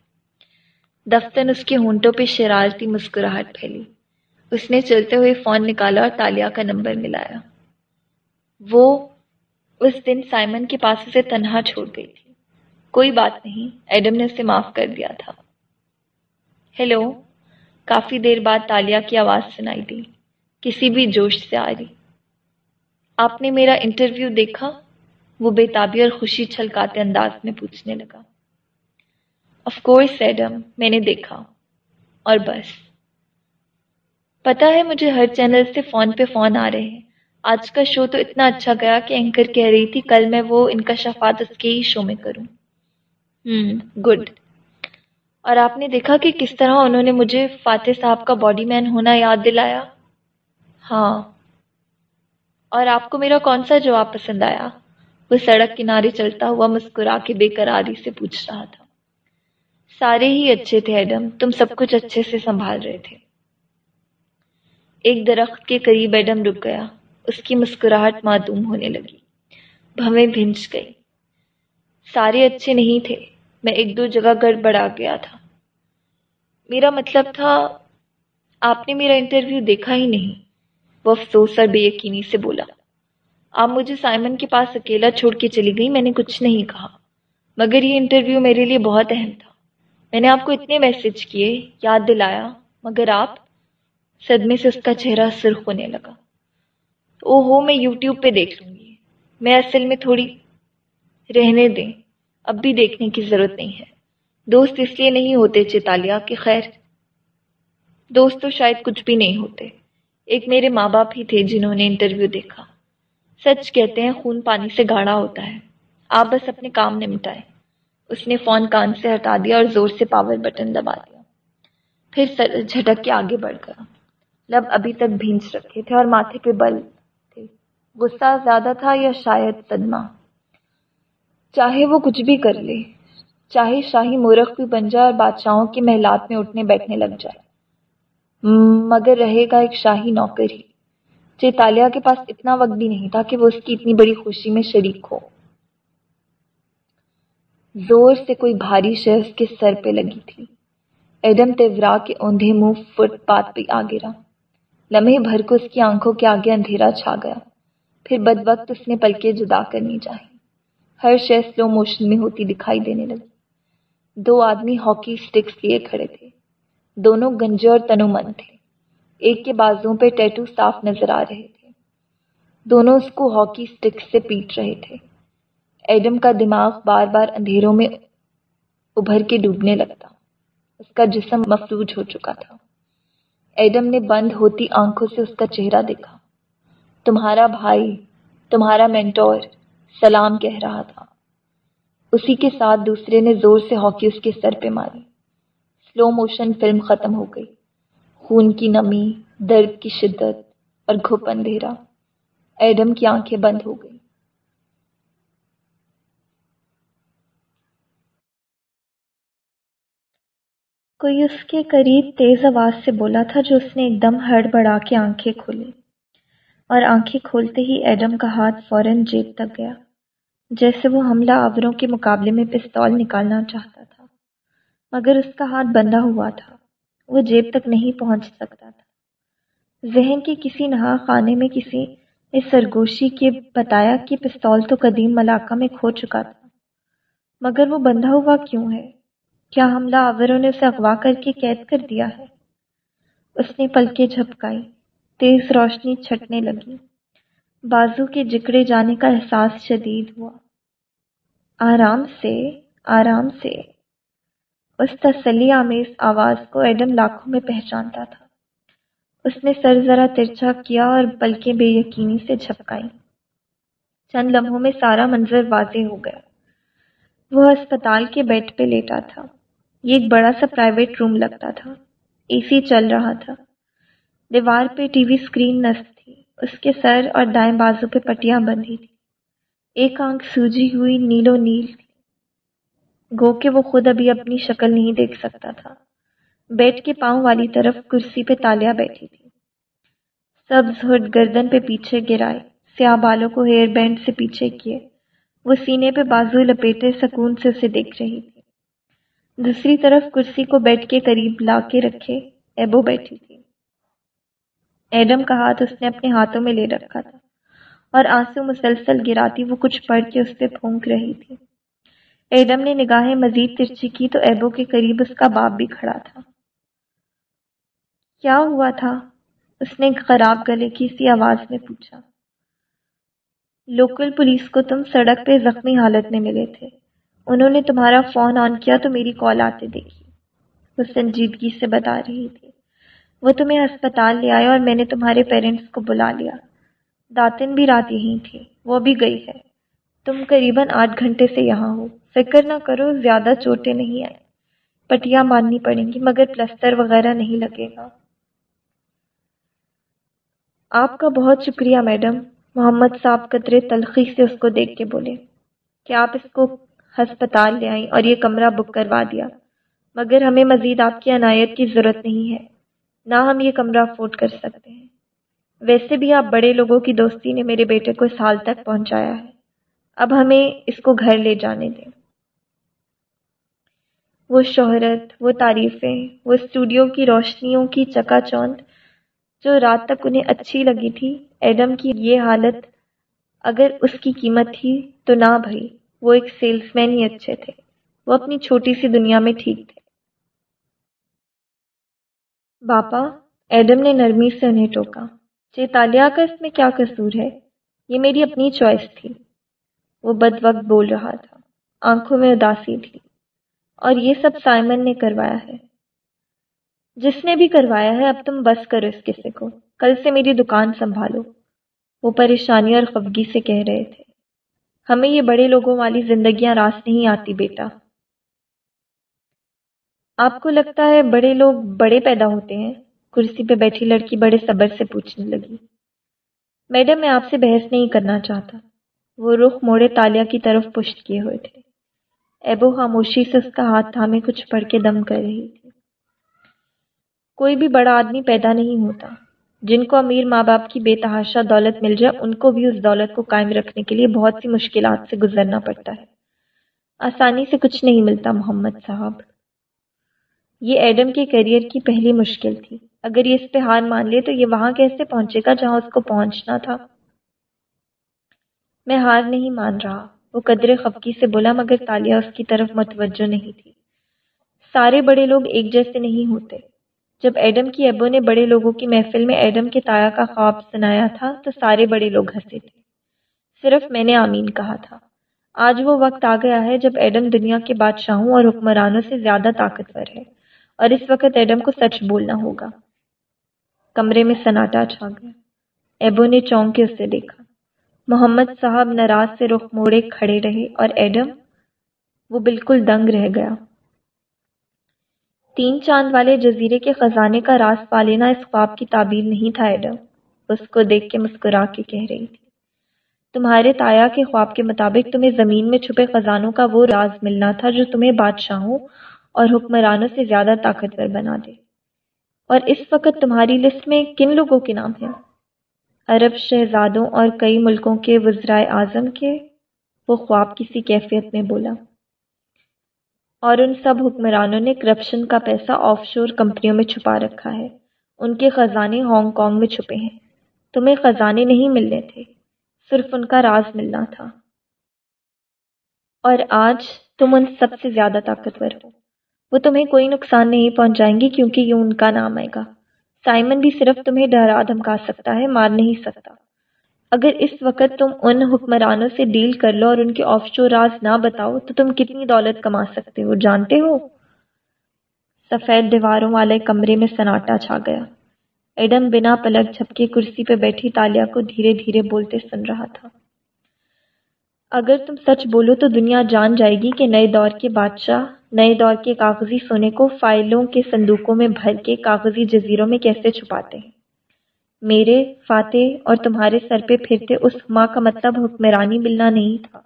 دفتن اس کے ہونٹوں پہ شرارتی مسکراہٹ پھیلی۔ اس نے چلتے ہوئے فون نکالا اور تالیا کا نمبر ملایا۔ وہ اس دن سائمن کے پاس اسے تنہا چھوڑ گئی تھی۔ کوئی بات نہیں، ایڈم نے اسے معاف کر دیا تھا۔ ہیلو کافی دیر بعد تالیا کی آواز سنائی دی۔ کسی بھی جوش سے آ رہی۔ آپ نے میرا انٹرویو دیکھا؟ وہ بےتابی اور خوشی چھلکاتے انداز میں پوچھنے لگا۔ آف کورس ایڈم، میں نے دیکھا۔ اور بس۔ پتا ہے مجھے ہر چینل سے فون پہ فون آ رہے ہیں۔ آج کا شو تو اتنا اچھا گیا کہ اینکر کہہ رہی تھی، کل میں وہ ان کا شفات اس کے ہی شو میں کروں۔ گڈ اور آپ نے دیکھا کہ کس طرح انہوں نے مجھے فاتح صاحب کا باڈی مین ہونا یاد دلایا؟ ہاں۔ اور آپ کو میرا کون سا جواب پسند آیا؟ وہ سڑک کنارے چلتا ہوا مسکرا کے بے قراری سے پوچھ رہا تھا۔ سارے ہی اچھے تھے، ایڈم۔ تم سب کچھ اچھے سے سنبھال رہے تھے۔ ایک درخت کے قریب ایڈم رک گیا۔ اس کی مسکراہٹ معدوم ہونے لگی۔ بھویں بھنج گئی۔ سارے اچھے نہیں تھے۔ میں ایک دو جگہ گڑبڑا گیا تھا۔ میرا مطلب تھا، آپ نے میرا انٹرویو دیکھا ہی نہیں۔ وہ افسوس اور بے یقینی سے بولا، آپ مجھے سائمن کے پاس اکیلا چھوڑ کے چلی گئی میں نے کچھ نہیں کہا۔ مگر یہ انٹرویو میرے لیے بہت اہم تھا۔ میں نے آپ کو اتنے میسج کیے، یاد دلایا، مگر آپ صدمے سے اس کا چہرہ سرخ ہونے لگا۔ او ہو میں یوٹیوب پہ دیکھ لوں گی۔ میں اصل میں تھوڑی رہنے دیں۔ اب بھی دیکھنے کی ضرورت نہیں ہے۔ دوست اس لیے نہیں ہوتے چیتالیہ کہ خیر۔ دوست تو شاید کچھ بھی نہیں ہوتے۔ ایک میرے ماں باپ ہی تھے جنہوں نے انٹرویو دیکھا۔ سچ کہتے ہیں خون پانی سے گاڑا ہوتا ہے۔ آپ بس اپنے کام نمٹائے اس نے فون کان سے ہٹا دیا اور زور سے پاور بٹن دبا دیا۔ پھر سر جھٹک کے آگے بڑھ گیا۔ لب ابھی تک بھینس رکھے تھے اور ماتھے پہ بل تھے۔ غصہ زیادہ تھا یا شاید صدمہ؟ چاہے وہ کچھ بھی کر لے، چاہے شاہی مورخ بھی بن جائے اور بادشاہوں کے محلات میں اٹھنے بیٹھنے لگ جائے۔ مگر رہے گا ایک شاہی نوکر ہی چیتالیہ کے پاس اتنا وقت بھی نہیں تھا کہ وہ اس کی اتنی بڑی خوشی میں شریک ہو۔ زور سے کوئی بھاری شخص کے سر پہ لگی تھی۔ ایڈم تیورا کے اوندھے منہ فٹ پاتھ پہ آ گرا۔ لمحے بھر کو اس کی آنکھوں کے آگے اندھیرا چھا گیا۔ پھر بد وقت اس نے پلکے جدا کرنی چاہی۔ ہر شے سلو موشن میں ہوتی دکھائی دینے لگی۔ دو آدمی ہاکی اسٹکس لیے کھڑے تھے۔ دونوں گنجے اور تنومند تھے۔ ایک کے بازوں پہ ٹیٹو صاف نظر آ رہے تھے۔ دونوں اس کو ہاکی اسٹک سے پیٹ رہے تھے۔ ایڈم کا دماغ بار بار اندھیروں میں ابھر کے ڈوبنے لگتا۔ اس کا جسم مفلوج ہو چکا تھا۔ ایڈم نے بند ہوتی آنکھوں سے اس کا چہرہ دیکھا۔ تمہارا بھائی، تمہارا مینٹور سلام کہہ رہا تھا۔ اسی کے ساتھ دوسرے نے زور سے ہاکی اس کے سر پہ ماری۔ سلو موشن فلم ختم ہو گئی۔ خون کی نمی، درد کی شدت اور گھپ اندھیرا۔ ایڈم کی آنکھیں بند ہو گئی کوئی اس کے قریب تیز آواز سے بولا تھا جو اس نے ایک دم ہڑبڑا کے آنکھیں کھولی۔ اور آنکھیں کھولتے ہی ایڈم کا ہاتھ فوراً جیب تک گیا۔ جیسے وہ حملہ آوروں کے مقابلے میں پستول نکالنا چاہتا تھا، مگر اس کا ہاتھ بندھا ہوا تھا۔ وہ جیب تک نہیں پہنچ سکتا تھا۔ ذہن کے کسی نہا خانے میں کسی اس سرگوشی کے بتایا کہ پستول تو قدیم ملاقہ میں کھو چکا تھا۔ مگر وہ بندھا ہوا کیوں ہے؟ کیا حملہ آوروں نے اسے اغوا کر کے قید کر دیا ہے؟ اس نے پلکیں جھپکائی، تیز روشنی چھٹنے لگی۔ بازو کے جکڑے جانے کا احساس شدید ہوا۔ آرام سے آرام سے۔ اس تسلی آمیز آواز کو ایڈم لاکھوں میں پہچانتا تھا۔ اس نے سر ذرا ترچھا کیا اور پلکیں بے یقینی سے جھپکائیں چند لمحوں میں سارا منظر واضح ہو گیا۔ وہ ہسپتال کے بیڈ پہ لیٹا تھا۔ یہ ایک بڑا سا پرائیویٹ روم لگتا تھا۔ اے سی چل رہا تھا۔ دیوار پہ ٹی وی اسکرین نصب اس کے سر اور دائیں بازو پہ پٹیاں بندھی تھی ایک آنکھ سوجی ہوئی نیلو نیل تھی۔ گو کہ وہ خود ابھی اپنی شکل نہیں دیکھ سکتا تھا۔ بیٹ کے پاؤں والی طرف کرسی پہ تالیا بیٹھی تھی۔ سبز ہڈ گردن پہ پیچھے گرائے، سیاہ بالوں کو ہیئر بینڈ سے پیچھے کیے۔ وہ سینے پہ بازو لپیٹے سکون سے اسے دیکھ رہی تھی۔ دوسری طرف کرسی کو بیٹ کے قریب لا کے رکھے، ایبو بیٹھی تھی۔ ایڈم کا ہاتھ اس نے اپنے ہاتھوں میں لے رکھا تھا اور آنسو مسلسل گراتی وہ کچھ پڑھ کے اس پہ پھونک رہی تھی۔ ایڈم نے نگاہیں مزید ترچی کی تو ایبو کے قریب اس کا باپ بھی کھڑا تھا۔ کیا ہوا تھا؟ اس نے خراب گلے کی سی آواز میں پوچھا۔ لوکل پولیس کو تم سڑک پہ زخمی حالت میں ملے تھے۔ انہوں نے تمہارا فون آن کیا تو میری کال آتے دیکھی۔ وہ سنجیدگی سے بتا رہی تھی۔ وہ تمہیں ہسپتال لے آئے اور میں نے تمہارے پیرنٹس کو بلا لیا۔ داتن بھی رات یہیں تھی، وہ بھی گئی ہے۔ تم قریباً آٹھ گھنٹے سے یہاں ہو۔ فکر نہ کرو، زیادہ چوٹیں نہیں آئیں پٹیاں باندھنی پڑیں گی، مگر پلستر وغیرہ نہیں لگے گا۔ آپ کا بہت شکریہ میڈم۔ محمد صاحب قطرے تلخی سے اس کو دیکھ کے بولے۔ کہ آپ اس کو ہسپتال لے آئیں اور یہ کمرہ بک کروا دیا؟ مگر ہمیں مزید آپ کی عنایت کی ضرورت نہیں ہے۔ نہ ہم یہ کمرہ افورڈ کر سکتے ہیں۔ ویسے بھی آپ بڑے لوگوں کی دوستی نے میرے بیٹے کو اس حال تک پہنچایا ہے۔ اب ہمیں اس کو گھر لے جانے دیں۔ وہ شہرت، وہ تعریفیں، وہ اسٹوڈیو کی روشنیوں کی چکا چوند جو رات تک انہیں اچھی لگی تھی۔ ایڈم کی یہ حالت اگر اس کی قیمت تھی تو نہ بھائی وہ ایک سیلس مین ہی اچھے تھے۔ وہ اپنی چھوٹی سی دنیا میں ٹھیک تھے۔ باپا، ایڈم نے نرمی سے انہیں ٹوکا جی، چیتالیہ کا اس میں کیا قصور ہے؟ یہ میری اپنی چوائس تھی۔ وہ بد وقت بول رہا تھا۔ آنکھوں میں اداسی تھی۔ اور یہ سب سائمن نے کروایا ہے۔ جس نے بھی کروایا ہے، اب تم بس کرو اس قصے کو۔ کل سے میری دکان سنبھالو۔ وہ پریشانی اور خفگی سے کہہ رہے تھے۔ ہمیں یہ بڑے لوگوں والی زندگیاں راس نہیں آتی بیٹا۔ آپ کو لگتا ہے بڑے لوگ بڑے پیدا ہوتے ہیں؟ کرسی پہ بیٹھی لڑکی بڑے صبر سے پوچھنے لگی۔ میڈم، میں آپ سے بحث نہیں کرنا چاہتا۔ وہ رخ موڑے تالیا کی طرف پشت کیے ہوئے تھے۔ ایبو خاموشی سے اس کا ہاتھ تھامے کچھ پڑھ کے دم کر رہی تھی۔ کوئی بھی بڑا آدمی پیدا نہیں ہوتا۔ جن کو امیر ماں باپ کی بے تحاشا دولت مل جائے، ان کو بھی اس دولت کو قائم رکھنے کے لیے بہت سی مشکلات سے گزرنا پڑتا ہے۔ آسانی سے کچھ نہیں ملتا، محمد صاحب۔ یہ ایڈم کے کیریئر کی پہلی مشکل تھی۔ اگر یہ اس پہ ہار مان لے تو یہ وہاں کیسے پہنچے گا جہاں اس کو پہنچنا تھا؟ میں ہار نہیں مان رہا۔ وہ قدرے خفکی سے بولا مگر تالیا اس کی طرف متوجہ نہیں تھی۔ سارے بڑے لوگ ایک جیسے نہیں ہوتے۔ جب ایڈم کی ایبو نے بڑے لوگوں کی محفل میں ایڈم کے تایا کا خواب سنایا تھا، تو سارے بڑے لوگ ہنسے تھے۔ صرف میں نے آمین کہا تھا۔ آج وہ وقت آ گیا ہے جب ایڈم دنیا کے بادشاہوں اور حکمرانوں سے زیادہ طاقتور ہے۔ اور اس وقت ایڈم کو سچ بولنا ہوگا۔ کمرے میں سناٹا چھا گیا۔ ایبو نے چونک کے اسے دیکھا۔ محمد صاحب ناراض سے رخ موڑے کھڑے رہے اور ایڈم وہ بالکل دنگ رہ گیا۔ تین چاند والے جزیرے کے خزانے کا راز پا لینا اس خواب کی تعبیر نہیں تھا ایڈم۔ اس کو دیکھ کے مسکرا کے کہہ رہی تھی۔ تمہارے تایا کے خواب کے مطابق تمہیں زمین میں چھپے خزانوں کا وہ راز ملنا تھا جو تمہیں بادشاہوں اور حکمرانوں سے زیادہ طاقتور بنا دے۔ اور اس وقت تمہاری لسٹ میں کن لوگوں کے نام ہیں؟ عرب شہزادوں اور کئی ملکوں کے وزرائے اعظم کے؟ وہ خواب کسی کیفیت میں بولا۔ اور ان سب حکمرانوں نے کرپشن کا پیسہ آف شور کمپنیوں میں چھپا رکھا ہے۔ ان کے خزانے ہانگ کانگ میں چھپے ہیں۔ تمہیں خزانے نہیں ملنے تھے۔ صرف ان کا راز ملنا تھا۔ اور آج تم ان سب سے زیادہ طاقتور ہو۔ وہ تمہیں کوئی نقصان نہیں پہنچائیں گی کیونکہ یہ ان کا نام آئے گا۔ سائمن بھی صرف تمہیں ڈرا دھمکا سکتا ہے، مار نہیں سکتا۔ اگر اس وقت تم ان حکمرانوں سے ڈیل کر لو اور ان کے آف شور راز نہ بتاؤ، تو تم کتنی دولت کما سکتے ہو، جانتے ہو؟ سفید دیواروں والے کمرے میں سناٹا چھا گیا۔ ایڈم بنا پلک جھپکے کرسی پہ بیٹھی تالیا کو دھیرے دھیرے بولتے سن رہا تھا۔ اگر تم سچ بولو تو دنیا جان جائے گی کہ نئے دور کے بادشاہ نئے دور کے کاغذی سونے کو فائلوں کے صندوقوں میں بھر کے کاغذی جزیروں میں کیسے چھپاتے ہیں؟ میرے، فاتح اور تمہارے سر پہ پھرتے اس ہما کا مطلب حکمرانی ملنا نہیں تھا۔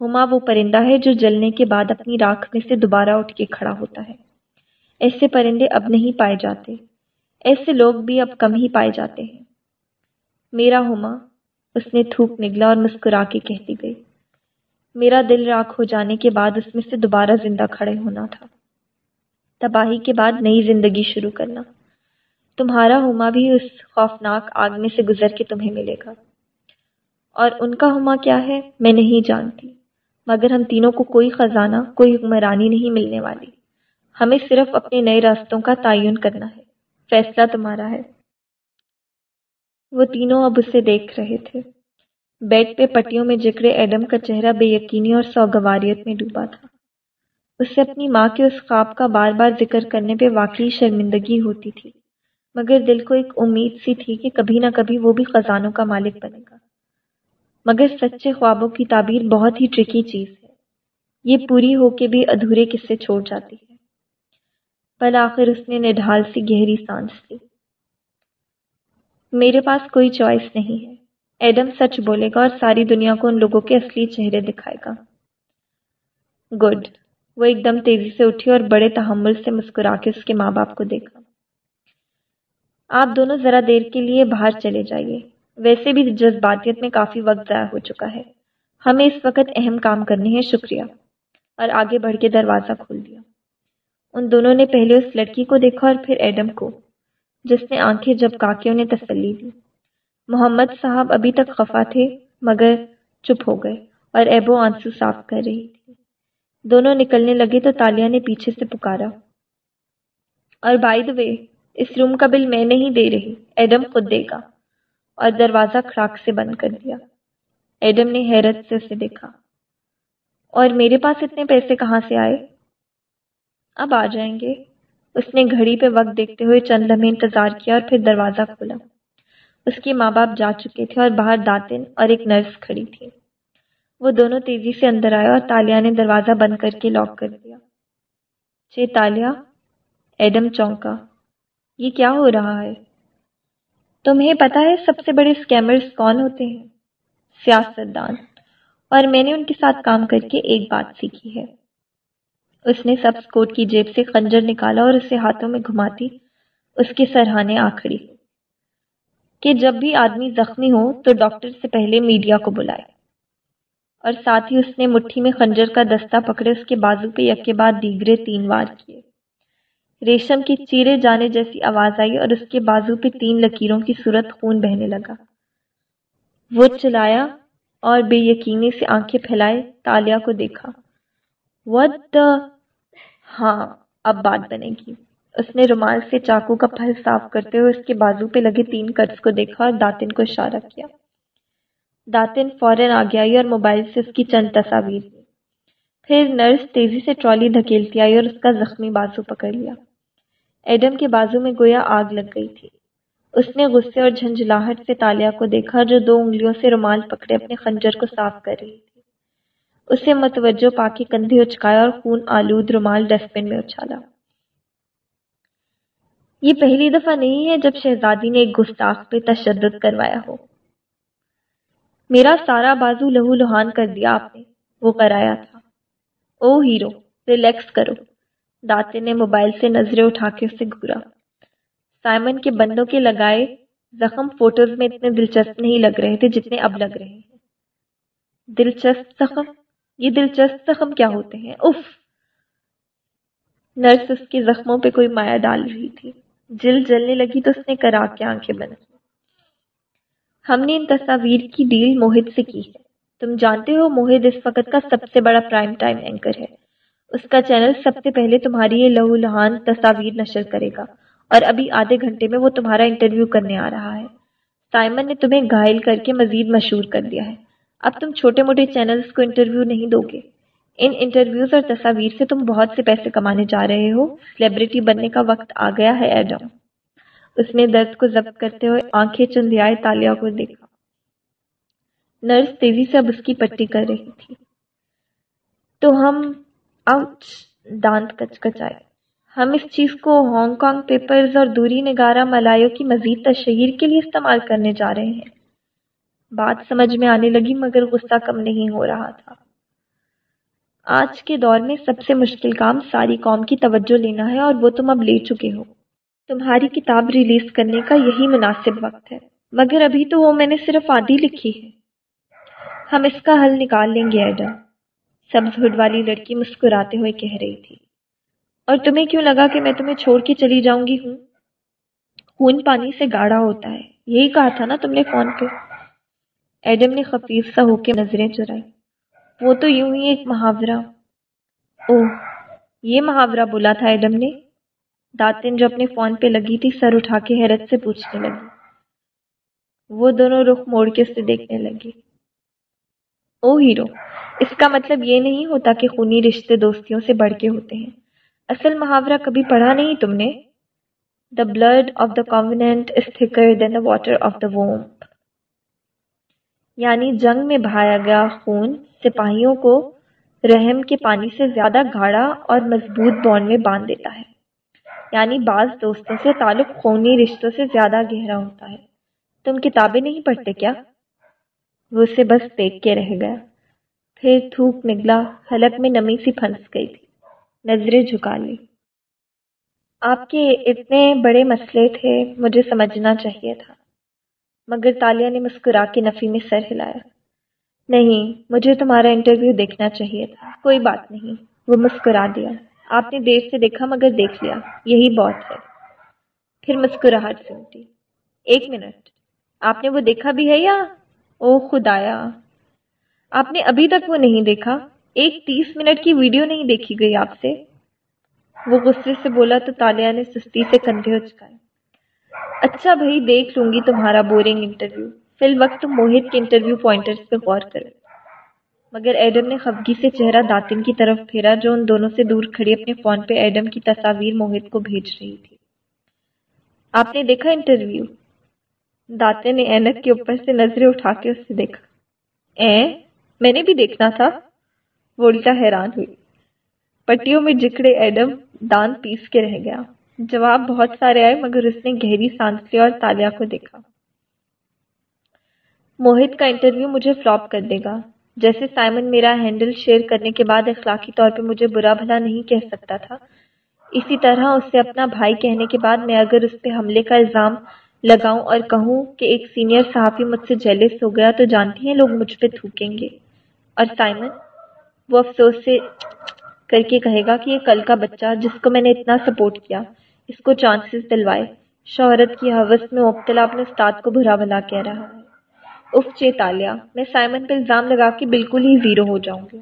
ہما وہ پرندہ ہے جو جلنے کے بعد اپنی راکھ میں سے دوبارہ اٹھ کے کھڑا ہوتا ہے۔ ایسے پرندے اب نہیں پائے جاتے۔ ایسے لوگ بھی اب کم ہی پائے جاتے ہیں۔ میرا ہما، اس نے تھوک نگلا اور مسکرا کے کہتی گئی۔ میرا دل راکھ ہو جانے کے بعد اس میں سے دوبارہ زندہ کھڑے ہونا تھا۔ تباہی کے بعد نئی زندگی شروع کرنا۔ تمہارا ہما بھی اس خوفناک آگ میں سے گزر کے تمہیں ملے گا۔ اور ان کا ہما کیا ہے؟ میں نہیں جانتی۔ مگر ہم تینوں کو کوئی خزانہ، کوئی حکمرانی نہیں ملنے والی۔ ہمیں صرف اپنے نئے راستوں کا تعین کرنا ہے۔ فیصلہ تمہارا ہے۔ وہ تینوں اب اسے دیکھ رہے تھے۔ بیڈ پہ پٹیوں میں جکڑے ایڈم کا چہرہ بے یقینی اور سوگواریت میں ڈوبا تھا۔ اسے اپنی ماں کے اس خواب کا بار بار ذکر کرنے پہ واقعی شرمندگی ہوتی تھی۔ مگر دل کو ایک امید سی تھی کہ کبھی نہ کبھی وہ بھی خزانوں کا مالک بنے گا۔ مگر سچے خوابوں کی تعبیر بہت ہی ٹرکی چیز ہے۔ یہ پوری ہو کے بھی ادھورے قصے چھوڑ جاتی ہے۔ پل آخر اس نے نڈھال سی گہری سانس لی۔ میرے پاس کوئی چوائس نہیں ہے۔ ایڈم سچ بولے گا اور ساری دنیا کو ان لوگوں کے اصلی چہرے دکھائے گا۔ گڈ وہ ایک دم تیزی سے اٹھی اور بڑے تحمل سے مسکرا کے اس کے ماں باپ کو دیکھا۔ آپ دونوں ذرا دیر کے لیے باہر چلے جائیے۔ ویسے بھی جذباتیت میں کافی وقت ضائع ہو چکا ہے۔ ہمیں اس وقت اہم کام کرنے ہیں، شکریہ۔ اور آگے بڑھ کے دروازہ کھول دیا۔ ان دونوں نے پہلے اس لڑکی کو دیکھا اور پھر ایڈم کو، جس نے آنکھیں جب کے انہیں تسلی دی۔ محمد صاحب ابھی تک خفا تھے، مگر چپ ہو گئے اور ایبو آنسو صاف کر رہی تھی۔ دونوں نکلنے لگے تو تالیا نے پیچھے سے پکارا۔ اور بائی دا وے اس روم کا بل میں نہیں دے رہی، ایڈم خود دے گا۔ اور دروازہ کھڑاک سے بند کر دیا۔ ایڈم نے حیرت سے اسے دیکھا۔ اور میرے پاس اتنے پیسے کہاں سے آئے؟ اب آ جائیں گے۔ اس نے گھڑی پہ وقت دیکھتے ہوئے چند لمحے انتظار کیا اور پھر دروازہ کھولا۔ اس کے ماں باپ جا چکے تھے اور باہر داتن اور ایک نرس کھڑی تھی وہ دونوں تیزی سے اندر آئے اور تالیا نے دروازہ بند کر کے لاک کر دیا۔ چھ تالیا، ایڈم چونکا، یہ کیا ہو رہا ہے؟ تمہیں پتا ہے سب سے بڑے اسکیمرز کون ہوتے ہیں؟ سیاست دان۔ اور میں نے ان کے ساتھ کام کر کے ایک بات سیکھی ہے۔ اس نے سب کوٹ کی جیب سے خنجر نکالا اور اسے ہاتھوں میں گھماتی، اس کے سرہانے آکھڑی کہ جب بھی آدمی زخمی ہو تو ڈاکٹر سے پہلے میڈیا کو بلائے۔ اور ساتھ ہی اس نے مٹھی میں خنجر کا دستہ پکڑے، اس کے بازو پہ یک کے بعد دیگرے تین وار کیے۔ ریشم کی چیرے جانے جیسی آواز آئی اور اس کے بازو پہ تین لکیروں کی صورت خون بہنے لگا۔ وہ چلایا اور بے یقینی سے آنکھیں پھیلائے، تالیا کو دیکھا۔ وٹ ہاں اب بات بنے گی۔ اس نے رومال سے چاقو کا پھل صاف کرتے ہوئے اس کے بازو پہ لگے تین کٹس کو دیکھا اور داتن کو اشارہ کیا۔ داتن فوراً آگے آئی اور موبائل سے اس کی چند تصاویر لی پھر نرس تیزی سے ٹرالی دھکیلتی آئی اور اس کا زخمی بازو پکڑ لیا۔ ایڈم کے بازو میں گویا آگ لگ گئی تھی۔ اس نے غصے اور جھنجھلاہٹ سے تالیا کو دیکھا جو دو انگلیوں سے رومال پکڑے اپنے خنجر کو صاف کر رہی تھی۔ اسے متوجہ پا کے کندھے اچکایا اور خون آلود رومال ڈسٹ بن میں اچھالا۔ یہ پہلی دفعہ نہیں ہے جب شہزادی نے ایک گستاخ پہ تشدد کروایا ہو۔ میرا سارا بازو لہو لہان کر دیا آپ نے، وہ کرایا تھا۔ او ہیرو، ریلیکس کرو۔ داتے نے موبائل سے نظریں اٹھا کے اسے گھورا۔ سائمن کے بندوں کے لگائے زخم فوٹوز میں اتنے دلچسپ نہیں لگ رہے تھے جتنے اب لگ رہے ہیں۔ دلچسپ زخم؟ یہ دلچسپ زخم کیا ہوتے ہیں؟ اف نرس اس کے زخموں پہ کوئی مایا ڈال رہی تھی۔ جل جلنے لگی تو اس نے کرا کے آنکھیں بند کی ہم نے ان تصاویر کی ڈیل موہد سے کی ہے۔ تم جانتے ہو موہد اس وقت کا سب سے بڑا پرائم ٹائم اینکر ہے۔ اس کا چینل سب سے پہلے تمہاری یہ لہو لہان تصاویر نشر کرے گا۔ اور ابھی آدھے گھنٹے میں وہ تمہارا انٹرویو کرنے آ رہا ہے۔ سائمن نے تمہیں گھائل کر کے مزید مشہور کر دیا ہے۔ اب تم چھوٹے موٹے چینلز کو انٹرویو نہیں دو گے ان انٹرویوز اور تصاویر سے تم بہت سے پیسے کمانے جا رہے ہو۔ سیلیبریٹی بننے کا وقت آ گیا ہے ایڈم اس نے درد کو ضبط کرتے ہوئے آنکھیں چندیائے تالیا کو دیکھا۔ نرس تیزی سے اب اس کی پٹی کر رہی تھی۔ تو ہم آؤچ دانت کچ کچائے ہم اس چیز کو ہانگ کانگ پیپرز اور دوری نگارہ ملائیوں کی مزید تشہیر کے لیے استعمال کرنے جا رہے ہیں۔ بات سمجھ میں آنے لگی مگر غصہ کم نہیں ہو رہا تھا۔ آج کے دور میں سب سے مشکل کام ساری قوم کی توجہ لینا ہے اور وہ تم اب لے چکے ہو۔ تمہاری کتاب ریلیز کرنے کا یہی مناسب وقت ہے۔ مگر ابھی تو وہ میں نے صرف آدھی لکھی ہے۔ ہم اس کا حل نکال لیں گے، ایڈم۔ سبز ہڈ والی لڑکی مسکراتے ہوئے کہہ رہی تھی۔ اور تمہیں کیوں لگا کہ میں تمہیں چھوڑ کے چلی جاؤں گی ہوں؟ خون پانی سے گاڑھا ہوتا ہے۔ یہی کہا تھا نا تم نے فون پہ۔ ایڈم نے خفیف سا ہو کے نظریں چرائی وہ تو یوں ہی ایک محاورہ۔ اوہ، یہ محاورہ بولا تھا ایڈم نے۔ داتن جو اپنے فون پہ لگی تھی، سر اٹھا کے حیرت سے پوچھنے لگی۔ وہ دونوں رخ موڑ کے اسے دیکھنے لگے او ہیرو، اس کا مطلب یہ نہیں ہوتا کہ خونی رشتے دوستیوں سے بڑھ کے ہوتے ہیں۔ اصل محاورہ کبھی پڑھا نہیں تم نے؟ The blood of the covenant is thicker than the water of the womb یعنی جنگ میں بہایا گیا خون سپاہیوں کو رحم کے پانی سے زیادہ گاڑھا اور مضبوط بانڈ میں باندھ دیتا ہے۔ یعنی بعض دوستوں سے تعلق خونی رشتوں سے زیادہ گہرا ہوتا ہے۔ تم کتابیں نہیں پڑھتے کیا؟ وہ اسے بس دیکھ کے رہ گیا۔ پھر تھوک نگلا، حلق میں نمی سی پھنس گئی تھی۔ نظریں جھکا لی۔ آپ کے اتنے بڑے مسئلے تھے، مجھے سمجھنا چاہیے تھا۔ مگر تالیہ نے مسکرا کے نفی میں سر ہلایا۔ نہیں، مجھے تمہارا انٹرویو دیکھنا چاہیے تھا۔ کوئی بات نہیں، وہ مسکرا دیا۔ آپ نے دیر سے دیکھا مگر دیکھ لیا۔ یہی بہت ہے۔ پھر مسکراہٹ سنتی ایک منٹ۔ آپ نے وہ دیکھا بھی ہے یا؟ او خدایا۔ آپ نے ابھی تک وہ نہیں دیکھا۔ ایک تیس منٹ کی ویڈیو نہیں دیکھی گئی آپ سے۔ وہ غصے سے بولا تو تالیہ نے سستی سے کندھے اچکائے۔ اچھا بھائی، دیکھ لوں گی تمہارا بورنگ انٹرویو فی الوقت تم موہت کے انٹرویو پوائنٹرز پہ غور کرو۔ مگر ایڈم نے خفگی سے چہرہ داتن کی طرف پھیرا، جو ان دونوں سے دور کھڑی اپنے فون پہ ایڈم کی تصاویر موہت کو بھیج رہی تھی۔ آپ نے دیکھا انٹرویو داتے نے اینک کے اوپر سے نظریں اٹھا کے اس سے دیکھا۔ اے میں نے بھی دیکھنا تھا۔ وہ الٹا حیران ہوئی۔ پٹیوں میں جکڑے ایڈم دان پیس کے رہ گیا۔ جواب بہت سارے آئے، مگر اس نے گہری سانس لی اور تالیا کو دیکھا۔ موہت کا انٹرویو مجھے فلاپ کر دے گا۔ جیسے سائمن میرا ہینڈل شیئر کرنے کے بعد اخلاقی طور پہ مجھے برا بھلا نہیں کہہ سکتا تھا، اسی طرح اس سے اپنا بھائی کہنے کے بعد میں اگر اس پہ حملے کا الزام لگاؤں اور کہوں کہ ایک سینئر صحافی مجھ سے جیلس ہو گیا تو جانتی ہیں لوگ مجھ پہ تھوکیں گے۔ اور سائمن وہ افسوس سے کر کے کہے گا کہ یہ کل کا بچہ جس کو میں نے اتنا سپورٹ کیا اس کو چانسز دلوائے۔ شہرت کی حوث میں مبتلا اپنے استاد کو برا بھلا کہہ رہا ہے۔ اف چے تالیا میں سائمن پہ الزام لگا کے بالکل ہی زیرو ہو جاؤں گی۔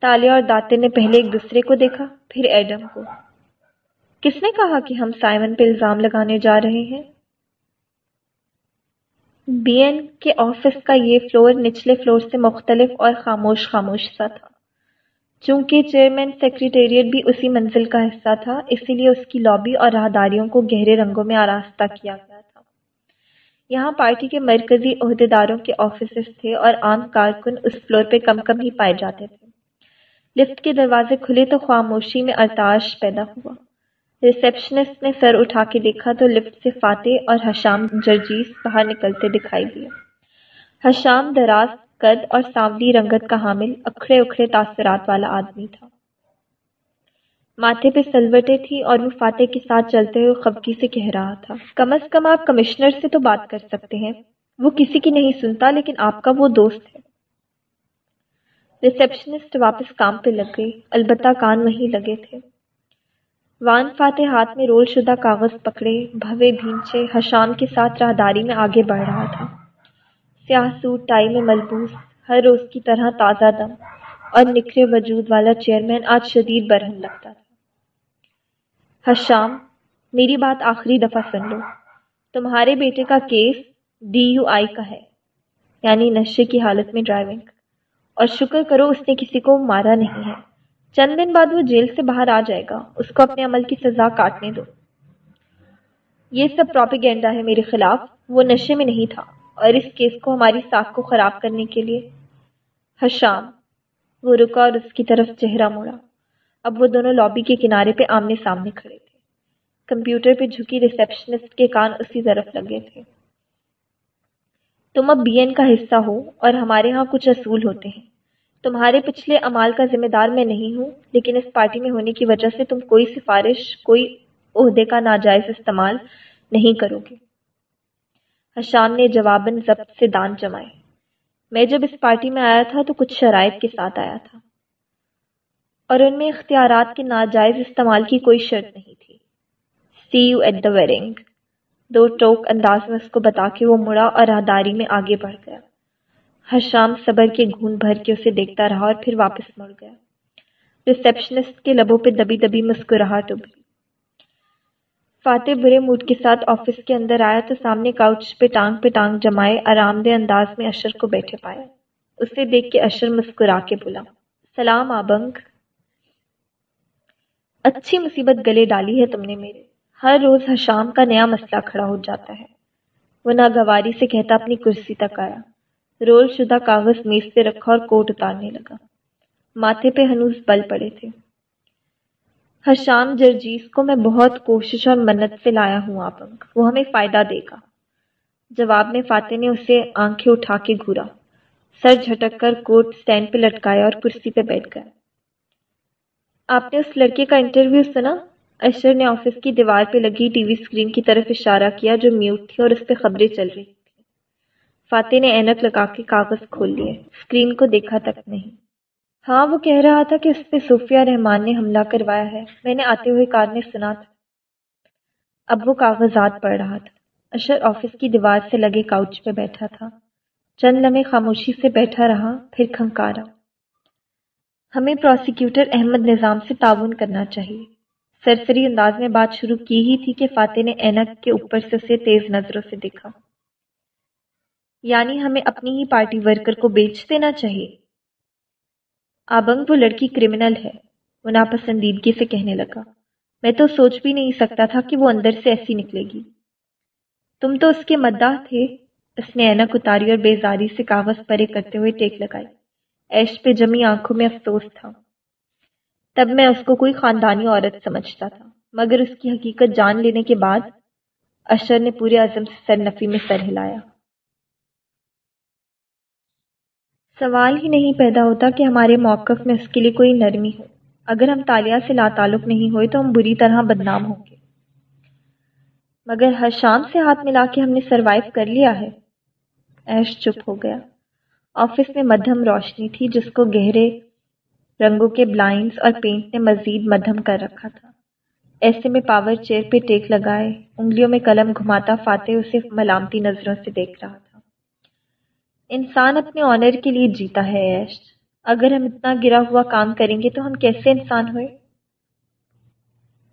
تالیا اور داتے نے پہلے ایک دوسرے کو دیکھا، پھر ایڈم کو۔ کس نے کہا کہ ہم سائمن پہ الزام لگانے جا رہے ہیں؟ بی این کے آفس کا یہ فلور نچلے فلور سے مختلف اور خاموش خاموش سا تھا۔ چونکہ چیئرمین سیکریٹریٹ بھی اسی منزل کا حصہ تھا، اسی لیے اس کی لابی اور راہداریوں کو گہرے رنگوں میں آراستہ کیا گیا تھا۔ یہاں پارٹی کے مرکزی عہدیداروں کے آفیسز تھے اور عام کارکن اس فلور پہ کم کم ہی پائے جاتے تھے۔ لفٹ کے دروازے کھلے تو خاموشی میں ارتاش پیدا ہوا۔ ریسیپشنسٹ نے سر اٹھا کے دیکھا تو لفٹ سے فاتح اور حشام جرجیز باہر نکلتے دکھائی دیے۔ حشام دراز قد اور سانولی رنگت کا حامل اکھڑے اکھڑے تاثرات والا آدمی تھا۔ ماتھے پہ سلوٹیں تھی اور وہ فاتح کے ساتھ چلتے ہوئے خبکی سے کہہ رہا تھا، کم از کم آپ کمشنر سے تو بات کر سکتے ہیں۔ وہ کسی کی نہیں سنتا، لیکن آپ کا وہ دوست ہے۔ ریسپشنسٹ واپس کام پہ لگ گئی۔ البتہ کان وہیں لگے تھے۔ وان فاتح ہاتھ میں رول شدہ کاغذ پکڑے، بھوے بھینچے، حشام کے ساتھ راہداری میں آگے بڑھ رہا تھا۔ سیاہ سوٹ ٹائی میں ملبوس، ہر روز کی طرح تازہ دم، اور نکھرے وجود والا چیئرمین آج شدید برہم لگتا تھا۔ حشام میری بات آخری دفعہ سن لو۔ تمہارے بیٹے کا کیس ڈی یو آئی کا ہے یعنی نشے کی حالت میں ڈرائیونگ۔ اور شکر کرو اس نے کسی کو مارا نہیں ہے۔ چند دن بعد وہ جیل سے باہر آ جائے گا، اس کو اپنے عمل کی سزا کاٹنے دو۔ یہ سب پروپیگینڈا ہے میرے خلاف، وہ نشے میں نہیں تھا۔ اور اس کیس کو ہماری ساکھ کو خراب کرنے کے لیے۔ حشام، وہ رکا اور اس کی طرف چہرہ موڑا۔ اب وہ دونوں لابی کے کنارے پہ آمنے سامنے کھڑے تھے۔ کمپیوٹر پہ جھکی ریسپشنسٹ کے کان اسی طرف لگے تھے۔ تم اب بی این کا حصہ ہو اور ہمارے ہاں کچھ اصول ہوتے ہیں۔ تمہارے پچھلے امال کا ذمہ دار میں نہیں ہوں، لیکن اس پارٹی میں ہونے کی وجہ سے تم کوئی سفارش، کوئی عہدے کا ناجائز استعمال نہیں کرو گے۔ حشام نے جواباً ضبط سے دان جمائے۔ میں جب اس پارٹی میں آیا تھا تو کچھ شرائط کے ساتھ آیا تھا۔ اور ان میں اختیارات کے ناجائز استعمال کی کوئی شرط نہیں تھی۔ See you at the wedding دو ٹوک انداز میں اس کو بتا کے وہ مڑا اور راہداری میں آگے بڑھ گیا۔ ہر شام صبر کے گھون بھر کے اسے دیکھتا رہا اور پھر واپس مڑ گیا۔ ریسپشنسٹ کے لبوں پہ دبی دبی مسکراہٹ ابھی۔ فاتح برے موڈ کے ساتھ آفس کے اندر آیا تو سامنے کاؤچ پہ ٹانگ پہ ٹانگ جمائے آرام دہ انداز میں اشر کو بیٹھے پایا اسے دیکھ کے اشر مسکرا کے بولا، سلام آبنگ۔ اچھی مصیبت گلے ڈالی ہے تم نے میرے۔ ہر روز حشام کا نیا مسئلہ کھڑا ہو جاتا ہے۔ وہ ناگواری سے کہتا اپنی کرسی تک آیا۔ رول شدہ کاغذ میز پہ رکھا اور کوٹ اتارنے لگا۔ ماتھے پہ ہنوز بل پڑے تھے۔ حشام جرجیز کو میں بہت کوشش اور منت سے لایا ہوں آپنگ وہ ہمیں فائدہ دے گا۔ جواب میں فاتح نے اسے آنکھیں اٹھا کے گھورا۔ سر جھٹک کر کوٹ سٹینڈ پہ لٹکایا اور کرسی پہ بیٹھ گیا۔ آپ نے اس لڑکے کا انٹرویو سنا؟ اشر نے آفس کی دیوار پہ لگی ٹی وی اسکرین کی طرف اشارہ کیا جو میوٹ تھی اور اس پہ خبریں چل رہی تھی فاتح نے اینک لگا کے کاغذ کھول لیے۔ اسکرین کو دیکھا تک نہیں۔ ہاں وہ کہہ رہا تھا کہ اس پہ صوفیہ رحمان نے حملہ کروایا ہے۔ میں نے آتے ہوئے کار نے سنا تھا۔ اب وہ کاغذات پڑھ رہا تھا۔ اشر آفس کی دیوار سے لگے کاؤچ پہ بیٹھا تھا۔ چند لمحے خاموشی سے بیٹھا رہا، پھر کھنکارا۔ ہمیں پروسیکیوٹر احمد نظام سے تعاون کرنا چاہیے۔ سرسری انداز میں بات شروع کی ہی تھی کہ فاتح نے اینک کے اوپر سے اسے تیز نظروں سے دیکھا۔ یعنی ہمیں اپنی ہی پارٹی ورکر کو بیچ دینا چاہیے۔ آبنگ وہ لڑکی کرمنل ہے۔ وہ ناپسندیدگی سے کہنے لگا۔ میں تو سوچ بھی نہیں سکتا تھا کہ وہ اندر سے ایسی نکلے گی۔ تم تو اس کے مداح تھے۔ اس نے اینک اتاری اور بیزاری سے کاغذ پرے کرتے ہوئے ٹیک لگائی۔ ایش پہ جمی آنکھوں میں افسوس تھا۔ تب میں اس کو کوئی خاندانی عورت سمجھتا تھا۔ مگر اس کی حقیقت جان لینے کے بعد اشر نے پورے عزم سے سر نفی میں سر ہلایا۔ سوال ہی نہیں پیدا ہوتا کہ ہمارے موقف میں اس کے لیے کوئی نرمی ہو۔ اگر ہم تالیہ سے لا تعلق نہیں ہوئے تو ہم بری طرح بدنام ہوں گے۔ مگر ہر شام سے ہاتھ ملا کے ہم نے سروائیو کر لیا ہے۔ ایش چپ ہو گیا۔ آفس میں مدھم روشنی تھی جس کو گہرے رنگوں کے بلائنڈز اور پینٹ نے مزید مدھم کر رکھا تھا۔ ایسے میں پاور چیئر پہ ٹیک لگائے، انگلیوں میں قلم گھماتا فاتح اسے ملامتی نظروں سے دیکھ رہا تھا۔ انسان اپنے آنر کے لیے جیتا ہے ایش اگر ہم اتنا گرا ہوا کام کریں گے تو ہم کیسے انسان ہوئے؟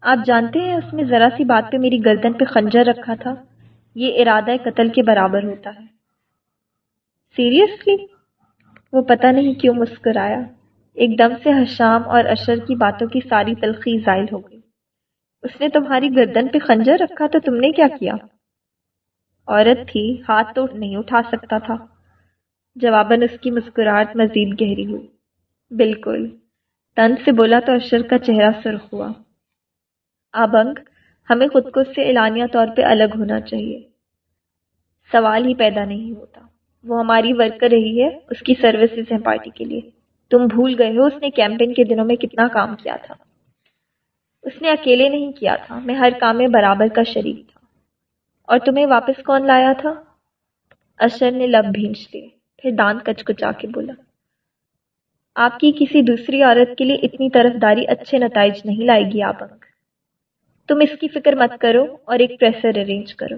آپ جانتے ہیں اس میں ذرا سی بات پہ میری گردن پہ خنجر رکھا تھا۔ یہ ارادہ قتل کے برابر ہوتا ہے۔ سیریسلی؟ وہ پتہ نہیں کیوں مسکرایا۔ ایک دم سے حشام اور اشر کی باتوں کی ساری تلخی زائل ہو گئی۔ اس نے تمہاری گردن پہ خنجر رکھا تو تم نے کیا کیا؟ عورت تھی، ہاتھ تو نہیں اٹھا سکتا تھا۔ جواباً اس کی مسکراہٹ مزید گہری ہوئی۔ بالکل۔ تن سے بولا تو اشر کا چہرہ سرخ ہوا۔ آبنگ، ہمیں خود کو اس سے اعلانیہ طور پہ الگ ہونا چاہیے۔ سوال ہی پیدا نہیں ہوتا۔ وہ ہماری ورکر رہی ہے اس کی سروسز ہیں پارٹی کے لیے۔ تم بھول گئے ہو اس نے کیمپین کے دنوں میں کتنا کام کیا تھا۔ اس نے اکیلے نہیں کیا تھا۔ میں ہر کام میں برابر کا شریک تھا۔ اور تمہیں واپس کون لایا تھا؟ اشر نے لب بھینچ لیے پھر دانت کچ کچا کے بولا، آپ کی کسی دوسری عورت کے لیے اتنی طرف داری اچھے نتائج نہیں لائے گی آپ انک تم اس کی فکر مت کرو اور ایک پریسر ارینج کرو.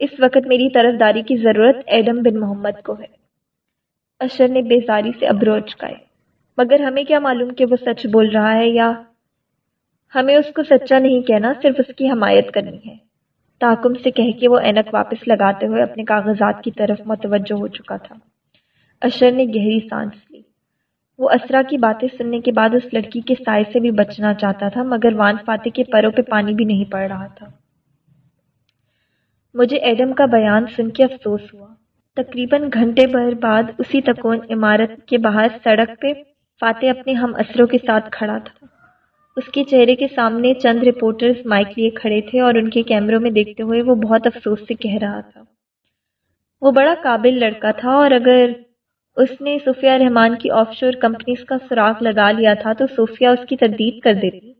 اس وقت میری طرف داری کی ضرورت ایڈم بن محمد کو ہے. اشر نے بیزاری سے ابروچ کائے، مگر ہمیں کیا معلوم کہ وہ سچ بول رہا ہے یا ہمیں اس کو سچا نہیں کہنا، صرف اس کی حمایت کرنی ہے. تاکم سے کہہ کے وہ اینک واپس لگاتے ہوئے اپنے کاغذات کی طرف متوجہ ہو چکا تھا. اشر نے گہری سانس لی۔ وہ اسرا کی باتیں سننے کے بعد اس لڑکی کے سائے سے بھی بچنا چاہتا تھا، مگر وان فاتح کے پروں پہ پانی بھی نہیں پڑ رہا تھا۔ مجھے ایڈم کا بیان سن کے افسوس ہوا۔ تقریباً گھنٹے بھر بعد اسی تکون عمارت کے باہر سڑک پہ فاتح اپنے ہم اسروں کے ساتھ کھڑا تھا۔ اس کے چہرے کے سامنے چند رپورٹرز مائک لیے کھڑے تھے اور ان کے کیمروں میں دیکھتے ہوئے وہ بہت افسوس سے کہہ رہا تھا۔ وہ بڑا قابل لڑکا تھا اور اگر اس نے صوفیہ رحمان کی آف شور کمپنیز کا سراغ لگا لیا تھا تو صوفیہ اس کی تردید کر دیتی۔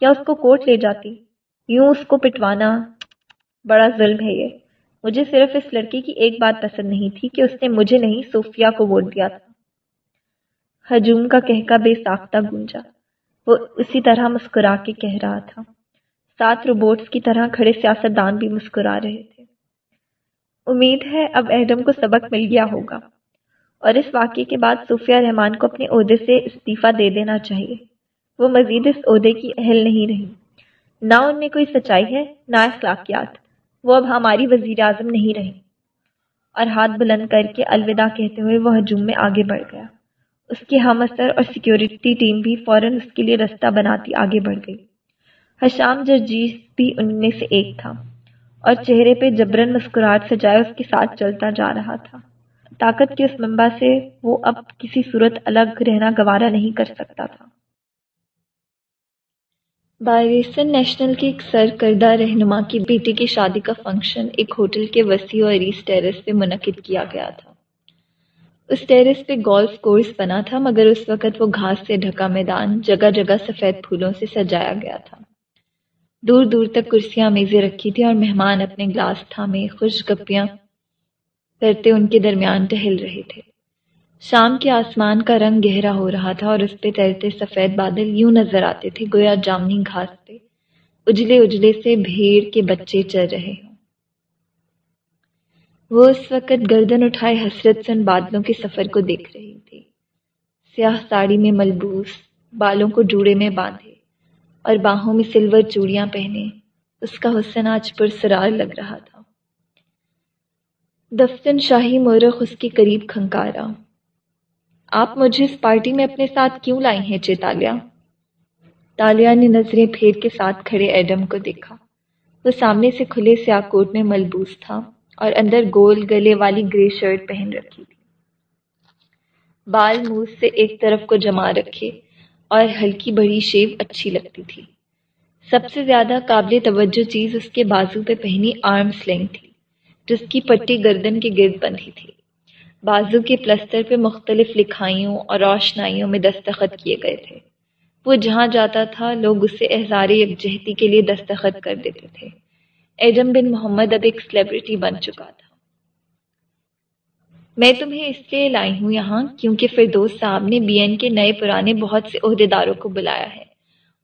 یا اس کو کورٹ لے جاتی۔ یوں اس کو پٹوانا۔ بڑا ظلم ہے یہ۔ مجھے صرف اس لڑکی کی ایک بات پسند نہیں تھی کہ اس نے مجھے نہیں، صوفیہ کو ووٹ دیا تھا۔ ہجوم کا کہکا بے ساختہ گونجا۔ وہ اسی طرح مسکرا کے کہہ رہا تھا۔ سات روبوٹس کی طرح کھڑے سیاست دان بھی مسکرا رہے تھے۔ امید ہے اب ایڈم کو سبق مل گیا ہوگا۔ اور اس واقعے کے بعد صوفیہ رحمان کو اپنے عہدے سے استعفیٰ دے دینا چاہیے۔ وہ مزید اس عہدے کی اہل نہیں رہی۔ نہ ان میں کوئی سچائی ہے، نہ اخلاقیات۔ وہ اب ہماری وزیر اعظم نہیں رہی۔ اور ہاتھ بلند کر کے الوداع کہتے ہوئے وہ ہجوم میں آگے بڑھ گیا۔ اس کے ہم اثر اور سیکیورٹی ٹیم بھی فوراً اس کے لیے رستہ بناتی آگے بڑھ گئی۔ حشام جرجیز بھی ان میں سے ایک تھا۔ اور چہرے پہ جبرن مسکراہٹ سجائے اس کے ساتھ چلتا جا رہا تھا۔ طاقت کے اس منبع سے وہ اب کسی صورت الگ رہنا گوارا نہیں کر سکتا تھا۔ بائریسن نیشنل کے ایک سر کردہ رہنما کی بیٹی کی شادی کا فنکشن ایک ہوٹل کے وسیع اور ایس ٹیرس پہ منعقد کیا گیا تھا۔ اس ٹیرس پہ گولف کورس بنا تھا، مگر اس وقت وہ گھاس سے ڈھکا میدان جگہ جگہ سفید پھولوں سے سجایا گیا تھا۔ دور دور تک کرسیاں میزیں رکھی تھی اور مہمان اپنے گلاس تھامے خوش گپیاں کرتے ان کے درمیان ٹہل رہے تھے۔ شام کے آسمان کا رنگ گہرا ہو رہا تھا اور اس پہ تیرتے سفید بادل یوں نظر آتے تھے گویا جامنی گھاس پہ۔ اجلے اجلے سے بھیڑ کے بچے چل رہے ہوں۔ وہ اس وقت گردن اٹھائے حسرت سن بادلوں کے سفر کو دیکھ رہی تھی۔ سیاہ ساڑی میں ملبوس، بالوں کو جوڑے میں باندھے اور باہوں میں سلور چوڑیاں پہنے۔ اس کا حسن آج پر سرار لگ رہا تھا۔ دفتن شاہی مورخ اس کے قریب کھنکارا۔ آپ مجھے اس پارٹی میں اپنے ساتھ کیوں لائی ہیں چیتالیہ تالیا؟ نے نظریں پھیر کے ساتھ کھڑے ایڈم کو دیکھا۔ وہ سامنے سے کھلے سیاہ کوٹ میں ملبوس تھا اور اندر گول گلے والی گرے شرٹ پہن رکھی تھی۔ بال منہ سے ایک طرف کو جما رکھے اور ہلکی بڑی شیو اچھی لگتی تھی۔ سب سے زیادہ قابل توجہ چیز اس کے بازو پہ پہنی آرم سلنگ تھی۔ جس کی پٹی گردن کے گرد بندھی تھی۔ بازو کے پلستر پہ مختلف لکھائیوں اور روشنائیوں میں دستخط کیے گئے تھے۔ وہ جہاں جاتا تھا، لوگ اسے احزار یکجہتی کے لیے دستخط کر دیتے تھے۔ ایڈم بن محمد اب ایک سلیبریٹی بن چکا تھا۔ میں تمہیں اس لیے لائی ہوں یہاں کیونکہ فردوس صاحب نے بی این کے نئے پرانے بہت سے عہدے داروں کو بلایا ہے۔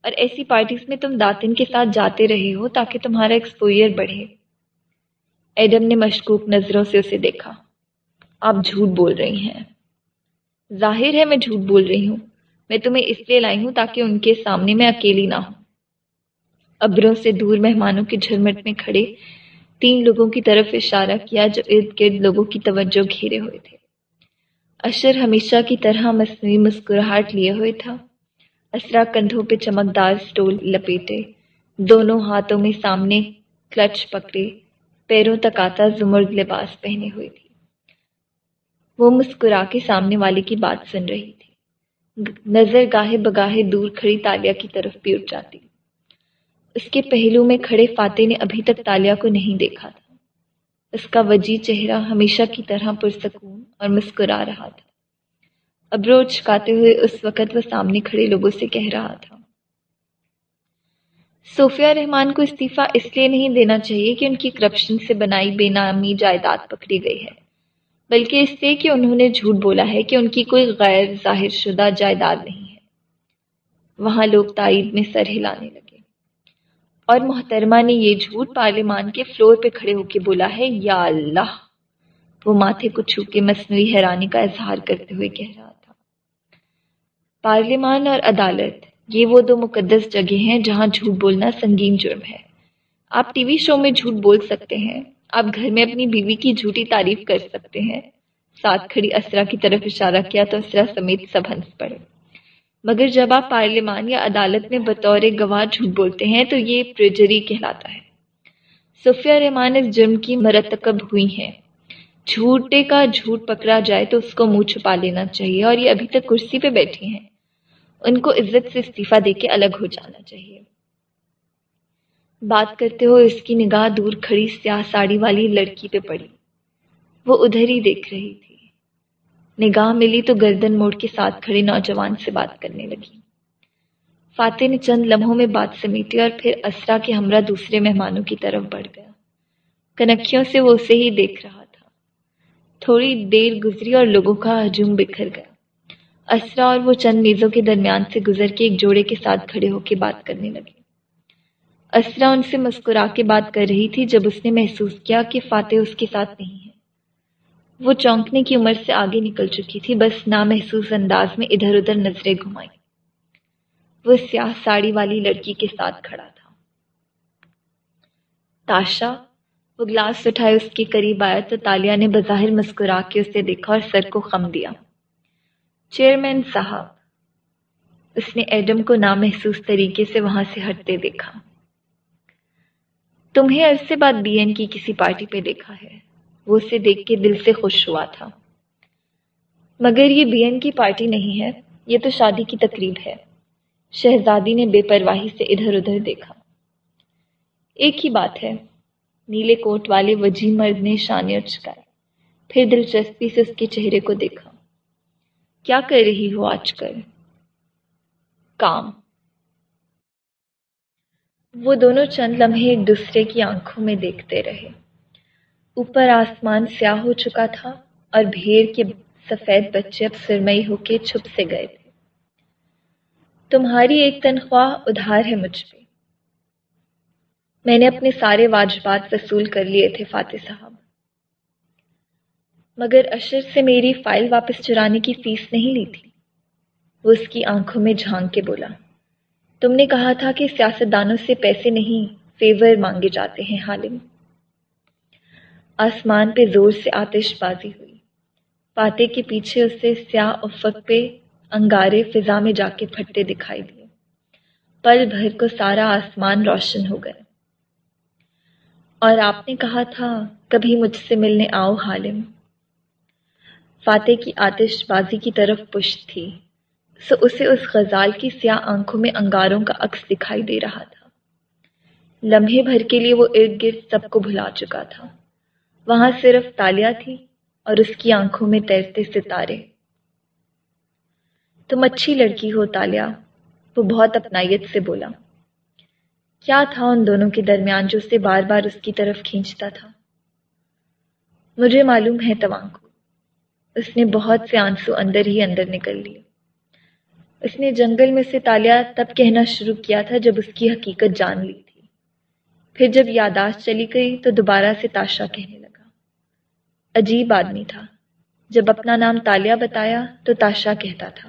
اور ایسی پارٹیز میں تم داتن کے ساتھ جاتے رہے ہو تاکہ تمہارا ایکسپوئر بڑھے۔ ایڈم نے مشکوک نظروں سے اسے دیکھا۔ آپ جھوٹ بول رہی ہیں۔ ظاہر ہے میں جھوٹ بول رہی ہوں۔ میں تمہیں اس لیے لائی ہوں تاکہ ان کے سامنے میں اکیلی نہ ہوں۔ ابروں سے دور مہمانوں کے جھرمٹ میں کھڑے تین لوگوں کی طرف اشارہ کیا جو ارد گرد لوگوں کی توجہ گھیرے ہوئے تھے۔ اشر ہمیشہ کی طرح مصنوعی مسکراہٹ لیے ہوئے تھا۔ اسرا کندھوں پہ چمکدار سٹول لپیٹے۔ دونوں ہاتھوں میں سامنے کلچ پکڑے۔ پیروں تک آتا زمرد لباس پہنے ہوئے تھی۔ وہ مسکرا کے سامنے والے کی بات سن رہی تھی۔ نظر گاہے بگاہے دور کھڑی تالیا کی طرف بھی اٹھ جاتی۔ اس کے پہلو میں کھڑے فاتح نے ابھی تک تالیا کو نہیں دیکھا تھا۔ اس کا وجی چہرہ ہمیشہ کی طرح پرسکون اور مسکرا رہا تھا۔ ابرو چکاتے ہوئے اس وقت وہ سامنے کھڑے لوگوں سے کہہ رہا تھا۔ صوفیہ رحمان کو استعفیٰ اس لیے نہیں دینا چاہیے کہ ان کی کرپشن سے بنائی بے نامی جائیداد پکڑی گئی ہے، بلکہ اس لیے کہ انہوں نے جھوٹ بولا ہے کہ ان کی کوئی غیر ظاہر شدہ جائیداد نہیں ہے۔ وہاں لوگ تائید میں سر ہلانے لگے۔ اور محترمہ نے یہ جھوٹ پارلیمان کے فلور پہ کھڑے ہو کے بولا ہے، یا اللہ! وہ ماتھے کو چھو کے مصنوعی حیرانی کا اظہار کرتے ہوئے کہہ رہا تھا۔ پارلیمان اور عدالت یہ وہ دو مقدس جگہ ہیں جہاں جھوٹ بولنا سنگین جرم ہے۔ آپ ٹی وی شو میں جھوٹ بول سکتے ہیں۔ آپ گھر میں اپنی بیوی کی جھوٹی تعریف کر سکتے ہیں۔ ساتھ کھڑی اسرا کی طرف اشارہ کیا تو اسرا سمیت سب ہنس پڑے۔ مگر جب آپ پارلیمان یا عدالت میں بطور گواہ جھوٹ بولتے ہیں تو یہ پرجری کہلاتا ہے۔ صفیہ رحمان اس جرم کی مرتکب ہوئی ہیں۔ جھوٹے کا جھوٹ پکڑا جائے تو اس کو منہ چھپا لینا چاہیے اور یہ ابھی تک کرسی پہ بیٹھی ہیں۔ ان کو عزت سے استعفیٰ دے کے الگ ہو جانا چاہیے۔ بات کرتے ہوئے اس کی نگاہ دور کھڑی سیاہ ساڑی والی لڑکی پہ پڑی۔ وہ ادھر ہی دیکھ رہی تھی۔ نگاہ ملی تو گردن موڑ کے ساتھ کھڑے نوجوان سے بات کرنے لگی۔ فاتح نے چند لمحوں میں بات سمیٹی اور پھر اسرا کے ہمراہ دوسرے مہمانوں کی طرف بڑھ گیا۔ کنکھیوں سے وہ اسے ہی دیکھ رہا تھا۔ تھوڑی دیر گزری اور لوگوں کا ہجوم بکھر گیا۔ اسرا اور وہ چند میزوں کے درمیان سے گزر کے ایک جوڑے کے ساتھ کھڑے ہو کے بات کرنے لگے۔ اسرا ان سے مسکرا کے بات کر رہی تھی جب اس نے محسوس کیا کہ فاتح اس کے ساتھ نہیں ہے۔ وہ چونکنے کی عمر سے آگے نکل چکی تھی، بس نامحسوس انداز میں ادھر ادھر نظریں گھمائی۔ وہ سیاہ ساڑی والی لڑکی کے ساتھ کھڑا تھا۔ تاشا، وہ گلاس اٹھائے اس کے قریب آیا تو تالیا نے بظاہر مسکرا کے اسے دیکھا اور سر کو خم دیا۔ چیئرمین صاحب، اس نے ایڈم کو نامحسوس طریقے سے وہاں سے ہٹتے دیکھا۔ تمہیں عرصے بعد بی این کی کسی پارٹی پہ دیکھا ہے۔ وہ اسے دیکھ کے دل سے خوش ہوا تھا۔ مگر یہ بی این کی پارٹی نہیں ہے، یہ تو شادی کی تقریب ہے۔ شہزادی نے بے پرواہی سے ادھر ادھر دیکھا۔ ایک ہی بات ہے، نیلے کوٹ والے وجی مرد نے شانے چکائے۔ پھر دلچسپی سے اس کے چہرے کو دیکھا۔ کیا کر رہی ہو آج کل؟ کام۔ وہ دونوں چند لمحے ایک دوسرے کی آنکھوں میں دیکھتے رہے۔ اوپر آسمان سیاہ ہو چکا تھا اور بھیڑ کے سفید بچے اب سرمئی ہو کے چھپ سے گئے تھے۔ تمہاری ایک تنخواہ ادھار ہے مجھ پہ۔ میں نے اپنے سارے واجبات وصول کر لیے تھے فاتح صاحب۔ مگر اشر سے میری فائل واپس چرانے کی فیس نہیں لی تھی۔ وہ اس کی آنکھوں میں جھانک کے بولا، تم نے کہا تھا کہ سیاست دانوں سے پیسے نہیں فیور مانگے جاتے ہیں حالم۔ آسمان پہ زور سے آتش بازی ہوئی۔ پاتے کے پیچھے اسے سیاہ افق پہ انگارے فضا میں جا کے پھٹے دکھائی دیے۔ پل بھر کو سارا آسمان روشن ہو گئے اور آپ نے کہا تھا، کبھی مجھ سے ملنے آؤ حالم۔ فاتح کی آتش بازی کی طرف پشت تھی۔ سو اسے اس غزال کی سیاہ آنکھوں میں انگاروں کا عکس دکھائی دے رہا تھا۔ لمحے بھر کے لیے وہ ارد گرد سب کو بھلا چکا تھا۔ وہاں صرف تالیا تھی اور اس کی آنکھوں میں تیرتے ستارے۔ تم اچھی لڑکی ہو تالیا، وہ بہت اپنائیت سے بولا۔ کیا تھا ان دونوں کے درمیان جو اسے بار بار اس کی طرف کھینچتا تھا؟ مجھے معلوم ہے توان کو اس نے بہت سے آنسو اندر ہی اندر نکل لیے۔ اس نے جنگل میں سے تالیا تب کہنا شروع کیا تھا جب اس کی حقیقت جان لی تھی۔ پھر جب یاداشت چلی گئی تو دوبارہ سے تاشا کہنے لگا۔ عجیب آدمی تھا۔ جب اپنا نام تالیا بتایا تو تاشا کہتا تھا۔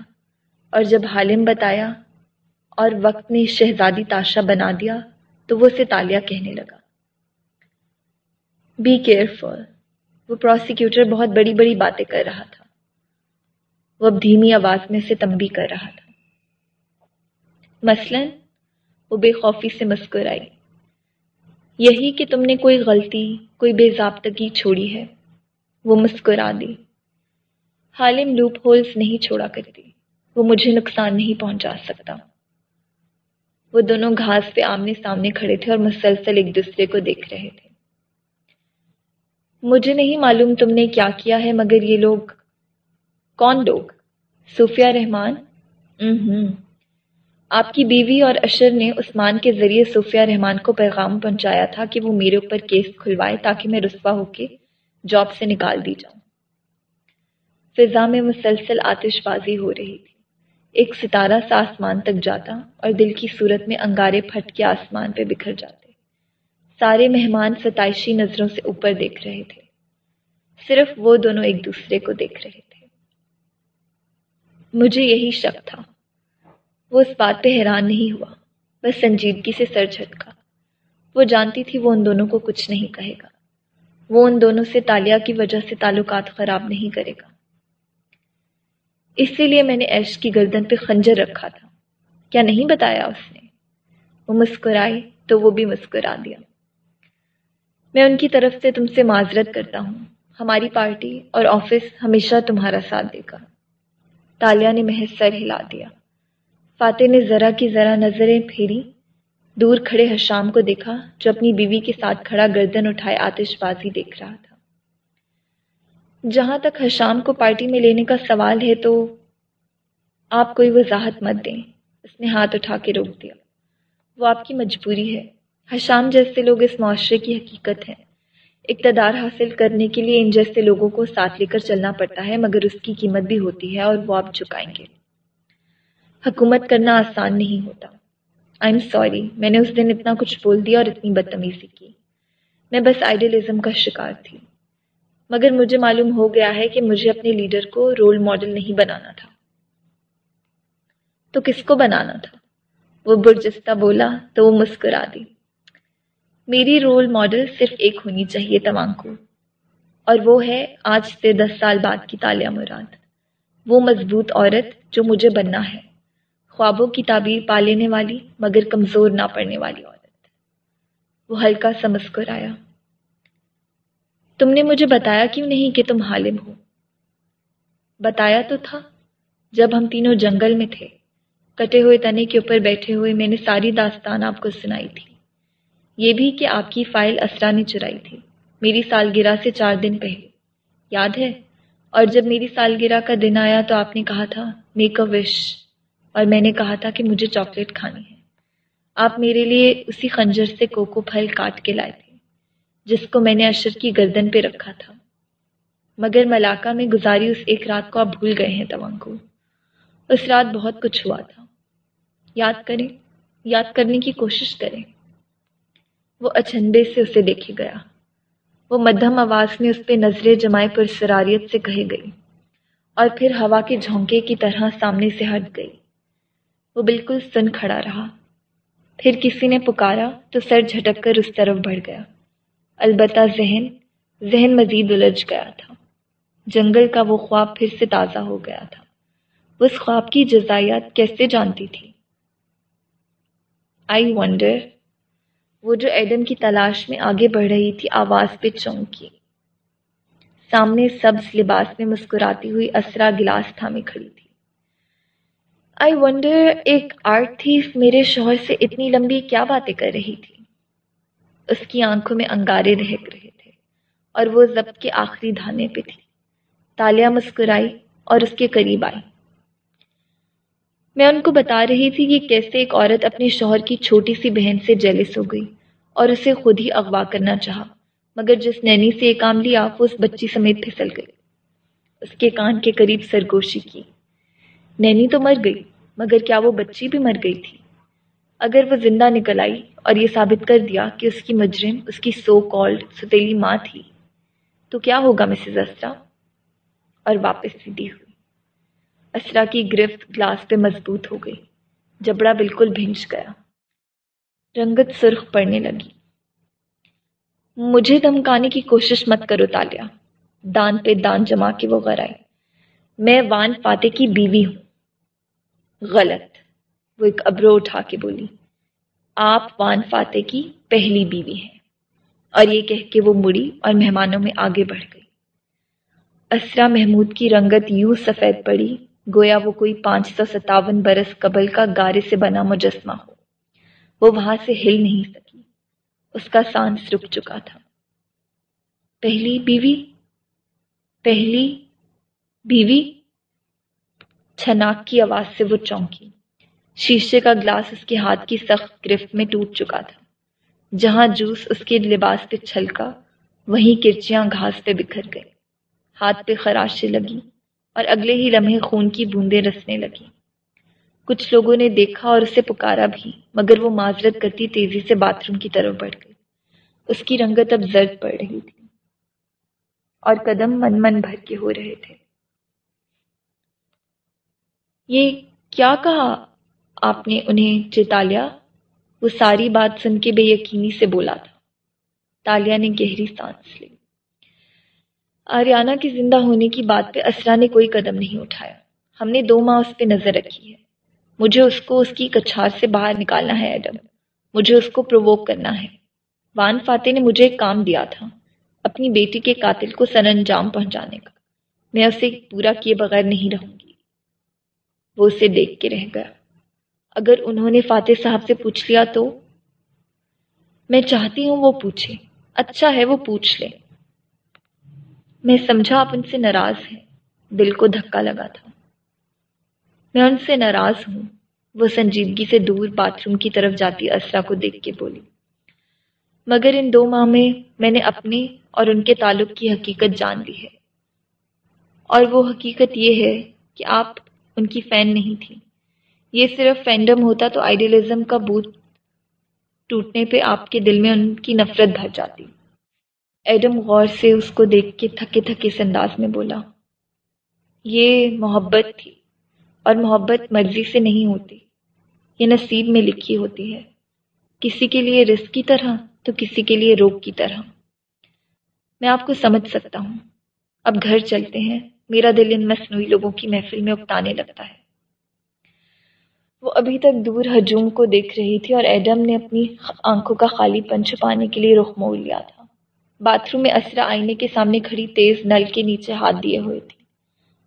اور جب حالم بتایا اور وقت نے شہزادی تاشا بنا دیا تو وہ اسے تالیا کہنے لگا۔ بی کیئرفل وہ پروسیکیوٹر بہت بڑی بڑی باتیں کر رہا تھا۔ وہ اب دھیمی آواز میں سے تمبی کر رہا تھا۔ مثلاً وہ بے خوفی سے مسکرائی۔ یہی کہ تم نے کوئی غلطی، کوئی بے ضابطگی چھوڑی ہے۔ وہ مسکرا دی۔ حالم لوپ ہولز نہیں چھوڑا کرتی۔ وہ مجھے نقصان نہیں پہنچا سکتا۔ وہ دونوں گھاس پہ آمنے سامنے کھڑے تھے اور مسلسل ایک دوسرے کو دیکھ رہے تھے۔ مجھے نہیں معلوم تم نے کیا کیا ہے، مگر یہ لوگ کون لوگ؟ صوفیہ رحمان۔ ہوں آپ کی بیوی اور اشر نے عثمان کے ذریعے صوفیہ رحمان کو پیغام پہنچایا تھا کہ وہ میرے اوپر کیس کھلوائے تاکہ میں رسوا ہو کے جاب سے نکال دی جاؤں۔ فضا میں مسلسل آتش بازی ہو رہی تھی۔ ایک ستارہ سا آسمان تک جاتا اور دل کی صورت میں انگارے پھٹ کے آسمان پہ بکھر جاتے سارے مہمان ستائشی نظروں سے اوپر دیکھ رہے تھے۔ صرف وہ دونوں ایک دوسرے کو دیکھ رہے تھے۔ مجھے یہی شک تھا۔ وہ اس بات پہ حیران نہیں ہوا۔ بس سنجیدگی سے سر جھٹکا۔ وہ جانتی تھی وہ ان دونوں کو کچھ نہیں کہے گا۔ وہ ان دونوں سے تالیا کی وجہ سے تعلقات خراب نہیں کرے گا۔ اسی لیے میں نے ایش کی گردن پہ خنجر رکھا تھا۔ کیا نہیں بتایا اس نے؟ وہ مسکرائی تو وہ بھی مسکرا دیا۔ میں ان کی طرف سے تم سے معذرت کرتا ہوں۔ ہماری پارٹی اور آفس ہمیشہ تمہارا ساتھ دے گا۔ تالیا نے محض سر ہلا دیا۔ فاتح نے ذرا کی ذرا نظریں پھیری۔ دور کھڑے حشام کو دیکھا جو اپنی بیوی کے ساتھ کھڑا گردن اٹھائے آتش بازی دیکھ رہا تھا۔ جہاں تک حشام کو پارٹی میں لینے کا سوال ہے تو آپ کوئی وضاحت مت دیں۔ اس نے ہاتھ اٹھا کے روک دیا۔ وہ آپ کی مجبوری ہے۔ حشام جیسے لوگ اس معاشرے کی حقیقت ہیں۔ اقتدار حاصل کرنے کے لیے ان جیسے لوگوں کو ساتھ لے کر چلنا پڑتا ہے، مگر اس کی قیمت بھی ہوتی ہے اور وہ آپ چکائیں گے۔ حکومت کرنا آسان نہیں ہوتا۔ آئی ایم سوری میں نے اس دن اتنا کچھ بول دیا اور اتنی بدتمیزی کی۔ میں بس آئیڈیلزم کا شکار تھی۔ مگر مجھے معلوم ہو گیا ہے کہ مجھے اپنے لیڈر کو رول ماڈل نہیں بنانا تھا۔ تو کس کو بنانا تھا؟ وہ برجستہ بولا تو وہ مسکرا دی۔ میری رول ماڈل صرف ایک ہونی چاہیے تمام کو۔ اور وہ ہے آج سے دس سال بعد کی تالیہ مراد۔ وہ مضبوط عورت جو مجھے بننا ہے۔ خوابوں کی تعبیر پا لینے والی مگر کمزور نہ پڑنے والی عورت۔ وہ ہلکا سا مسکرایا تم نے مجھے بتایا کیوں نہیں کہ تم حالم ہو؟ بتایا تو تھا۔ جب ہم تینوں جنگل میں تھے، کٹے ہوئے تنے کے اوپر بیٹھے ہوئے میں نے ساری داستان آپ کو سنائی تھی۔ یہ بھی کہ آپ کی فائل اسرا نے چرائی تھی۔ میری سالگرہ سے چار دن پہلے۔ یاد ہے؟ اور جب میری سالگرہ کا دن آیا تو آپ نے کہا تھا میک اے وش اور میں نے کہا تھا کہ مجھے چاکلیٹ کھانی ہے۔ آپ میرے لیے اسی خنجر سے کوکو پھل کاٹ کے لائے تھے، جس کو میں نے اشر کی گردن پہ رکھا تھا۔ مگر ملاقہ میں گزاری اس ایک رات کو آپ بھول گئے ہیں توان کو اس رات بہت کچھ ہوا تھا۔ یاد کریں؟ یاد کرنے کی کوشش کریں۔ وہ اچھندے سے اسے دیکھے گیا۔ وہ مدھم آواز میں اس پہ نظریں جمائے پر سراریت سے کہے گئی۔ اور پھر ہوا کے جھونکے کی طرح سامنے سے ہٹ گئی۔ وہ بالکل سن کھڑا رہا۔ پھر کسی نے پکارا تو سر جھٹک کر اس طرف بڑھ گیا۔ البتہ ذہن ذہن مزید الجھ گیا تھا۔ جنگل کا وہ خواب پھر سے تازہ ہو گیا تھا۔ اس خواب کی جزائیات کیسے جانتی تھی؟ آئی ونڈر وہ جو ایڈم کی تلاش میں آگے بڑھ رہی تھی، آواز پہ چونکی۔ سامنے سبز لباس میں مسکراتی ہوئی اسرا گلاس تھامے کھڑی تھی۔ آئی ونڈر ایک آرٹ تھی میرے شوہر سے اتنی لمبی کیا باتیں کر رہی تھی۔ اس کی آنکھوں میں انگارے دہک رہے تھے اور وہ ضبط کے آخری دھانے پہ تھی۔ تالیا مسکرائی اور اس کے قریب آئی۔ میں ان کو بتا رہی تھی کہ کیسے ایک عورت اپنے شوہر کی چھوٹی سی بہن سے جیلس ہو گئی اور اسے خود ہی اغوا کرنا چاہا، مگر جس نینی سے یہ کام لیا وہ اس بچی سمیت پھسل گئی۔ اس کے کان کے قریب سرگوشی کی۔ نینی تو مر گئی، مگر کیا وہ بچی بھی مر گئی تھی؟ اگر وہ زندہ نکل آئی اور یہ ثابت کر دیا کہ اس کی مجرم، اس کی سو کالڈ ستیلی ماں تھی، تو کیا ہوگا مسز اسرا اور واپس سیدھی ہوئی۔ اسرا کی گرفت گلاس پہ مضبوط ہو گئی۔ جبڑا بالکل بھنج گیا۔ رنگت سرخ پڑنے لگی۔ مجھے دھمکانے کی کوشش مت کرو تالیا دان پہ دان جما کے وہ غر آئی میں وان فاتح کی بیوی ہوں۔ غلط۔ وہ ایک ابرو اٹھا کے بولی۔ آپ وان فاتح کی پہلی بیوی ہیں۔ اور یہ کہہ کے وہ مڑی اور مہمانوں میں آگے بڑھ گئی۔ اسرا محمود کی رنگت یوں سفید پڑی۔ گویا وہ کوئی پانچ سو ستاون برس قبل کا گارے سے بنا مجسمہ ہو۔ وہ وہاں سے ہل نہیں سکی۔ اس کا سانس رک چکا تھا۔ پہلی بیوی پہلی بیوی۔ چھناک کی آواز سے وہ چونکی۔ شیشے کا گلاس اس کے ہاتھ کی سخت گرفت میں ٹوٹ چکا تھا۔ جہاں جوس اس کے لباس پہ چھلکا، وہیں کرچیاں گھاس پہ بکھر گئی ہاتھ پہ خراشیں لگی۔ اور اگلے ہی لمحے خون کی بوندیں رسنے لگی کچھ لوگوں نے دیکھا اور اسے پکارا بھی، مگر وہ معذرت کرتی تیزی سے باتھ روم کی طرف بڑھ گئی۔ اس کی رنگت اب زرد پڑ رہی تھی اور قدم من من بھر کے ہو رہے تھے۔ یہ کیا کہا آپ نے انہیں چتالیا وہ ساری بات سن کے بے یقینی سے بولا تھا۔ تالیا نے گہری سانس لی۔ آریانہ کے زندہ ہونے کی بات پہ اسرا نے کوئی قدم نہیں اٹھایا۔ ہم نے دو ماہ اس پہ نظر رکھی ہے۔ مجھے اس کو اس کی کچھار سے باہر نکالنا ہے، ایڈم۔ مجھے اس کو پرووک کرنا ہے۔ وان فاتح نے مجھے ایک کام دیا تھا، اپنی بیٹی کے قاتل کو سر انجام پہنچانے کا۔ میں اسے پورا کیے بغیر نہیں رہوں گی۔ وہ اسے دیکھ کے رہ گیا۔ اگر انہوں نے فاتح صاحب سے پوچھ لیا تو؟ میں چاہتی ہوں وہ پوچھے۔ اچھا ہے، وہ پوچھ لے۔ میں سمجھا آپ ان سے ناراض ہیں۔ دل کو دھکا لگا تھا۔ میں ان سے ناراض ہوں۔ وہ سنجیدگی سے دور باتھ روم کی طرف جاتی اسرا کو دیکھ کے بولی۔ مگر ان دو ماہ میں میں نے اپنے اور ان کے تعلق کی حقیقت جان لی ہے۔ اور وہ حقیقت یہ ہے کہ آپ ان کی فین نہیں تھی یہ صرف فینڈم ہوتا تو آئیڈیلزم کا بوت ٹوٹنے پہ آپ کے دل میں ان کی نفرت بھر جاتی۔ ایڈم غور سے اس کو دیکھ کے تھکے تھکے سے انداز میں بولا، یہ محبت تھی اور محبت مرضی سے نہیں ہوتی، یہ نصیب میں لکھی ہوتی ہے۔ کسی کے لیے رزق کی طرح تو کسی کے لیے روگ کی طرح۔ میں آپ کو سمجھ سکتا ہوں۔ اب گھر چلتے ہیں۔ میرا دل ان مصنوعی لوگوں کی محفل میں اکتانے لگتا ہے۔ وہ ابھی تک دور ہجوم کو دیکھ رہی تھی اور ایڈم نے اپنی آنکھوں کا خالی پن چھپانے کے لیے رخ موڑ لیا تھا۔ باتھ روم میں اسرا آئینے کے سامنے کھڑی تیز نل کے نیچے ہاتھ دیے ہوئے تھی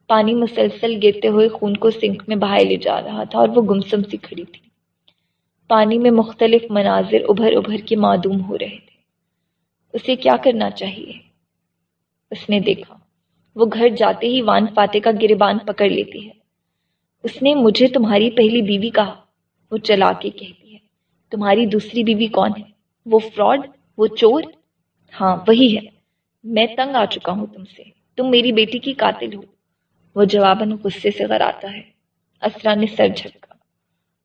پانی مسلسل گرتے ہوئے خون کو سنک میں بہائے لے جا رہا تھا اور وہ گمسم سی کھڑی تھی۔ پانی میں مختلف مناظر ابھر ابھر کے معدوم ہو رہے تھے۔ اسے کیا کرنا چاہیے؟ اس نے دیکھا۔ وہ گھر جاتے ہی وان فاتح کا گربان پکڑ لیتی ہے۔ اس نے مجھے تمہاری پہلی بیوی کہا۔ وہ چلا کے کہتی ہے۔ تمہاری دوسری بیوی کون ہے؟ وہ فراڈ؟ وہ چور؟ ہاں وہی ہے۔ میں تنگ آ چکا ہوں تم سے۔ تم میری بیٹی کی قاتل ہو۔ وہ جواباً غصے سے غراتا ہے۔ اسرا نے سر جھٹکا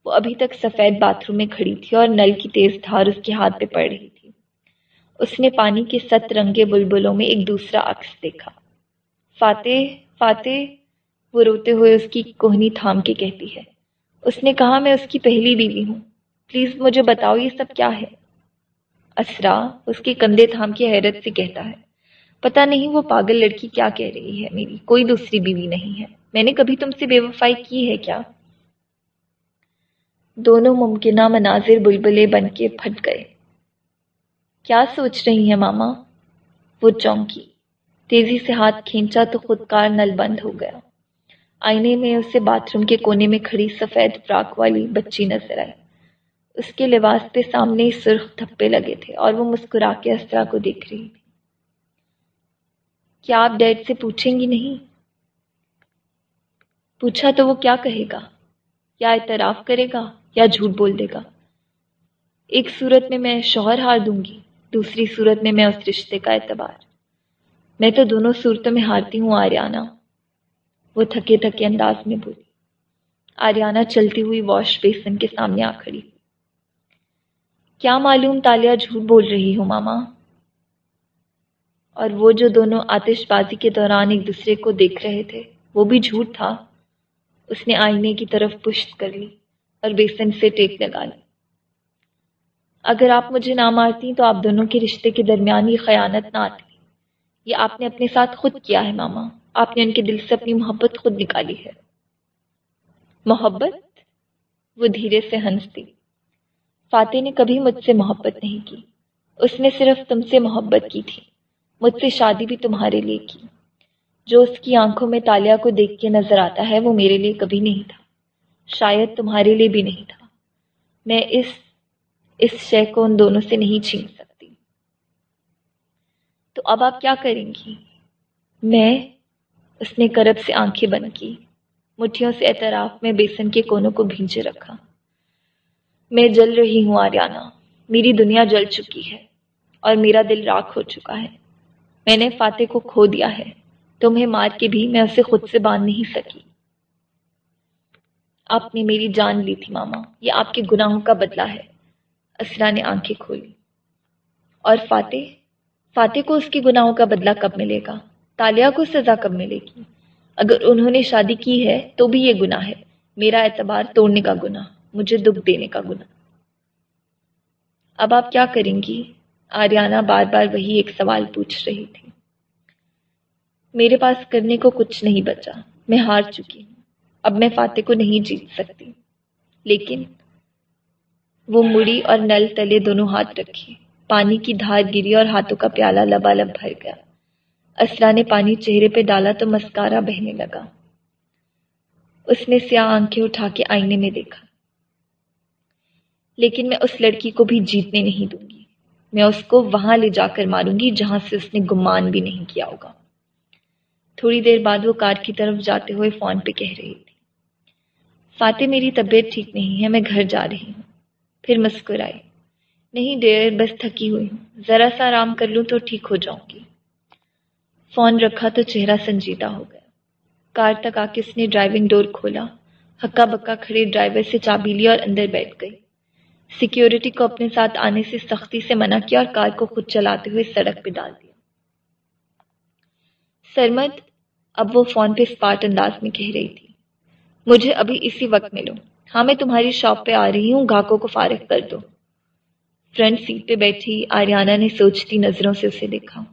وہ ابھی تک سفید باتھ روم میں کھڑی تھی اور نل کی تیز دھار اس کے ہاتھ پہ پڑ رہی تھی۔ اس نے پانی کے ست رنگے بلبلوں میں ایک دوسرا عکس دیکھا۔ فاتح فاتح، وہ روتے ہوئے اس کی کوہنی تھام کے کہتی ہے۔ اس نے کہا، میں اس کی پہلی بیوی ہوں۔ پلیز مجھے بتاؤ، یہ سب کیا ہے؟ اسرا اس کے کندھے تھام کے حیرت سے کہتا ہے پتا نہیں وہ پاگل لڑکی کیا کہہ رہی ہے میری، کوئی دوسری بیوی نہیں ہے۔ میں نے کبھی تم سے بے وفائی کی ہے کیا؟ دونوں ممکنہ مناظر بلبلے بن کے پھٹ گئے۔ کیا سوچ رہی ہیں ماما؟ وہ چونکی۔ تیزی سے ہاتھ کھینچا تو خود کار نل بند ہو گیا۔ آئینے میں اسے باتھ روم کے کونے میں کھڑی سفید فراک والی بچی نظر آئی۔ اس کے لباس پہ سامنے سرخ تھپے لگے تھے اور وہ مسکرا کے اسرا کو دیکھ رہی تھی۔ کیا آپ ڈیڈ سے پوچھیں گی نہیں؟ پوچھا تو وہ کیا کہے گا؟ یا اعتراف کرے گا؟ یا جھوٹ بول دے گا؟ ایک صورت میں میں شوہر ہار دوں گی، دوسری صورت میں میں اس رشتے کا اعتبار۔ میں تو دونوں صورتوں میں ہارتی ہوں آریانہ وہ تھکے تھکے انداز میں بولی۔ آریانہ چلتی ہوئی واش بیسن کے سامنے آ کھڑی۔ کیا معلوم تالیا جھوٹ بول رہی ہوں ماما؟ اور وہ جو دونوں آتش بازی کے دوران ایک دوسرے کو دیکھ رہے تھے، وہ بھی جھوٹ تھا۔ اس نے آئینے کی طرف پشت کر لی اور بیسن سے ٹیک لگا لی۔ اگر آپ مجھے نہ مارتی تو آپ دونوں کے رشتے کے درمیان یہ خیانت نہ آتی۔ یہ آپ نے اپنے ساتھ خود کیا ہے ماما۔ آپ نے ان کے دل سے اپنی محبت خود نکالی ہے۔ محبت؟ وہ دھیرے سے ہنستی۔ فاتح نے کبھی مجھ سے محبت نہیں کی۔ اس نے صرف تم سے محبت کی تھی، مجھ سے شادی بھی تمہارے لیے کی۔ جو اس کی آنکھوں میں تالیا کو دیکھ کے نظر آتا ہے، وہ میرے لیے کبھی نہیں تھا۔ شاید تمہارے لیے بھی نہیں تھا۔ میں اس اس شے کو ان دونوں سے نہیں چھین سکتی۔ تو اب آپ کیا کریں گی؟ میں اس نے کرب سے آنکھیں بند کی، مٹھیوں سے اعتراف میں بیسن کے کونوں کو بھینچے رکھا۔ میں جل رہی ہوں آریانہ میری دنیا جل چکی ہے اور میرا دل راکھ ہو چکا ہے۔ میں نے فاتح کو کھو دیا ہے۔ تمہیں مار کے بھی میں اسے خود سے باندھ نہیں سکی۔ آپ نے میری جان لی تھی ماما۔ یہ آپ کے گناہوں کا بدلہ ہے۔ اسرا نے آنکھیں کھولی۔ اور فاتح؟ فاتح کو اس کے گناہوں کا بدلہ کب ملے گا؟ تالیہ کو سزا کب ملے گی؟ اگر انہوں نے شادی کی ہے تو بھی یہ گناہ ہے۔ میرا اعتبار توڑنے کا گناہ۔ مجھے دکھ دینے کا گناہ۔ اب آپ کیا کریں گی؟ آریانہ بار بار وہی ایک سوال پوچھ رہی تھی۔ میرے پاس کرنے کو کچھ نہیں بچا، میں ہار چکی ہوں۔ اب میں فاتح کو نہیں جیت سکتی۔ لیکن وہ مڑی اور نل تلے دونوں ہاتھ رکھے۔ پانی کی دھار گری اور ہاتھوں کا پیالہ لبا لب بھر گیا۔ اسرا نے پانی چہرے پہ ڈالا تو مسکارا بہنے لگا۔ اس نے سیاہ آنکھیں اٹھا کے آئینے میں دیکھا۔ لیکن میں اس لڑکی کو بھی جیتنے نہیں دوں گی۔ میں اس کو وہاں لے جا کر ماروں گی جہاں سے اس نے گمان بھی نہیں کیا ہوگا۔ تھوڑی دیر بعد وہ کار کی طرف جاتے ہوئے فون پہ کہہ رہی تھی۔ فاتح میری طبیعت ٹھیک نہیں ہے، میں گھر جا رہی ہوں۔ پھر مسکرائی نہیں دیر، بس تھکی ہوئی ہوں۔ ذرا سا آرام کر لوں تو ٹھیک ہو جاؤں گی۔ فون رکھا تو چہرہ سنجیدہ ہو گیا۔ کار تک آ کے اس نے ڈرائیونگ ڈور کھولا۔ ہکا بکا کھڑے ڈرائیور سے چابی لی اور اندر بیٹھ گئی۔ سیکیورٹی کو اپنے ساتھ آنے سے سختی سے منع کیا اور کار کو خود چلاتے ہوئے سڑک پہ ڈال دیا۔ سرمد اب وہ فون پہ اسپاٹ انداز میں کہہ رہی تھی، مجھے ابھی اسی وقت ملو۔ ہاں میں تمہاری شاپ پہ آ رہی ہوں، گاہکوں کو فارغ کر دو۔ فرنٹ سیٹ پہ بیٹھی آریانہ نے سوچتی نظروں سے اسے دیکھا۔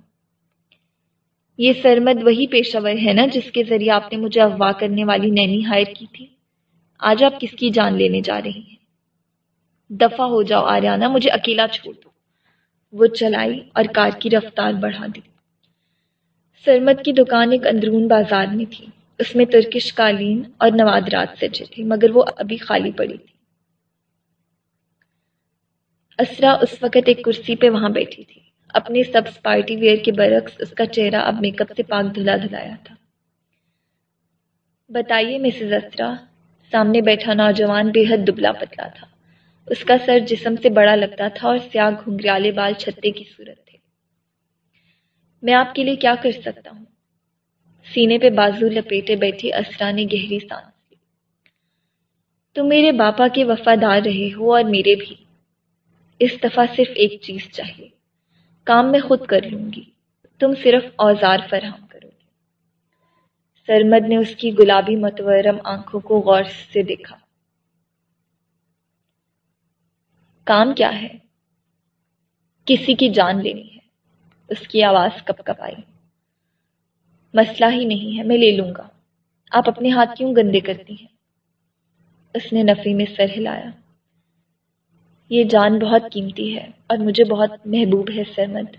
یہ سرمد وہی پیشہ ہے نا جس کے ذریعے آپ نے مجھے اغوا کرنے والی نینی ہائر کی تھی؟ آج آپ کس کی جان لینے جا رہی ہیں؟ دفع ہو جاؤ آریانہ مجھے اکیلا چھوڑ دو۔ وہ چلائی اور کار کی رفتار بڑھا دی۔ سرمد کی دکان ایک اندرون بازار میں تھی۔ اس میں ترکش قالین اور نوادرات سجے تھے، مگر وہ ابھی خالی پڑی تھی۔ اسرا اس وقت ایک کرسی پہ وہاں بیٹھی تھی۔ اپنے سبز پارٹی ویئر کے برعکس اس کا چہرہ اب میک اپ سے پاک دھلا دھلایا تھا۔ بتائیے مسز اسرا، سامنے بیٹھا نوجوان بے حد دبلا پتلا تھا۔ اس کا سر جسم سے بڑا لگتا تھا اور سیاہ گھنگریالے بال چھتے کی صورت تھے۔ میں آپ کے لیے کیا کر سکتا ہوں؟ سینے پہ بازو لپیٹے بیٹھے اسرا نے گہری سانس لی۔ تم میرے باپا کے وفادار رہے ہو اور میرے بھی۔ اس دفعہ صرف ایک چیز چاہیے۔ کام میں خود کر لوں گی۔ تم صرف اوزار فراہم کرو گی سرمد نے اس کی گلابی متورم آنکھوں کو غور سے دیکھا۔ کام کیا ہے؟ کسی کی جان لینی ہے، اس کی آواز کپ کپ آئی۔ مسئلہ ہی نہیں ہے، میں لے لوں گا۔ آپ اپنے ہاتھ کیوں گندے کرتی ہیں؟ اس نے نفی میں سر ہلایا۔ یہ جان بہت قیمتی ہے اور مجھے بہت محبوب ہے، سرمد۔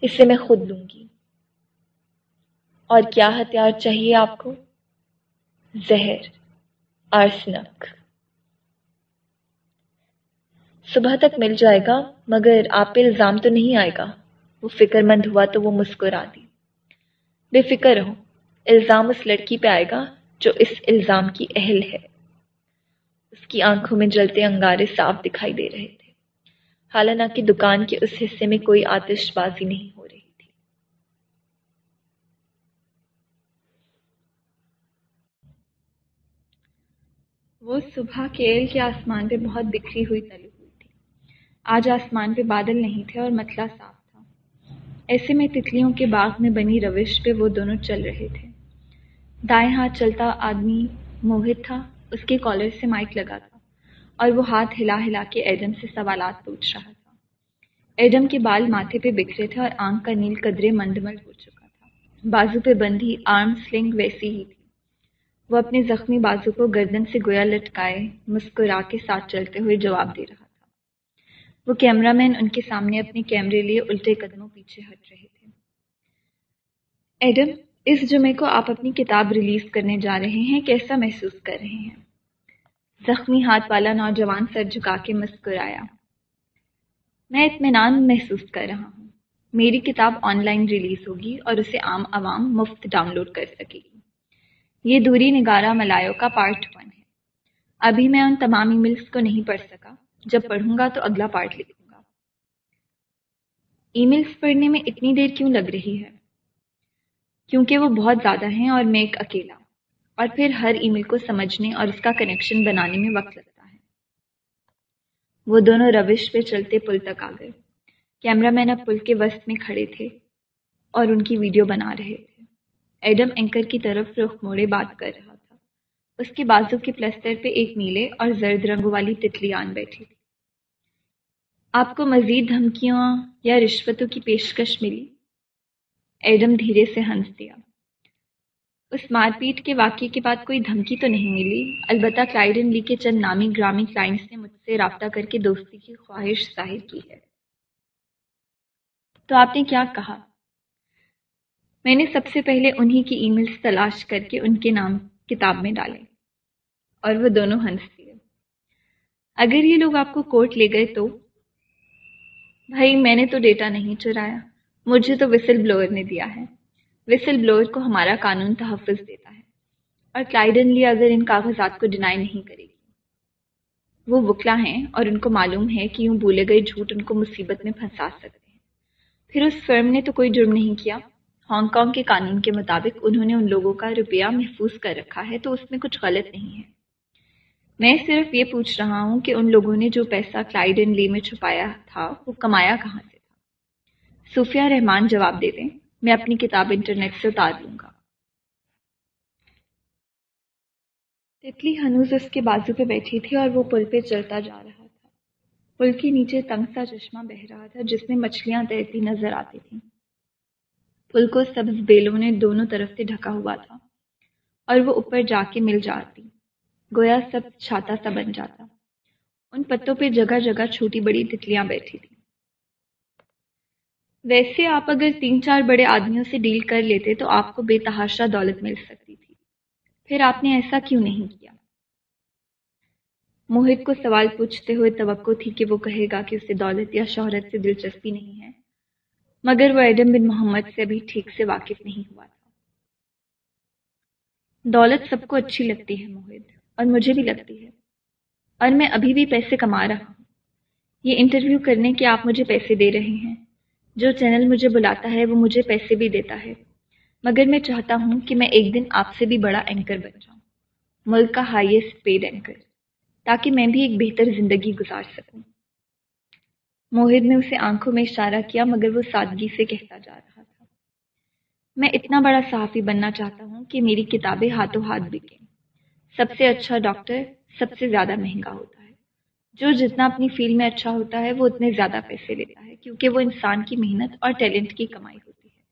اسے میں خود لوں گی۔ اور کیا ہتھیار چاہیے آپ کو؟ زہر، آرسنک۔ صبح تک مل جائے گا، مگر آپ پہ الزام تو نہیں آئے گا۔ وہ فکر مند ہوا تو وہ مسکرا دی۔ بے فکر رہو الزام اس لڑکی پہ آئے گا جو اس الزام کی اہل ہے۔ اس کی آنکھوں میں جلتے انگارے صاف دکھائی دے رہے تھے۔ حالانکہ دکان کے اس حصے میں کوئی آتش بازی نہیں ہو رہی تھی۔ وہ صبح کیل کے آسمان پہ بہت بکھری ہوئی تلی آج آسمان پہ بادل نہیں تھے اور متلا صاف تھا۔ ایسے میں تتلیوں کے باغ میں بنی روش پہ وہ دونوں چل رہے تھے۔ دائیں ہاتھ چلتا آدمی موہت تھا، اس کے کالر سے مائک لگا تھا اور وہ ہاتھ ہلا ہلا کے ایڈم سے سوالات پوچھ رہا تھا۔ ایڈم کے بال ماتھے پہ بکھرے تھے اور آنکھ کا نیل قدرے مندمل ہو چکا تھا۔ بازو پہ بندھی آرم سلنگ ویسی ہی تھی۔ وہ اپنے زخمی بازو کو گردن سے گویا لٹکائے مسکرا کے ساتھ چلتے ہوئے جواب دے رہا وہ کیمرہ مین ان کے سامنے اپنے کیمرے لیے الٹے قدموں پیچھے ہٹ رہے تھے۔ ایڈم، اس جمعے کو آپ اپنی کتاب ریلیز کرنے جا رہے ہیں، کیسا محسوس کر رہے ہیں؟ زخمی ہاتھ والا نوجوان سر جھکا کے مسکرایا۔ میں اطمینان محسوس کر رہا ہوں۔ میری کتاب آن لائن ریلیز ہوگی اور اسے عام عوام مفت ڈاؤن لوڈ کر سکے گی۔ یہ دوری نگارہ ملایو کا پارٹ ون ہے۔ ابھی میں ان تمام ای میلس کو نہیں پڑھ سکا۔ جب پڑھوں گا تو اگلا پارٹ لکھوں گا۔ ای میلز پڑھنے میں اتنی دیر کیوں لگ رہی ہے؟ کیونکہ وہ بہت زیادہ ہیں اور میں ایک اکیلا۔ اور پھر ہر ای میل کو سمجھنے اور اس کا کنیکشن بنانے میں وقت لگتا ہے۔ وہ دونوں روش پہ چلتے پل تک آ گئے۔ کیمرہ مین اب پل کے وسط میں کھڑے تھے اور ان کی ویڈیو بنا رہے تھے۔ ایڈم اینکر کی طرف رخ موڑے بات کر رہا تھا۔ اس کے بازو کے پلستر پہ ایک نیلے اور زرد رنگوں والی تتلی آن بیٹھی آپ کو مزید دھمکیوں یا رشوتوں کی پیشکش ملی؟ ایڈم دھیرے سے ہنس دیا۔ اس مار پیٹ کے واقعے کے بعد کوئی دھمکی تو نہیں ملی؟ البتہ کلائڈن لی کے چند نامی گرامی کلائنٹس نے مجھ سے رابطہ کر کے دوستی کی خواہش ظاہر کی ہے۔ تو آپ نے کیا کہا؟ میں نے سب سے پہلے انہی کی ای میلز تلاش کر کے ان کے نام کتاب میں ڈالے اور وہ دونوں ہنس دیے۔ اگر یہ لوگ آپ کو کورٹ لے گئے تو؟ بھائی میں نے تو ڈیٹا نہیں چرایا۔ مجھے تو وسل بلوئر نے دیا ہے۔ وسل بلوئر کو ہمارا قانون تحفظ دیتا ہے۔ اور کلائڈنلی اگر ان کاغذات کو ڈینائی نہیں کرے گی۔ وہ وکلا ہیں اور ان کو معلوم ہے کہ یوں بولے گئے جھوٹ ان کو مصیبت میں پھنسا سکتے ہیں۔ پھر اس فرم نے تو کوئی جرم نہیں کیا۔ ہانگ کانگ کے قانون کے مطابق انہوں نے ان لوگوں کا روپیہ محفوظ کر رکھا ہے تو اس میں کچھ غلط نہیں ہے۔ میں صرف یہ پوچھ رہا ہوں کہ ان لوگوں نے جو پیسہ کلائڈن لی میں چھپایا تھا، وہ کمایا کہاں سے تھا؟ صوفیہ رحمان جواب دے دیں، میں اپنی کتاب انٹرنیٹ سے اتار لوں گا۔ تتلی ہنوز اس کے بازو پہ بیٹھی تھی اور وہ پل پہ چلتا جا رہا تھا۔ پل کے نیچے تنگ سا چشمہ بہ رہا تھا، جس میں مچھلیاں تیرتی نظر آتی تھیں۔ پل کو سبز بیلوں نے دونوں طرف سے ڈھکا ہوا تھا اور وہ اوپر جا کے مل جاتی۔ گویا سب چھاتا سا بن جاتا۔ ان پتوں پہ جگہ جگہ چھوٹی بڑی تتلیاں بیٹھی تھی ویسے آپ اگر تین چار بڑے آدمیوں سے ڈیل کر لیتے تو آپ کو بے تحاشا دولت مل سکتی تھی۔ پھر آپ نے ایسا کیوں نہیں کیا؟ موہت کو سوال پوچھتے ہوئے توقع تھی کہ وہ کہے گا کہ اسے دولت یا شہرت سے دلچسپی نہیں ہے، مگر وہ ایڈم بن محمد سے ابھی ٹھیک سے واقف نہیں ہوا تھا۔ دولت سب کو اچھی لگتی ہے موہد اور مجھے بھی لگتی ہے۔ اور میں ابھی بھی پیسے کما رہا ہوں۔ یہ انٹرویو کرنے کے آپ مجھے پیسے دے رہے ہیں۔ جو چینل مجھے بلاتا ہے وہ مجھے پیسے بھی دیتا ہے۔ مگر میں چاہتا ہوں کہ میں ایک دن آپ سے بھی بڑا اینکر بن جاؤں۔ ملک کا ہائیسٹ پیڈ اینکر۔ تاکہ میں بھی ایک بہتر زندگی گزار سکوں۔ موہد نے اسے آنکھوں میں اشارہ کیا، مگر وہ سادگی سے کہتا جا رہا تھا۔ میں اتنا بڑا صحافی بننا چاہتا ہوں کہ میری کتابیں ہاتھوں ہاتھ بکیں۔ سب سے اچھا ڈاکٹر سب سے زیادہ مہنگا ہوتا ہے۔ جو جتنا اپنی فیلڈ میں اچھا ہوتا ہے، وہ اتنے زیادہ پیسے لیتا ہے، کیونکہ وہ انسان کی محنت اور ٹیلنٹ کی کمائی ہوتی ہے۔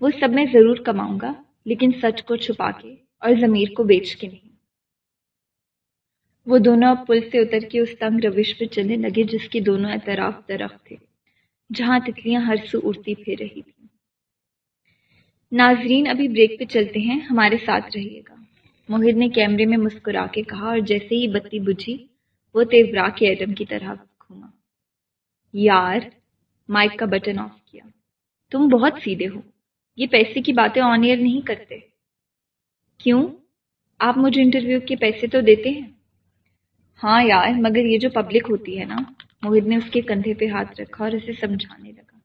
وہ سب میں ضرور کماؤں گا، لیکن سچ کو چھپا کے اور ضمیر کو بیچ کے نہیں۔ وہ دونوں اب پل سے اتر کے اس تنگ روش پہ چلنے لگے، جس کے دونوں اعتراف درخت تھے، جہاں تتلیاں ہر سو اڑتی پھر رہی تھیں۔ ناظرین، ابھی بریک پہ چلتے ہیں، ہمارے ساتھ رہیے گا۔ موہد نے کیمرے میں مسکرا کے کہا، اور جیسے ہی بتی بجھی، وہ تیورا کے ایٹم کی طرح گھوما۔ یار، مائک کا بٹن آف کیا۔ تم بہت سیدھے ہو۔ یہ پیسے کی باتیں آن ایئر نہیں کرتے۔ کیوں؟ آپ مجھے انٹرویو کے پیسے تو دیتے ہیں۔ ہاں یار، مگر یہ جو پبلک ہوتی ہے نا، موہد نے اس کے کندھے پہ ہاتھ رکھا اور اسے سمجھانے لگا۔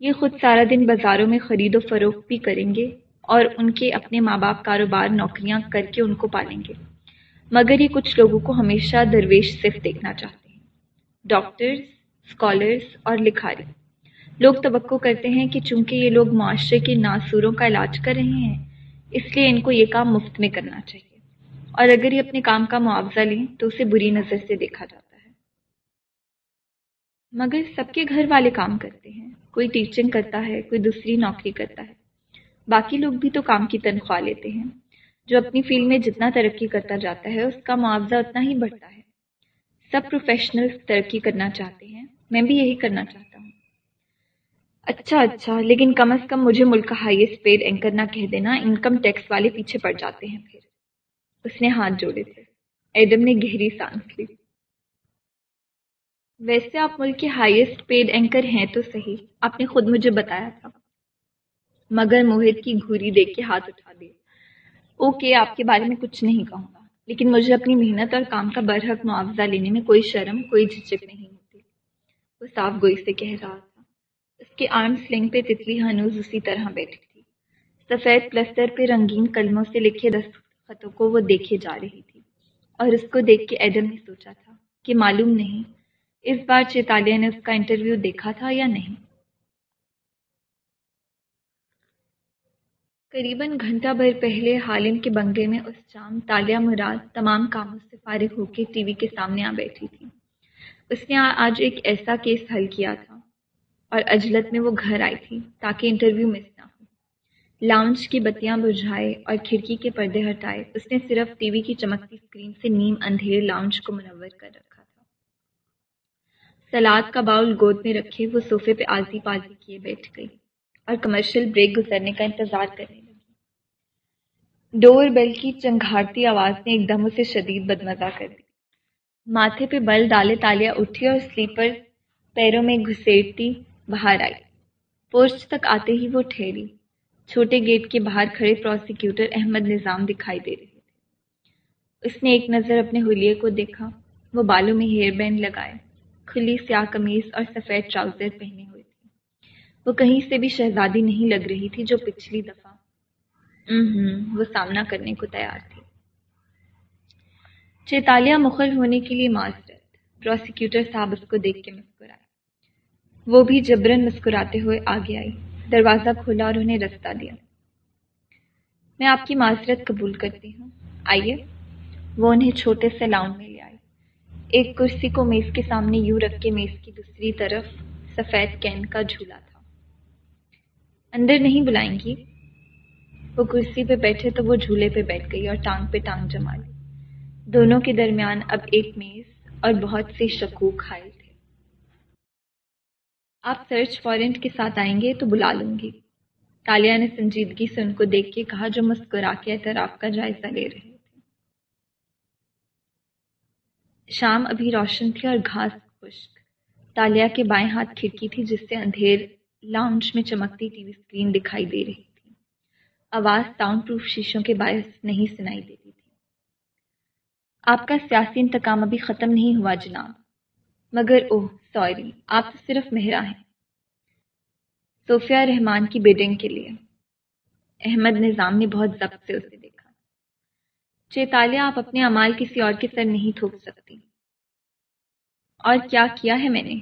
یہ خود سارا دن بازاروں میں خرید و فروخت بھی کریں گے۔ اور ان کے اپنے ماں باپ کاروبار نوکریاں کر کے ان کو پالیں گے۔ مگر یہ کچھ لوگوں کو ہمیشہ درویش صرف دیکھنا چاہتے ہیں۔ ڈاکٹرز اسکالرس اور لکھاری۔ لوگ توقع کرتے ہیں کہ چونکہ یہ لوگ معاشرے کے ناصوروں کا علاج کر رہے ہیں، اس لیے ان کو یہ کام مفت میں کرنا چاہیے۔ اور اگر یہ اپنے کام کا معاوضہ لیں تو اسے بری نظر سے دیکھا جاتا ہے۔ مگر سب کے گھر والے کام کرتے ہیں۔ کوئی ٹیچنگ کرتا ہے، کوئی دوسری نوکری کرتا ہے۔ باقی لوگ بھی تو کام کی تنخواہ لیتے ہیں۔ جو اپنی فیلڈ میں جتنا ترقی کرتا جاتا ہے، اس کا معاوضہ اتنا ہی بڑھتا ہے۔ سب پروفیشنل ترقی کرنا چاہتے ہیں۔ میں بھی یہی کرنا چاہتا ہوں۔ اچھا اچھا لیکن کم از کم مجھے ملک کا ہائیسٹ پیڈ اینکر نہ کہہ دینا۔ انکم ٹیکس والے پیچھے پڑ جاتے ہیں پھر۔ اس نے ہاتھ جوڑے تھے۔ ایڈم نے گہری سانس لی۔ ویسے آپ ملک کے ہائیسٹ پیڈ اینکر ہیں تو صحیح۔ آپ نے خود مجھے بتایا تھا۔ مگر موہد کی گھوری دیکھ کے ہاتھ اٹھا دیا اوکے، آپ کے بارے میں کچھ نہیں کہوں گا، لیکن مجھے اپنی محنت اور کام کا برحق معاوضہ لینے میں کوئی شرم، کوئی جھجک نہیں ہوتی۔ وہ صاف گوئی سے کہہ رہا تھا۔ اس کے آرم سلنگ پہ تتلی ہنوز اسی طرح بیٹھی تھی۔ سفید پلستر پہ رنگین قلموں سے لکھے دستخطوں کو وہ دیکھے جا رہی تھی۔ اور اس کو دیکھ کے ایڈم نے سوچا تھا کہ معلوم نہیں، اس بار چیتالیہ نے اس کا انٹرویو دیکھا تھا یا نہیں۔ قریباً گھنٹہ بھر پہلے حالم کے بنگلے میں اس شام تالیہ مراد تمام کاموں سے فارغ ہو کے ٹی وی کے سامنے آ بیٹھی تھی۔ اس نے آج ایک ایسا کیس حل کیا تھا اور اجلت میں وہ گھر آئی تھی تاکہ انٹرویو مس نہ ہو۔ لاؤنج کی بتیاں بجھائے اور کھڑکی کے پردے ہٹائے، اس نے صرف ٹی وی کی چمکتی اسکرین سے نیم اندھیر لاؤنج کو منور کر رکھا تھا۔ سلاد کا باؤل گود میں رکھے وہ صوفے پہ آزی پازی کیے بیٹھ گئی اور کمرشل بریک گزرنے کا انتظار کرنے ڈور بیل کی چنگھاڑتی آواز نے ایک دم اسے شدید بدمزہ کر دی۔ ماتھے پہ بل ڈالے تالیاں اٹھی اور سلیپر پیروں میں گھسیٹتی باہر آئی۔ پوسٹ تک آتے ہی وہ ٹھہری۔ چھوٹے گیٹ کے باہر کھڑے پروسیکیوٹر احمد نظام دکھائی دے رہے تھے۔ اس نے ایک نظر اپنے حلیے کو دیکھا۔ وہ بالوں میں ہیئر بینڈ لگائے۔ کھلی سیاہ قمیض اور سفید ٹراؤزر پہنے ہوئے وہ کہیں سے بھی شہزادی نہیں لگ رہی تھی جو پچھلی دفعہ وہ سامنا کرنے کو تیار تھی۔ چیتالیہ مخل ہونے کے لیے معذرت۔ پروسیکیوٹر صاحب اس کو دیکھ کے مسکرائے وہ بھی جبرن مسکراتے ہوئے آگے آئی۔ دروازہ کھولا اور انہیں رستہ دیا۔ میں آپ کی معذرت قبول کرتی ہوں۔ آئیے۔ وہ انہیں چھوٹے سے لاؤن میں لے آئی۔ ایک کرسی کو میز کے سامنے یوں رکھ کے میز کی دوسری طرف سفید کین کا جھولا تھا۔ اندر نہیں بلائیں گی؟ وہ کرسی پہ بیٹھے تو وہ جھولے پہ بیٹھ گئی اور ٹانگ پہ ٹانگ جما لی۔ دونوں کے درمیان اب ایک میز اور بہت سے شکوک حائل تھے۔ آپ سرچ وارنٹ کے ساتھ آئیں گے تو بلا لوں گی۔ تالیہ نے سنجیدگی سے ان کو دیکھ کے کہا جو مسکرا کے اعتراف کا جائزہ لے رہے تھے۔ شام ابھی روشن تھی اور گھاس خشک۔ تالیہ کے بائیں ہاتھ کھڑکی تھی جس سے اندھیر لاؤنج میں چمکتی ٹی وی اسکرین دکھائی دے رہی۔ آواز ساؤنڈ پروف شیشوں کے باعث نہیں سنائی دیتی تھی۔ آپ کا سیاسی انتقام ابھی ختم نہیں ہوا جناب۔ مگر اوہ، سوری، آپ تو صرف مہرا ہیں۔ صوفیہ رحمان کی بیڈنگ کے لیے۔ احمد نظام نے بہت ضبط سے اسے دیکھا۔ چیتالیہ، آپ اپنے امال کسی اور کے سر نہیں تھوک سکتی۔ اور کیا کیا ہے میں نے؟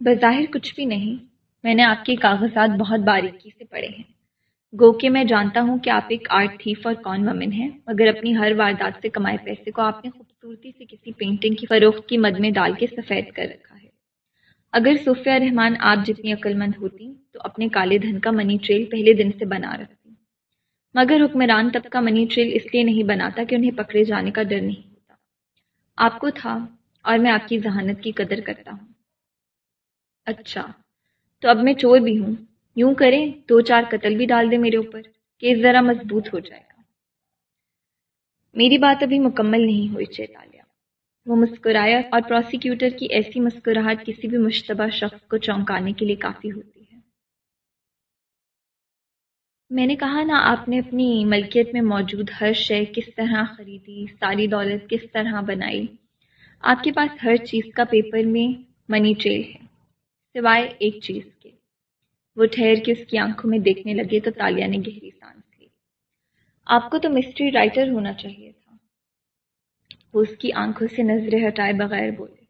بظاہر کچھ بھی نہیں۔ میں نے آپ کے کاغذات بہت باریکی سے پڑھے ہیں۔ گو کہ میں جانتا ہوں کہ آپ ایک آرٹ تھیف اور کون ومن ہیں، مگر اپنی ہر واردات سے کمائے پیسے کو آپ نے خوبصورتی سے کسی پینٹنگ کی فروخت کی مد میں ڈال کے سفید کر رکھا ہے۔ اگر صوفیہ رحمان آپ جتنی عقل مند ہوتی، تو اپنے کالے دھن کا منی ٹریل پہلے دن سے بنا رکھتی۔ مگر حکمران تب کا منی ٹریل اس لیے نہیں بناتا کہ انہیں پکڑے جانے کا ڈر نہیں ہوتا۔ آپ کو تھا اور میں آپ کی ذہانت کی قدر کرتا ہوں۔ اچھا تو اب میں چور بھی ہوں۔ یوں کریں دو چار قتل بھی ڈال دیں میرے اوپر کہ ذرا مضبوط ہو جائے گا۔ میری بات ابھی مکمل نہیں ہوئی، چیتالیہ۔ وہ مسکرایا اور پروسیکیوٹر کی ایسی مسکراہٹ کسی بھی مشتبہ شخص کو چونکانے کے لیے کافی ہوتی ہے۔ میں نے کہا نا آپ نے اپنی ملکیت میں موجود ہر شے کس طرح خریدی، ساری دولت کس طرح بنائی۔ آپ کے پاس ہر چیز کا پیپر میں منی ٹریل ہے، سوائے ایک چیز۔ وہ ٹھہر کے اس کی آنکھوں میں دیکھنے لگے تو تالیہ نے گہری سانس لی۔ آپ کو تو مسٹری رائٹر ہونا چاہیے تھا۔ وہ اس کی آنکھوں سے نظریں ہٹائے بغیر بولے۔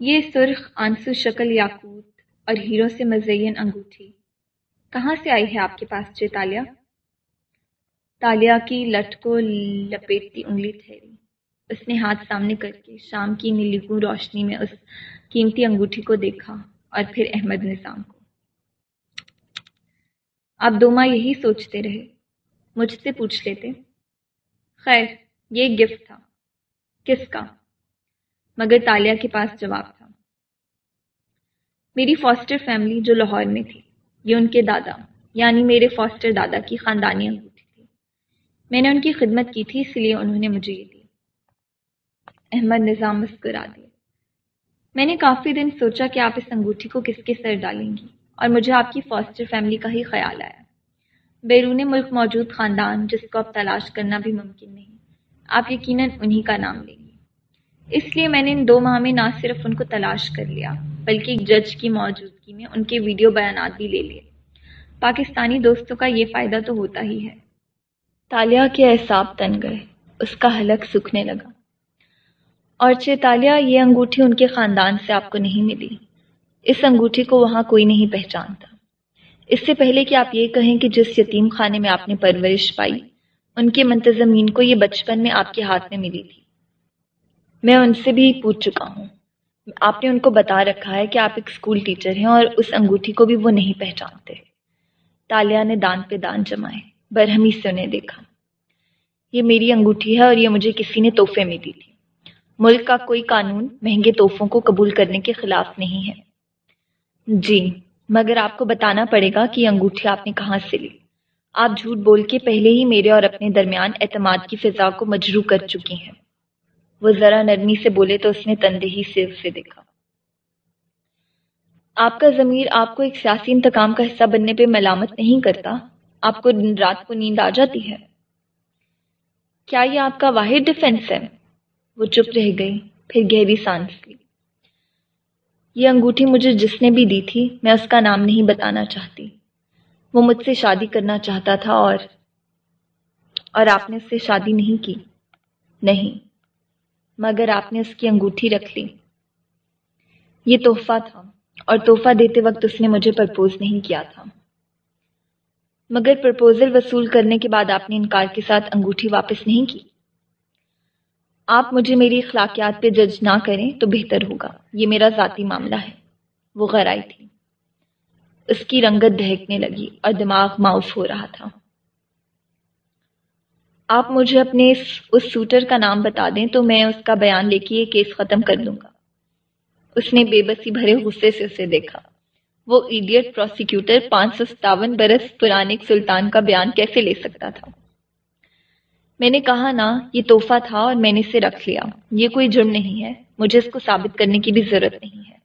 یہ سرخ آنسو شکل یاقوت اور ہیرو سے مزین انگوٹھی۔ کہاں سے آئی ہے آپ کے پاس چے تالیہ تالیہ کی لٹ کو لپیٹتی انگلی ٹھہری۔ اس نے ہاتھ سامنے کر کے شام کی نیلیگو روشنی میں اس قیمتی انگوٹھی کو دیکھا اور پھر احمد نظام کو۔ آپ دو ماہ یہی سوچتے رہے۔ مجھ سے پوچھ لیتے۔ خیر، یہ گفٹ تھا۔ کس کا؟ مگر تالیہ کے پاس جواب تھا۔ میری فاسٹر فیملی جو لاہور میں تھی، یہ ان کے دادا یعنی میرے فاسٹر دادا کی خاندانی انگوٹھی تھی میں نے ان کی خدمت کی تھی، اس لیے انہوں نے مجھے یہ دی۔ احمد نظام مسکرا دیا میں نے کافی دن سوچا کہ آپ اس انگوٹھی کو کس کے سر ڈالیں گی۔ اور مجھے آپ کی فاسٹر فیملی کا ہی خیال آیا۔ بیرون ملک موجود خاندان جس کو اب تلاش کرنا بھی ممکن نہیں، آپ یقیناً انہی کا نام لیں گے۔ اس لیے میں نے ان دو ماہ میں نہ صرف ان کو تلاش کر لیا، بلکہ ایک جج کی موجودگی میں ان کے ویڈیو بیانات بھی لے لیے۔ پاکستانی دوستوں کا یہ فائدہ تو ہوتا ہی ہے۔ تالیہ کے احساب تن گئے، اس کا حلق سکھنے لگا۔ اور چیتالیہ یہ انگوٹھی ان کے خاندان سے آپ کو نہیں ملی۔ اس انگوٹھی کو وہاں کوئی نہیں پہچانتا۔ اس سے پہلے کہ آپ یہ کہیں کہ جس یتیم خانے میں آپ نے پرورش پائی، ان کے منتظمین کو یہ بچپن میں آپ کے ہاتھ میں ملی تھی۔ میں ان سے بھی پوچھ چکا ہوں۔ آپ نے ان کو بتا رکھا ہے کہ آپ ایک اسکول ٹیچر ہیں اور اس انگوٹھی کو بھی وہ نہیں پہچانتے۔ تالیہ نے دان پہ دان جمائے، برہمی سے انہیں دیکھا۔ یہ میری انگوٹھی ہے اور یہ مجھے کسی نے تحفے میں دی تھی۔ ملک کا کوئی قانون مہنگے تحفوں کو قبول کرنے کے خلاف نہیں ہے۔ جی مگر آپ کو بتانا پڑے گا کہ انگوٹھی آپ نے کہاں سے لی۔ آپ جھوٹ بول کے پہلے ہی میرے اور اپنے درمیان اعتماد کی فضا کو مجروح کر چکی ہیں۔ وہ ذرا نرمی سے بولے تو اس نے تندہی سے اسے دیکھا۔ آپ کا ضمیر آپ کو ایک سیاسی انتقام کا حصہ بننے پہ ملامت نہیں کرتا، آپ کو دن رات کو نیند آ جاتی ہے۔ کیا یہ آپ کا واحد ڈیفینس ہے؟ وہ چپ رہ گئی، پھر گہری سانس لی۔ یہ انگوٹھی مجھے جس نے بھی دی تھی، میں اس کا نام نہیں بتانا چاہتی۔ وہ مجھ سے شادی کرنا چاہتا تھا اور اور آپ نے اس سے شادی نہیں کی۔ نہیں، مگر آپ نے اس کی انگوٹھی رکھ لی۔ یہ تحفہ تھا، اور تحفہ دیتے وقت اس نے مجھے پرپوز نہیں کیا تھا۔ مگر پرپوزل وصول کرنے کے بعد آپ نے انکار کے ساتھ انگوٹھی واپس نہیں کی۔ آپ مجھے میری اخلاقیات پہ جج نہ کریں تو بہتر ہوگا۔ یہ میرا ذاتی معاملہ ہے۔ وہ غرائی تھی۔ اس کی رنگت دہکنے لگی اور دماغ معاف ہو رہا تھا۔ آپ مجھے اپنے اس سوٹر کا نام بتا دیں تو میں اس کا بیان لے کے یہ کیس ختم کر دوں گا۔ اس نے بے بسی بھرے غصے سے اسے دیکھا۔ وہ ایڈیٹ پروسیکیوٹر پانچ سو ستاون برس پرانے سلطان کا بیان کیسے لے سکتا تھا؟ میں نے کہا نا یہ تحفہ تھا اور میں نے اسے رکھ لیا۔ یہ کوئی جرم نہیں ہے۔ مجھے اس کو ثابت کرنے کی بھی ضرورت نہیں ہے۔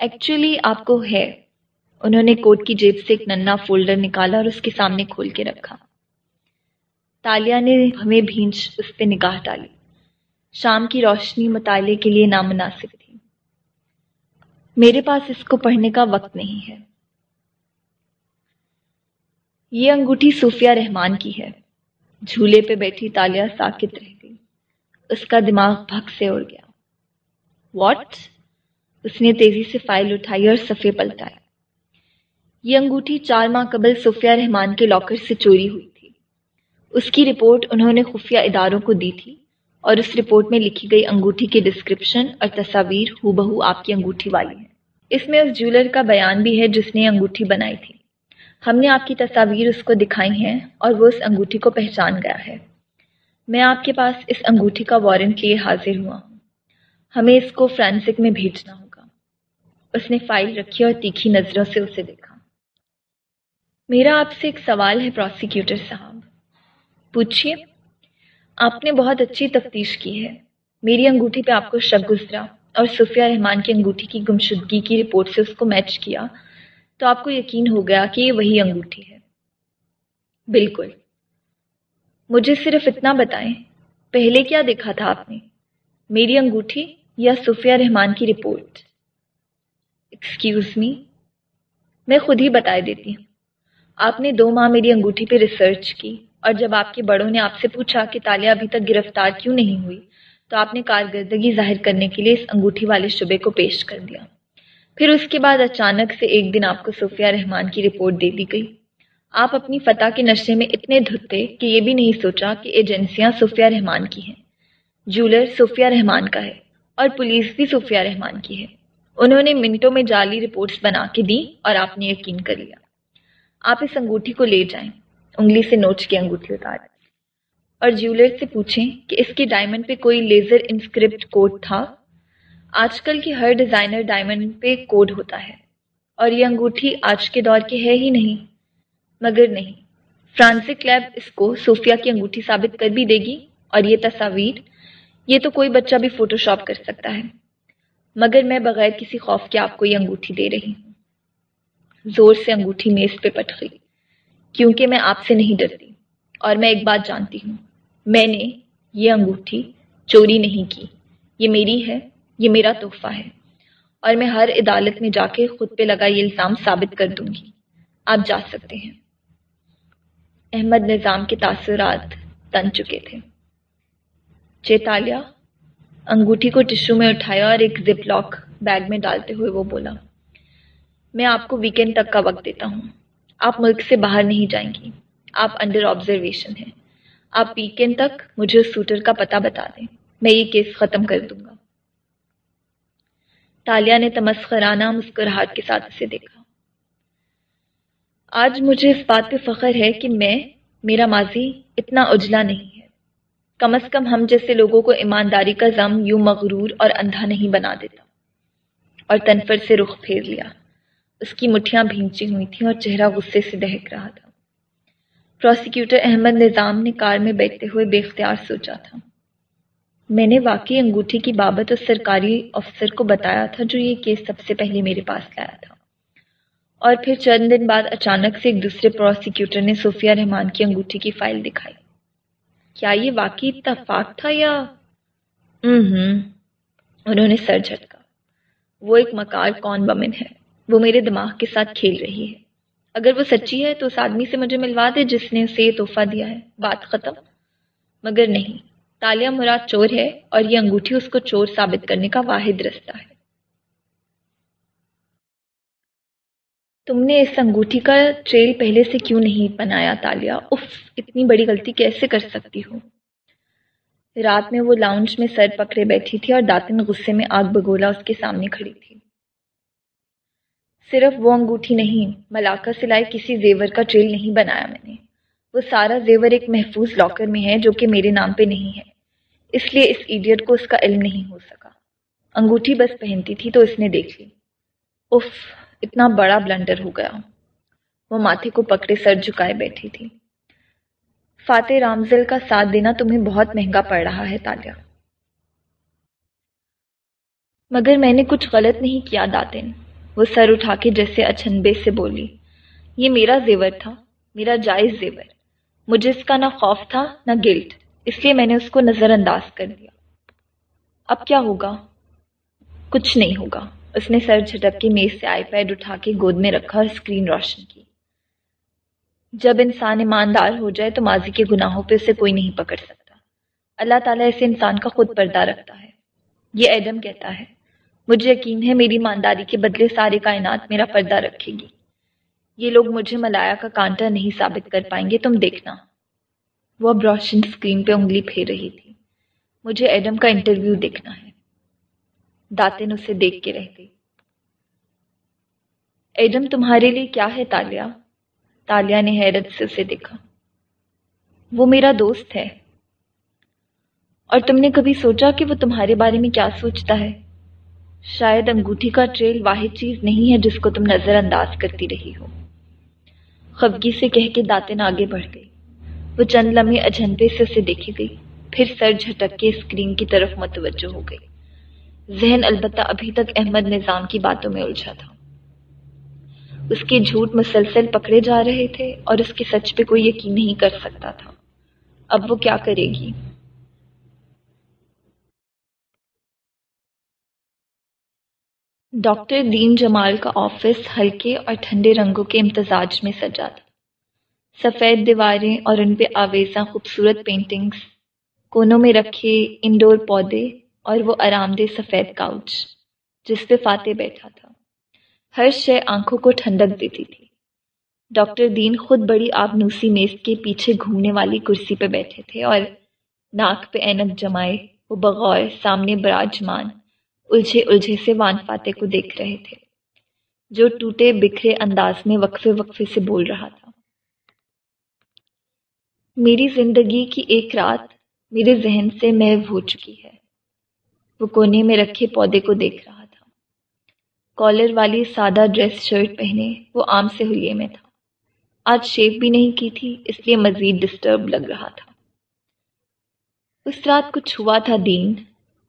ایکچولی آپ کو ہے۔ انہوں نے کوٹ کی جیب سے ایک ننا فولڈر نکالا اور اس کے سامنے کھول کے رکھا۔ تالیہ نے ہمیں بھینچ اس پہ نگاہ ڈالی۔ شام کی روشنی مطالعے کے لیے نامناسب تھی۔ میرے پاس اس کو پڑھنے کا وقت نہیں ہے۔ یہ انگوٹھی صوفیہ رحمان کی ہے۔ جھولے پہ بیٹھی تالیہ ساکت رہ گئی۔ اس کا دماغ بھگ سے اڑ گیا۔ واٹ؟ اس نے تیزی سے فائل اٹھائی اور صفحے پلٹایا یہ انگوٹھی چار ماہ قبل صوفیہ رحمان کے لاکر سے چوری ہوئی تھی۔ اس کی رپورٹ انہوں نے خفیہ اداروں کو دی تھی اور اس رپورٹ میں لکھی گئی انگوٹھی کی ڈسکرپشن اور تصاویر ہو بہو آپ کی انگوٹھی والی ہیں۔ اس میں اس جولر کا بیان بھی ہے جس نے انگوٹھی بنائی تھی۔ ہم نے آپ کی تصاویر اس کو دکھائی ہیں اور وہ اس انگوٹھی کو پہچان گیا ہے۔ میں آپ کے پاس اس انگوٹھی کا وارنٹ لیے حاضر ہوا۔ ہوں ہمیں اس کو فرانسک میں بھیجنا ہوگا۔ اس نے فائل رکھی اور تیکھی نظروں سے اسے دیکھا۔ میرا آپ سے ایک سوال ہے پروسیکیوٹر صاحب۔ پوچھیے آپ نے بہت اچھی تفتیش کی ہے۔ میری انگوٹھی پہ آپ کو شک گزرا اور صفیہ رحمان کی انگوٹھی کی گمشدگی کی رپورٹ سے اس کو میچ کیا۔ تو آپ کو یقین ہو گیا کہ یہ وہی انگوٹھی ہے۔ بالکل۔ مجھے صرف اتنا بتائیں، پہلے کیا دیکھا تھا آپ نے؟ میری انگوٹھی یا صفیہ رحمان کی رپورٹ؟ ایکسکیوز می میں خود ہی بتائے دیتی ہوں۔ آپ نے دو ماہ میری انگوٹھی پہ ریسرچ کی اور جب آپ کے بڑوں نے آپ سے پوچھا کہ تالیہ ابھی تک گرفتار کیوں نہیں ہوئی، تو آپ نے کارکردگی ظاہر کرنے کے لیے اس انگوٹھی والے شبے کو پیش کر دیا۔ پھر اس کے بعد اچانک سے ایک دن آپ کو صوفیہ رحمان کی رپورٹ دے دی گئی۔ آپ اپنی فتح کے نشے میں اتنے دھتے کہ یہ بھی نہیں سوچا کہ ایجنسیاں صوفیہ رحمان کی ہیں۔ جولر صوفیہ رحمان کا ہے اور پولیس بھی صوفیہ رحمان کی ہے۔ انہوں نے منٹوں میں جعلی رپورٹس بنا کے دی اور آپ نے یقین کر لیا۔ آپ اس انگوٹھی کو لے جائیں۔ انگلی سے نوچ کے انگوٹھی اتار۔ اور جیولر سے پوچھیں کہ اس کی ڈائمنڈ پہ کوئی لیزر انسکرپٹ کوڈ تھا؟ آج کل کی ہر ڈیزائنر ڈائمنڈ پہ کوڈ ہوتا ہے اور یہ انگوٹھی آج کے دور کی ہے ہی نہیں، مگر نہیں۔ فرانسک لیب اس کو صوفیہ کی انگوٹھی ثابت کر بھی دے گی اور یہ تصاویر، یہ تو کوئی بچہ بھی فوٹو شاپ کر سکتا ہے۔ مگر میں بغیر کسی خوف کے آپ کو یہ انگوٹھی دے رہی ہوں۔ زور سے انگوٹھی میز پہ پٹ گئی کیونکہ میں آپ سے نہیں ڈرتی اور میں ایک بات جانتی ہوں۔ میں نے یہ انگوٹھی چوری نہیں کی۔ یہ میری ہے۔ یہ میرا تحفہ ہے اور میں ہر عدالت میں جا کے خود پہ لگا یہ الزام ثابت کر دوں گی۔ آپ جا سکتے ہیں۔ احمد نظام کے تاثرات تن چکے تھے۔ چیتالیہ انگوٹھی کو ٹشو میں اٹھایا اور ایک زپ لاک بیگ میں ڈالتے ہوئے وہ بولا، میں آپ کو ویکینڈ تک کا وقت دیتا ہوں۔ آپ ملک سے باہر نہیں جائیں گی۔ آپ انڈر آبزرویشن ہیں۔ آپ ویکینڈ تک مجھے سوٹر کا پتہ بتا دیں۔ میں یہ کیس ختم کر دوں گا۔ تالیا نے تمسخرانہ مسکراہٹ کے ساتھ اسے دیکھا۔ آج مجھے اس بات پہ فخر ہے کہ میں، میرا ماضی، اتنا اجلا نہیں ہے۔ کم از کم ہم جیسے لوگوں کو ایمانداری کا زم یوں مغرور اور اندھا نہیں بنا دیتا۔ اور تنفر سے رخ پھیر لیا۔ اس کی مٹھیاں بھینچی ہوئی تھیں اور چہرہ غصے سے دہک رہا تھا۔ پروسیکیوٹر احمد نظام نے کار میں بیٹھتے ہوئے بے اختیار سوچا تھا۔ میں نے واقعی انگوٹھی کی بابت اس سرکاری افسر کو بتایا تھا جو یہ کیس سب سے پہلے میرے پاس لایا تھا۔ اور پھر چند دن بعد اچانک سے ایک دوسرے پروسیکیوٹر نے صوفیہ رحمان کی انگوٹھی کی فائل دکھائی۔ کیا یہ واقعی اتفاق تھا یا؟ ہوں انہوں نے سر جھٹکا۔ وہ ایک مکار کون بمن ہے۔ وہ میرے دماغ کے ساتھ کھیل رہی ہے۔ اگر وہ سچی ہے تو اس آدمی سے مجھے ملوا دے جس نے اسے یہ تحفہ دیا ہے۔ بات ختم۔ مگر نہیں۔ تالیہ مراد چور ہے اور یہ انگوٹھی اس کو چور ثابت کرنے کا واحد رستہ ہے۔ تم نے اس انگوٹھی کا ٹریل پہلے سے کیوں نہیں بنایا تالیا؟ اف اتنی بڑی غلطی کیسے کر سکتی ہو رات میں وہ لاؤنج میں سر پکڑے بیٹھی تھی اور داتن غصے میں آگ بگولا اس کے سامنے کھڑی تھی۔ صرف وہ انگوٹھی نہیں ملاقہ سلائے کسی زیور کا ٹریل نہیں بنایا میں نے۔ وہ سارا زیور ایک محفوظ لاکر میں ہے جو کہ میرے نام پہ نہیں ہے۔ اس لیے اس ایڈیٹ کو اس کا علم نہیں ہو سکا۔ انگوٹھی بس پہنتی تھی تو اس نے دیکھ لی۔ اف اتنا بڑا بلنڈر ہو گیا۔ وہ ماتھے کو پکڑے سر جھکائے بیٹھی تھی۔ فاتح رامزل کا ساتھ دینا تمہیں بہت مہنگا پڑ رہا ہے تالیا مگر میں نے کچھ غلط نہیں کیا، داتن۔ وہ سر اٹھا کے جیسے اچھنبے سے بولی، یہ میرا زیور تھا، میرا جائز زیور۔ مجھے اس کا نہ خوف تھا، نہ گلٹ۔ اس لیے میں نے اس کو نظر انداز کر دیا۔ اب کیا ہوگا؟ کچھ نہیں ہوگا۔ اس نے سر جھٹک کے میز سے آئی پیڈ اٹھا کے گود میں رکھا اور اسکرین روشن کی۔ جب انسان ایماندار ہو جائے تو ماضی کے گناہوں پہ اسے کوئی نہیں پکڑ سکتا۔ اللہ تعالیٰ ایسے انسان کا خود پردہ رکھتا ہے۔ یہ ایڈم کہتا ہے، مجھے یقین ہے میری ایمانداری کے بدلے سارے کائنات میرا پردہ رکھے گی۔ یہ لوگ مجھے ملایا کا کانٹا نہیں ثابت کر پائیں گے، تم دیکھنا۔ وہ اب روشن اسکرین پہ انگلی پھیر رہی تھی۔ مجھے ایڈم کا انٹرویو دیکھنا ہے۔ داتن اسے دیکھ کے رہتے ایڈم، تمہارے لیے کیا ہے تالیا؟ تالیا نے حیرت سے اسے دیکھا۔ وہ میرا دوست ہے۔ اور تم نے کبھی سوچا کہ وہ تمہارے بارے میں کیا سوچتا ہے؟ شاید انگوٹھی کا ٹریل واحد چیز نہیں ہے جس کو تم نظر انداز کرتی رہی ہو۔ خفگی سے کہہ کے داتن آگے بڑھ گئی۔ وہ چند لمحے اجنبے سے اسے دیکھی گئی، پھر سر جھٹک کے اسکرین کی طرف متوجہ ہو گئی۔ ذہن البتہ ابھی تک احمد نظام کی باتوں میں الجھا تھا۔ اس کے جھوٹ مسلسل پکڑے جا رہے تھے اور اس کے سچ پہ کوئی یقین نہیں کر سکتا تھا۔ اب وہ کیا کرے گی؟ ڈاکٹر دین جمال کا آفس ہلکے اور ٹھنڈے رنگوں کے امتزاج میں سجا تھا۔ سفید دیواریں اور ان پہ آویزاں خوبصورت پینٹنگز کونوں میں رکھے انڈور پودے اور وہ آرام دہ سفید کاؤچ جس پہ فاتح بیٹھا تھا۔ ہر شے آنکھوں کو ٹھنڈک دیتی تھی۔ ڈاکٹر دین خود بڑی آبنوسی میز کے پیچھے گھومنے والی کرسی پہ بیٹھے تھے اور ناک پہ اینک جمائے وہ بغور سامنے براجمان الجھے الجھے سے وان فاتح کو دیکھ رہے تھے۔ جو ٹوٹے بکھرے انداز میں وقفے وقفے سے بول رہا تھا۔ میری زندگی کی ایک رات میرے ذہن سے محو ہو چکی ہے۔ وہ کونے میں رکھے پودے کو دیکھ رہا تھا۔ کالر والی سادہ ڈریس شرٹ پہنے وہ آم سے ہولیے میں تھا۔ آج شیو بھی نہیں کی تھی، اس لیے مزید ڈسٹرب لگ رہا تھا۔ اس رات کچھ ہوا تھا دین،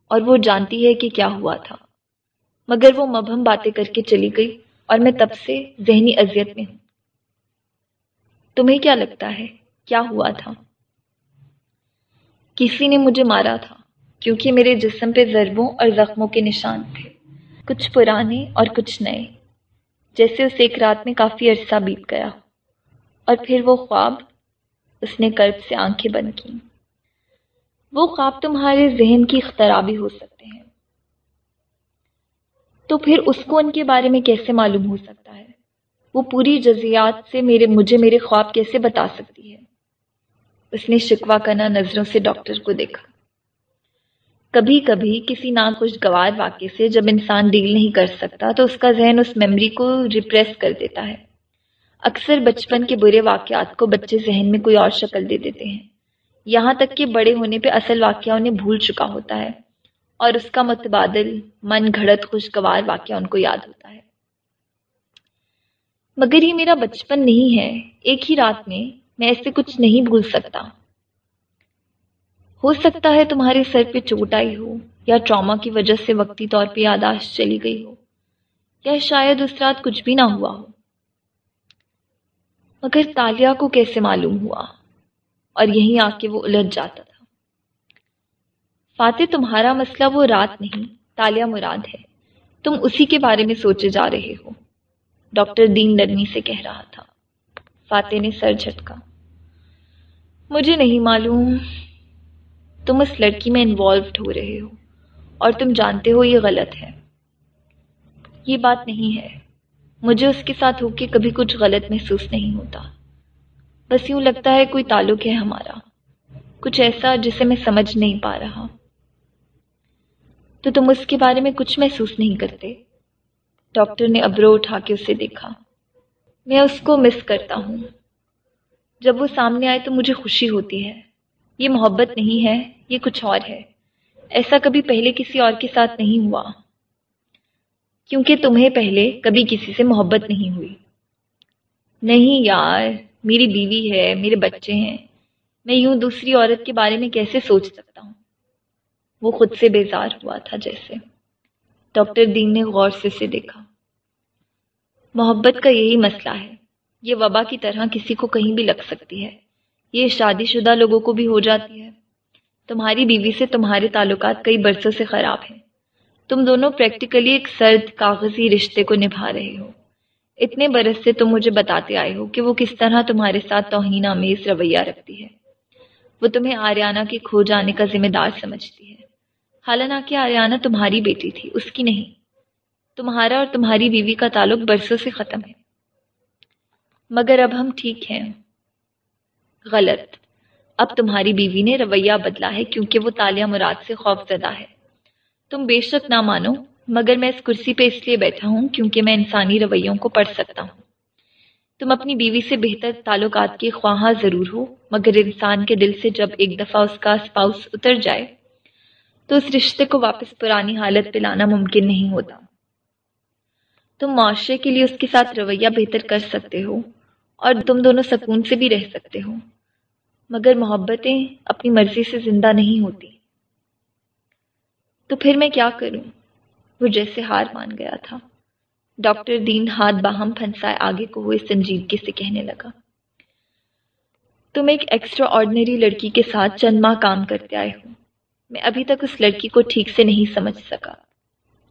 اور وہ جانتی ہے کہ کیا ہوا تھا۔ مگر وہ مبہم باتیں کر کے چلی گئی، اور میں تب سے ذہنی اذیت میں ہوں۔ تمہیں کیا لگتا ہے؟ کیا ہوا تھا؟ کسی نے مجھے مارا تھا، کیونکہ میرے جسم پہ ضربوں اور زخموں کے نشان تھے۔ کچھ پرانے اور کچھ نئے۔ جیسے اس ایک رات میں کافی عرصہ بیت گیا۔ اور پھر وہ خواب اس نے کرب سے آنکھیں بند کی وہ خواب تمہارے ذہن کی اخترابی ہو سکتے ہیں۔ تو پھر اس کو ان کے بارے میں کیسے معلوم ہو سکتا ہے؟ وہ پوری جزیات سے میرے، مجھے میرے خواب کیسے بتا سکتی ہے؟ اس نے شکوا کرنا نظروں سے ڈاکٹر کو دیکھا۔ کبھی کبھی کسی ناخوشگوار واقعے سے جب انسان ڈیل نہیں کر سکتا تو اس کا ذہن اس میموری کو ریپریس کر دیتا ہے۔ اکثر بچپن کے برے واقعات کو بچے ذہن میں کوئی اور شکل دے دیتے ہیں۔ یہاں تک کہ بڑے ہونے پہ اصل واقعہ انہیں بھول چکا ہوتا ہے اور اس کا متبادل من گھڑت خوشگوار واقعہ ان کو یاد ہوتا ہے۔ مگر یہ میرا بچپن نہیں ہے، ایک ہی رات میں میں ایسے کچھ نہیں بھول سکتا۔ ہو سکتا ہے تمہارے سر پہ چوٹ آئی ہو یا ٹراما کی وجہ سے وقتی طور پہ یاداشت چلی گئی ہو یا شاید اس رات کچھ بھی نہ ہوا ہو۔ مگر تالیہ کو کیسے معلوم ہوا؟ اور یہیں آ کے وہ الجھ جاتا تھا۔ فاتح، تمہارا مسئلہ وہ رات نہیں، تالیہ مراد ہے۔ تم اسی کے بارے میں سوچے جا رہے ہو۔ ڈاکٹر دین نرمی سے کہہ رہا تھا۔ فاتح نے سر جھٹکا۔ مجھے نہیں معلوم۔ تم اس لڑکی میں انوالوڈ ہو رہے ہو اور تم جانتے ہو یہ غلط ہے۔ یہ بات نہیں ہے۔ مجھے اس کے ساتھ ہو کے کبھی کچھ غلط محسوس نہیں ہوتا۔ بس یوں لگتا ہے کوئی تعلق ہے ہمارا۔ کچھ ایسا جسے میں سمجھ نہیں پا رہا۔ تو تم اس کے بارے میں کچھ محسوس نہیں کرتے۔ ڈاکٹر نے ابرو اٹھا کے اسے دیکھا۔ میں اس کو مس کرتا ہوں۔ جب وہ سامنے آئے تو مجھے خوشی ہوتی ہے۔ یہ محبت نہیں ہے، یہ کچھ اور ہے۔ ایسا کبھی پہلے کسی اور کے ساتھ نہیں ہوا۔ کیونکہ تمہیں پہلے کبھی کسی سے محبت نہیں ہوئی۔ نہیں یار، میری بیوی ہے، میرے بچے ہیں۔ میں یوں دوسری عورت کے بارے میں کیسے سوچ سکتا ہوں؟ وہ خود سے بیزار ہوا تھا جیسے۔ ڈاکٹر دین نے غور سے اسے دیکھا۔ محبت کا یہی مسئلہ ہے۔ یہ وبا کی طرح کسی کو کہیں بھی لگ سکتی ہے۔ یہ شادی شدہ لوگوں کو بھی ہو جاتی ہے۔ تمہاری بیوی سے تمہارے تعلقات کئی برسوں سے خراب ہیں۔ تم دونوں پریکٹیکلی ایک سرد کاغذی رشتے کو نبھا رہے ہو۔ اتنے برس سے تم مجھے بتاتے آئے ہو کہ وہ کس طرح تمہارے ساتھ توہین آمیز رویہ رکھتی ہے۔ وہ تمہیں آریانہ کے کھو جانے کا ذمہ دار سمجھتی ہے۔ حالانکہ آریانہ تمہاری بیٹی تھی، اس کی نہیں۔ تمہارا اور تمہاری بیوی کا تعلق برسوں سے ختم ہے۔ مگر اب ہم ٹھیک ہیں۔ غلط۔ اب تمہاری بیوی نے رویہ بدلا ہے کیونکہ وہ تالیہ مراد سے خوف زدہ ہے۔ تم بے شک نہ مانو، مگر میں اس کرسی پہ اس لیے بیٹھا ہوں کیونکہ میں انسانی رویوں کو پڑھ سکتا ہوں۔ تم اپنی بیوی سے بہتر تعلقات کے خواہاں ضرور ہو، مگر انسان کے دل سے جب ایک دفعہ اس کا اسپاؤس اتر جائے، تو اس رشتے کو واپس پرانی حالت پہ لانا ممکن نہیں ہوتا۔ تم معاشرے کے لیے اس کے ساتھ رویہ بہتر کر سکتے ہو۔ اور تم دونوں سکون سے بھی رہ سکتے ہو۔ مگر محبتیں اپنی مرضی سے زندہ نہیں ہوتی۔ تو پھر میں کیا کروں؟ وہ جیسے ہار مان گیا تھا۔ ڈاکٹر دین ہاتھ باہم پھنسائے آگے کو وہ سنجیدگی سے کہنے لگا۔ تم ایک ایکسٹرا آرڈنری لڑکی کے ساتھ چند ماہ کام کرتے آئے ہو۔ میں ابھی تک اس لڑکی کو ٹھیک سے نہیں سمجھ سکا۔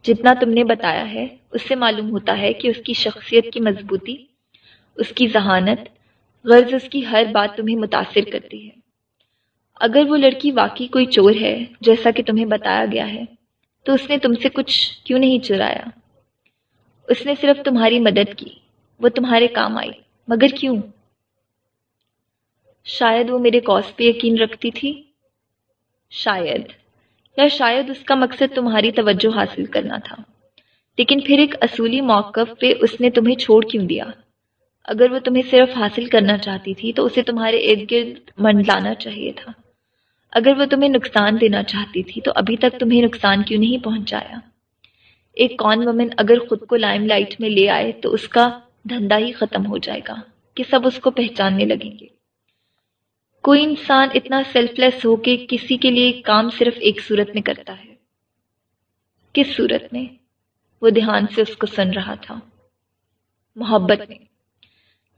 جتنا تم نے بتایا ہے، اس سے معلوم ہوتا ہے کہ اس کی شخصیت کی مضبوطی اس کی ذہانت غرض اس کی ہر بات تمہیں متاثر کرتی ہے۔ اگر وہ لڑکی واقعی کوئی چور ہے جیسا کہ تمہیں بتایا گیا ہے، تو اس نے تم سے کچھ کیوں نہیں چرایا؟ اس نے صرف تمہاری مدد کی، وہ تمہارے کام آئی، مگر کیوں؟ شاید وہ میرے کوس پہ یقین رکھتی تھی۔ شاید، یا شاید اس کا مقصد تمہاری توجہ حاصل کرنا تھا۔ لیکن پھر ایک اصولی موقف پہ اس نے تمہیں چھوڑ کیوں دیا؟ اگر وہ تمہیں صرف حاصل کرنا چاہتی تھی تو اسے تمہارے ارد گرد منڈلانا چاہیے تھا۔ اگر وہ تمہیں نقصان دینا چاہتی تھی تو ابھی تک تمہیں نقصان کیوں نہیں پہنچایا۔ ایک کون وومن اگر خود کو لائم لائٹ میں لے آئے تو اس کا دھندا ہی ختم ہو جائے گا کہ سب اس کو پہچاننے لگیں گے۔ کوئی انسان اتنا سیلف لیس ہو کہ کسی کے لیے کام صرف ایک صورت میں کرتا ہے۔ کس صورت میں؟ وہ دھیان سے اس کو سن رہا تھا۔ محبت میں۔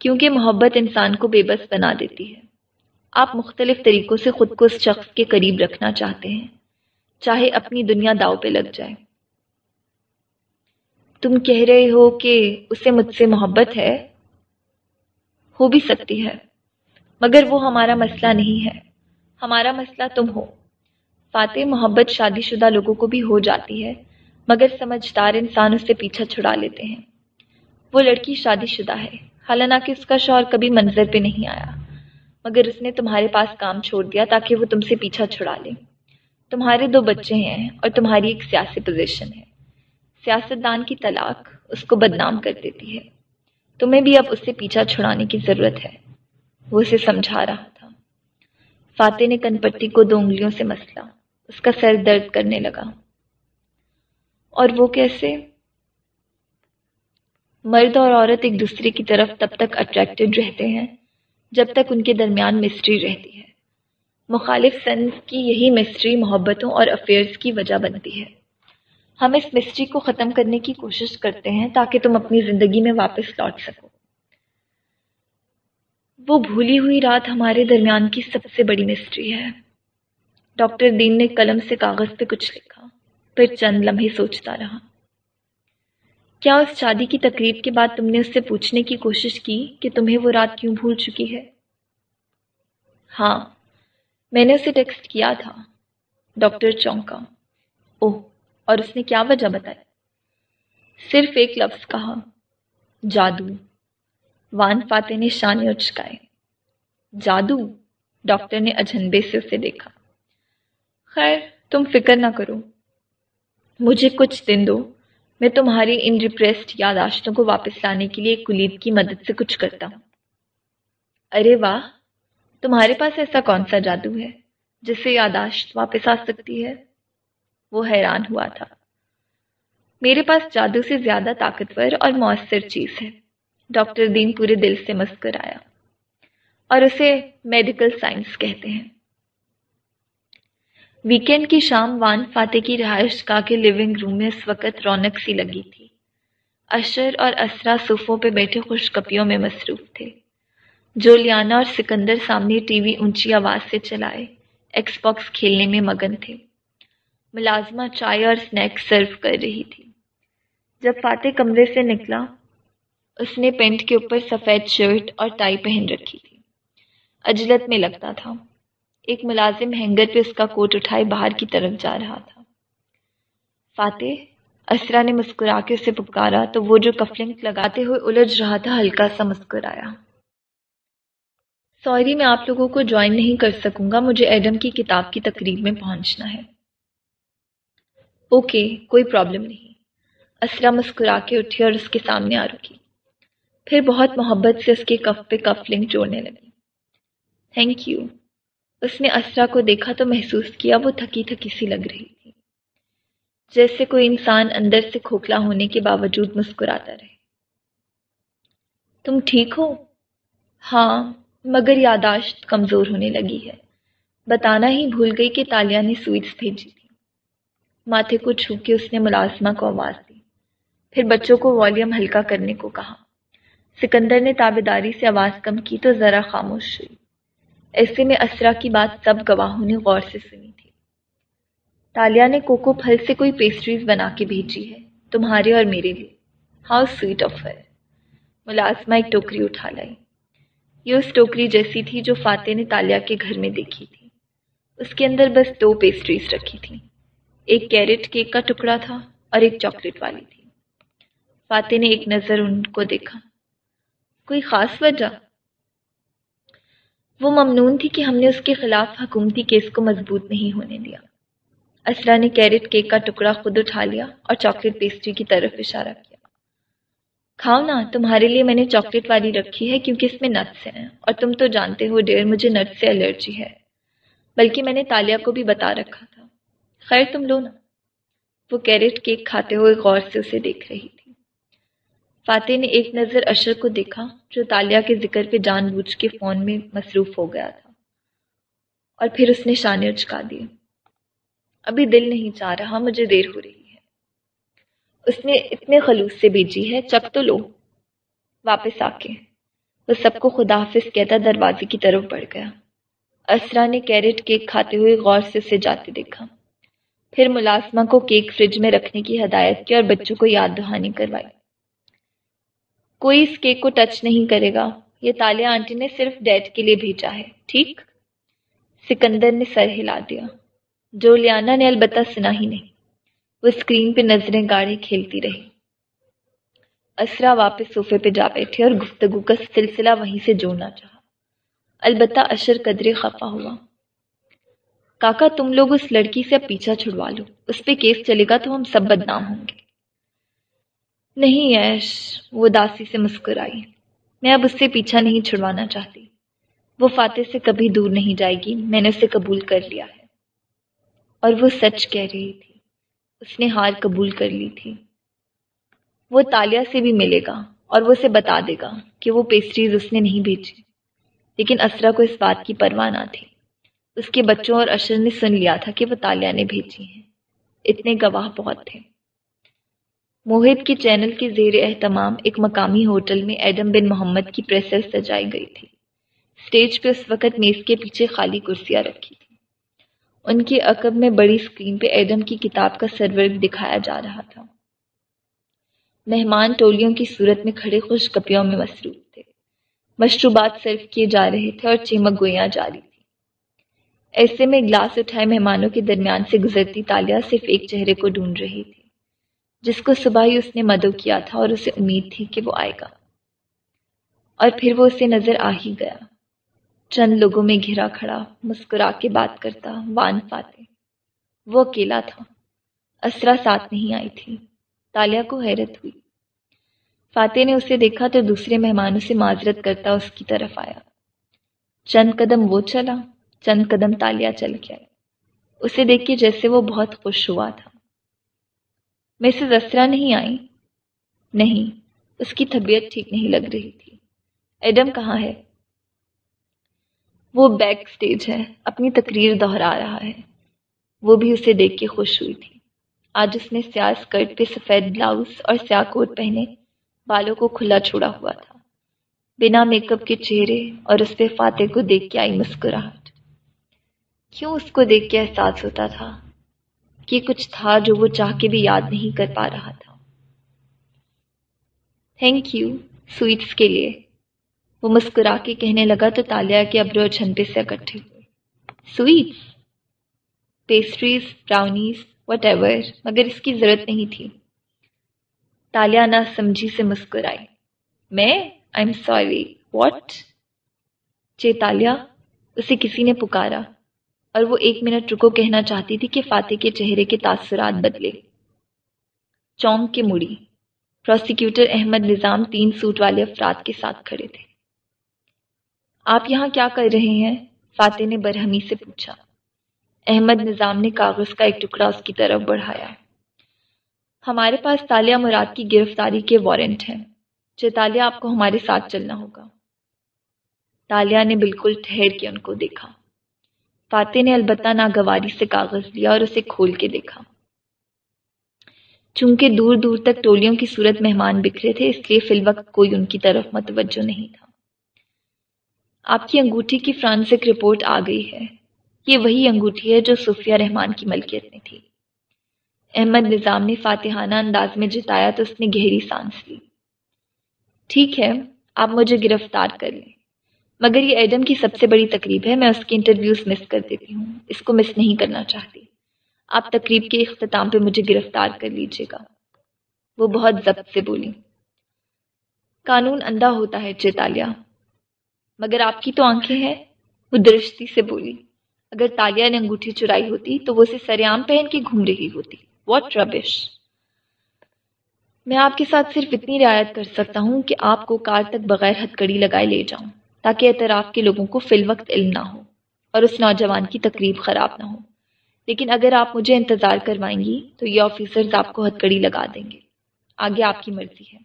کیونکہ محبت انسان کو بے بس بنا دیتی ہے۔ آپ مختلف طریقوں سے خود کو اس شخص کے قریب رکھنا چاہتے ہیں، چاہے اپنی دنیا داؤ پہ لگ جائے۔ تم کہہ رہے ہو کہ اسے مجھ سے محبت ہے؟ ہو بھی سکتی ہے، مگر وہ ہمارا مسئلہ نہیں ہے۔ ہمارا مسئلہ تم ہو۔ فاتح محبت شادی شدہ لوگوں کو بھی ہو جاتی ہے، مگر سمجھدار انسان اس سے پیچھا چھڑا لیتے ہیں۔ وہ لڑکی شادی شدہ ہے۔ حالانکہ اس کا شوہر کبھی منظر پہ نہیں آیا۔ مگر اس نے تمہارے پاس کام چھوڑ دیا تاکہ وہ تم سے پیچھا چھڑا لے۔ تمہارے دو بچے ہیں اور تمہاری ایک سیاسی پوزیشن ہے۔ سیاست دان کی طلاق اس کو بدنام کر دیتی ہے۔ تمہیں بھی اب اس سے پیچھا چھڑانے کی ضرورت ہے۔ وہ اسے سمجھا رہا تھا۔ فاتح نے کن پٹی کو دو انگلیوں سے مسلا۔ اس کا سر درد کرنے لگا۔ اور وہ کیسے؟ مرد اور عورت ایک دوسرے کی طرف تب تک اٹریکٹڈ رہتے ہیں، جب تک ان کے درمیان مسٹری رہتی ہے۔ مخالف سنس کی یہی مسٹری محبتوں اور افیئرس کی وجہ بنتی ہے۔ ہم اس مسٹری کو ختم کرنے کی کوشش کرتے ہیں تاکہ تم اپنی زندگی میں واپس لوٹ سکو۔ وہ بھولی ہوئی رات ہمارے درمیان کی سب سے بڑی مسٹری ہے۔ ڈاکٹر دین نے قلم سے کاغذ پہ کچھ لکھا، پھر چند لمحے سوچتا رہا۔ کیا اس شادی کی تقریب کے بعد تم نے اس سے پوچھنے کی کوشش کی کہ تمہیں وہ رات کیوں بھول چکی ہے؟ ہاں میں نے اسے ٹیکسٹ کیا تھا، ڈاکٹر چونکا۔ اوہ، اور اس نے کیا وجہ بتائی؟ صرف ایک لفظ کہا، جادو۔ وان فاتح نے شانے اچکائے۔ جادو؟ ڈاکٹر نے اجنبے سے اسے دیکھا۔ خیر، تم فکر نہ کرو۔ مجھے کچھ دن دو۔ میں تمہاری ان ریپریسڈ یاداشتوں کو واپس لانے کے لیے کلید کی مدد سے کچھ کرتا ہوں۔ ارے واہ، تمہارے پاس ایسا کون سا جادو ہے جس سے یاداشت واپس آ سکتی ہے؟ وہ حیران ہوا تھا۔ میرے پاس جادو سے زیادہ طاقتور اور مؤثر چیز ہے۔ ڈاکٹر دین پورے دل سے مسکر آیا اور اسے میڈیکل سائنس کہتے ہیں۔ ویکینڈ کی شام وان فاتح کی رہائش کا کے لیونگ روم میں اس وقت رونق سی لگی تھی۔ اشر اور اسرا صوفوں پہ بیٹھے خوش کپیوں میں مصروف تھے۔ جو لیانا اور سکندر سامنے ٹی وی اونچی آواز سے چلائے، ایکس باکس کھیلنے میں مگن تھے۔ ملازمہ چائے اور اسنیکس سرو کر رہی تھی۔ جب فاتح کمرے سے نکلا، اس نے پینٹ کے اوپر سفید شرٹ اور ٹائی پہن رکھی تھی۔ اجلت میں لگتا تھا۔ ایک ملازم ہینگر پہ اس کا کوٹ اٹھائے باہر کی طرف جا رہا تھا۔ فاتح، اسرا نے مسکرا کے اسے پکارا تو وہ جو کفلنگ لگاتے ہوئے الجھ رہا تھا ہلکا سا مسکرایا۔ سوری میں آپ لوگوں کو جوائن نہیں کر سکوں گا، مجھے ایڈم کی کتاب کی تقریب میں پہنچنا ہے۔ اوکے، کوئی پرابلم نہیں۔ اسرا مسکرا کے اٹھی اور اس کے سامنے آ رکی۔ پھر بہت محبت سے اس کے کف پہ کف لنک جوڑنے لگی۔ Thank you. اس نے اسرا کو دیکھا تو محسوس کیا وہ تھکی تھکی سی لگ رہی تھی۔ جیسے کوئی انسان اندر سے کھوکھلا ہونے کے باوجود مسکراتا رہے۔ تم ٹھیک ہو؟ ہاں مگر یاداشت کمزور ہونے لگی ہے۔ بتانا ہی بھول گئی کہ تالیہ نے سویٹس بھیجی تھی۔ ماتھے کو چھو کے اس نے ملازمہ کو آواز دی۔ پھر بچوں کو والیوم ہلکا کرنے کو کہا۔ سکندر نے تابے داری سے آواز کم کی تو ذرا خاموش ہوئی۔ ایسے میں اسرا کی بات سب گواہوں نے غور سے سنی تھی۔ تالیا نے کوکو پھل سے کوئی پیسٹریز بنا کے بھیجی ہے، تمہارے اور میرے لیے۔ ہاؤ سویٹ آف ہے ملازمہ ایک ٹوکری اٹھا لائی۔ یہ اس ٹوکری جیسی تھی جو فاتح نے تالیا کے گھر میں دیکھی تھی۔ اس کے اندر بس دو پیسٹریز رکھی تھی ایک کیرٹ کیک کا ٹکڑا تھا اور ایک چاکلیٹ والی تھی۔ فاتح نے ایک نظر ان کو دیکھا۔ کوئی خاص وجہ؟ وہ ممنون تھی کہ ہم نے اس کے خلاف حکومتی کیس کو مضبوط نہیں ہونے دیا۔ اسرا نے کیرٹ کیک کا ٹکڑا خود اٹھا لیا اور چاکلیٹ پیسٹری کی طرف اشارہ کیا۔ کھاؤ نا، تمہارے لیے میں نے چاکلیٹ والی رکھی ہے کیونکہ اس میں نٹس ہیں اور تم تو جانتے ہو ڈیر مجھے نٹس سے الرجی ہے۔ بلکہ میں نے تالیا کو بھی بتا رکھا تھا۔ خیر تم لو نا۔ وہ کیرٹ کیک کھاتے ہوئے غور سے اسے دیکھ رہی تھی۔ فاتح نے ایک نظر اشر کو دیکھا جو تالیہ کے ذکر پہ جان بوجھ کے فون میں مصروف ہو گیا تھا اور پھر اس نے شانے اچکا دیے۔ ابھی دل نہیں چاہ رہا، مجھے دیر ہو رہی ہے۔ اس نے اتنے خلوص سے بھیجی ہے چک تو لو۔ واپس آ کے۔ وہ سب کو خدا حافظ کہتا دروازے کی طرف بڑھ گیا۔ اسرا نے کیرٹ کیک کھاتے ہوئے غور سے اسے جاتے دیکھا۔ پھر ملازمہ کو کیک فریج میں رکھنے کی ہدایت کی اور بچوں کو یاد دہانی کروائی۔ کوئی اس کیک کو ٹچ نہیں کرے گا۔ یہ تالیہ آنٹی نے صرف ڈیڈ کے لیے بھیجا ہے، ٹھیک؟ سکندر نے سر ہلا دیا۔ جو لیانا نے البتہ سنا ہی نہیں۔ وہ اسکرین پہ نظریں گاڑی کھیلتی رہی۔ اسرا واپس صوفے پہ جا بیٹھے اور گفتگو کا سلسلہ وہیں سے جوڑنا چاہا۔ البتہ اشر قدرے خفا ہوا۔ کاکا، تم لوگ اس لڑکی سے پیچھا چھڑوا لو۔ اس پہ کیس چلے گا تو ہم سب بدنام ہوں گے۔ نہیں ایش، وہ داسی سے مسکرائی۔ میں اب اس سے پیچھا نہیں چھڑوانا چاہتی۔ وہ فاتح سے کبھی دور نہیں جائے گی، میں نے اسے قبول کر لیا ہے۔ اور وہ سچ کہہ رہی تھی۔ اس نے ہار قبول کر لی تھی۔ وہ تالیہ سے بھی ملے گا اور وہ اسے بتا دے گا کہ وہ پیسٹریز اس نے نہیں بھیجی۔ لیکن اسرا کو اس بات کی پرواہ نہ تھی۔ اس کے بچوں اور اشر نے سن لیا تھا کہ وہ تالیہ نے بھیجی ہیں۔ اتنے گواہ بہت تھے۔ موہد کے چینل کے زیر اہتمام ایک مقامی ہوٹل میں ایڈم بن محمد کی پریسر سجائی گئی تھی۔ اسٹیج پہ اس وقت میز کے پیچھے خالی کرسیاں رکھی تھی ان کی عقب میں بڑی اسکرین پہ ایڈم کی کتاب کا سرور دکھایا جا رہا تھا۔ مہمان ٹولیوں کی صورت میں کھڑے خوش کپیوں میں مصروف تھے۔ مشروبات سرو کیے جا رہے تھے اور چمک گوئیاں جاری تھی ایسے میں گلاس اٹھائے مہمانوں کے درمیان سے گزرتی تالیہ صرف ایک چہرے کو ڈھونڈ رہی تھی جس کو صبح ہی اس نے مدو کیا تھا اور اسے امید تھی کہ وہ آئے گا۔ اور پھر وہ اسے نظر آ ہی گیا۔ چند لوگوں میں گھرا کھڑا، مسکرا کے بات کرتا، وان فاتح۔ وہ اکیلا تھا۔ اسرا ساتھ نہیں آئی تھی۔ تالیہ کو حیرت ہوئی۔ فاتح نے اسے دیکھا تو دوسرے مہمانوں سے معذرت کرتا اس کی طرف آیا۔ چند قدم وہ چلا، چند قدم تالیہ چل کے آئی اسے دیکھ کے جیسے وہ بہت خوش ہوا تھا۔ مسز اسرا نہیں آئی۔ نہیں، اس کی طبیعت ٹھیک نہیں لگ رہی تھی۔ ایڈم کہاں ہے؟ وہ بیک سٹیج ہے، اپنی تقریر دہرا رہا ہے۔ وہ بھی اسے دیکھ کے خوش ہوئی تھی۔ آج اس نے سیاہ اسکرٹ پہ سفید بلاؤز اور سیاہ کوٹ پہنے بالوں کو کھلا چھوڑا ہوا تھا۔ بنا میک اپ کے چہرے اور اس پہ فاتح کو دیکھ کے آئی مسکراہٹ۔ کیوں اس کو دیکھ کے احساس ہوتا تھا؟ کہ کچھ تھا جو وہ چاہ کے بھی یاد نہیں کر پا رہا تھا۔ تھینک یو سویٹس کے لیے۔ وہ مسکرا کے کہنے لگا تو تالیہ کے ابرو چھنپے سے اکٹھے ہوئے۔ Sweets pastries brownies whatever مگر اس کی ضرورت نہیں تھی۔ تالیہ نہ سمجھی سے مسکرائی میں؟ آئی ایم سوری واٹ چیتالیہ اسے کسی نے پکارا۔ اور وہ ایک منٹ رکو کہنا چاہتی تھی کہ فاتح کے چہرے کے تاثرات بدلے۔ چونک کے مڑی پروسیکیوٹر احمد نظام تین سوٹ والے افراد کے ساتھ کھڑے تھے۔ آپ یہاں کیا کر رہے ہیں؟ فاتح نے برہمی سے پوچھا۔ احمد نظام نے کاغذ کا ایک ٹکڑا اس کی طرف بڑھایا۔ ہمارے پاس تالیہ مراد کی گرفتاری کے وارنٹ ہیں۔ چیتالیہ آپ کو ہمارے ساتھ چلنا ہوگا۔ تالیہ نے بالکل ٹھہر کے ان کو دیکھا۔ فاتح نے البتہ ناگواری سے کاغذ لیا اور اسے کھول کے دیکھا۔ چونکہ دور دور تک ٹولیوں کی صورت مہمان بکھرے تھے، اس لیے فی الوقت کوئی ان کی طرف متوجہ نہیں تھا۔ آپ کی انگوٹھی کی فرانسک رپورٹ آ گئی ہے۔ یہ وہی انگوٹھی ہے جو صوفیہ رحمان کی ملکیت میں تھی۔ احمد نظام نے فاتحانہ انداز میں جتایا تو اس نے گہری سانس لی۔ ٹھیک ہے، آپ مجھے گرفتار کر لیں۔ مگر یہ ایڈم کی سب سے بڑی تقریب ہے، میں اس کی انٹرویوز مس کر دیتی ہوں۔ اس کو مس نہیں کرنا چاہتی۔ آپ تقریب کے اختتام پہ مجھے گرفتار کر لیجیے گا۔ وہ بہت ضبط سے بولی۔ قانون اندھا ہوتا ہے چیتالیہ۔ مگر آپ کی تو آنکھیں ہیں۔ وہ درشتی سے بولی۔ اگر تالیہ نے انگوٹھی چرائی ہوتی تو وہ اسے سریام پہن کے گھوم رہی ہوتی۔ واٹ ربش میں آپ کے ساتھ صرف اتنی رعایت کر سکتا ہوں کہ آپ کو کار تک بغیر ہتھ کڑی لگائے لے جاؤں۔ تاکہ اعتراف کے لوگوں کو فی الوقت علم نہ ہو اور اس نوجوان کی تقریب خراب نہ ہو۔ لیکن اگر آپ مجھے انتظار کروائیں گی، تو یہ آفیسرز آپ کو ہتھ کڑی لگا دیں گے۔ آگے آپ کی مرضی ہے۔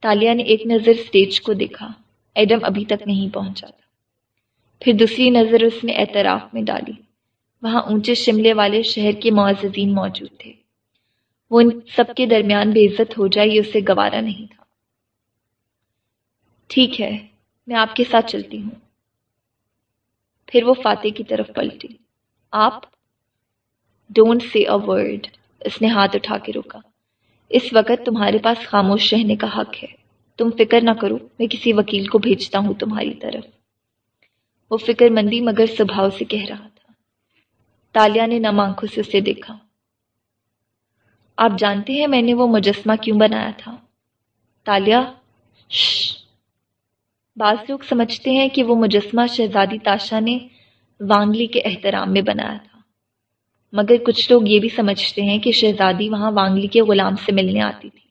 تالیہ نے ایک نظر اسٹیج کو دیکھا۔ ایڈم ابھی تک نہیں پہنچا تھا۔ پھر دوسری نظر اس نے اعتراف میں ڈالی۔ وہاں اونچے شملے والے شہر کے معززین موجود تھے۔ وہ ان سب کے درمیان بے عزت ہو جائے یہ اسے گوارا نہیں تھا۔ ٹھیک ہے۔ میں آپ کے ساتھ چلتی ہوں۔ پھر وہ فاتح کی طرف پلٹی۔ آپ؟ ڈونٹ سی اے ورڈ اس نے ہاتھ اٹھا کے روکا۔ اس وقت تمہارے پاس خاموش رہنے کا حق ہے۔ تم فکر نہ کرو، میں کسی وکیل کو بھیجتا ہوں تمہاری طرف۔ وہ فکر مندی مگر سبھاؤ سے کہہ رہا تھا۔ تالیا نے نم آنکھوں سے اسے دیکھا۔ آپ جانتے ہیں میں نے وہ مجسمہ کیوں بنایا تھا؟ تالیا؟ بعض لوگ سمجھتے ہیں کہ وہ مجسمہ شہزادی تاشا نے وانگلی کے احترام میں بنایا تھا۔ مگر کچھ لوگ یہ بھی سمجھتے ہیں کہ شہزادی وہاں وانگلی کے غلام سے ملنے آتی تھی۔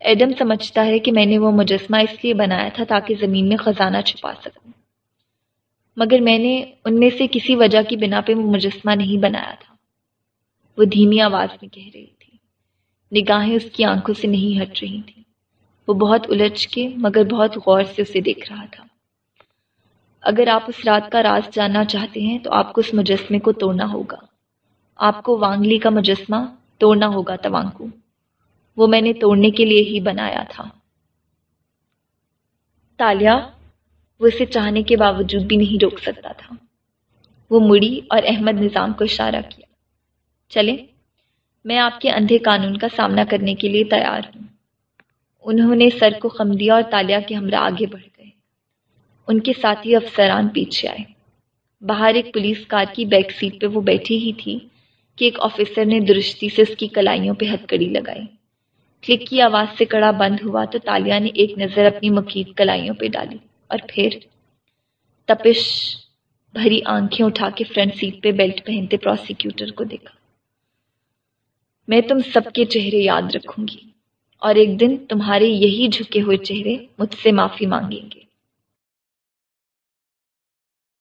ایڈم سمجھتا ہے کہ میں نے وہ مجسمہ اس لیے بنایا تھا تاکہ زمین میں خزانہ چھپا سکوں۔ مگر میں نے ان میں سے کسی وجہ کی بنا پہ وہ مجسمہ نہیں بنایا تھا۔ وہ دھیمی آواز میں کہہ رہی تھی۔ نگاہیں اس کی آنکھوں سے نہیں ہٹ رہی تھیں۔ وہ بہت الجھ کے مگر بہت غور سے اسے دیکھ رہا تھا۔ اگر آپ اس رات کا راز جاننا چاہتے ہیں تو آپ کو اس مجسمے کو توڑنا ہوگا۔ آپ کو وانگلی کا مجسمہ توڑنا ہوگا توانکو۔ وہ میں نے توڑنے کے لیے ہی بنایا تھا۔ تالیا، وہ اسے چاہنے کے باوجود بھی نہیں روک سکتا تھا۔ وہ مڑی اور احمد نظام کو اشارہ کیا۔ چلے میں آپ کے اندھے قانون کا سامنا کرنے کے لیے تیار ہوں۔ انہوں نے سر کو خم دیا اور تالیا کے ہمراہ آگے بڑھ گئے۔ ان کے ساتھی افسران پیچھے آئے۔ باہر ایک پولیس کار کی بیک سیٹ پہ وہ بیٹھی ہی تھی کہ ایک آفیسر نے درستی سے اس کی کلائیوں پہ ہتھ کڑی لگائی۔ کلک کی آواز سے کڑا بند ہوا تو تالیا نے ایک نظر اپنی مقید کلائیوں پہ ڈالی اور پھر تپش بھری آنکھیں اٹھا کے فرنٹ سیٹ پہ بیلٹ پہنتے پروسیکیوٹر کو دیکھا۔ میں تم سب کے چہرے یاد رکھوں گی۔ اور ایک دن تمہارے یہی جھکے ہوئے چہرے مجھ سے معافی مانگیں گے۔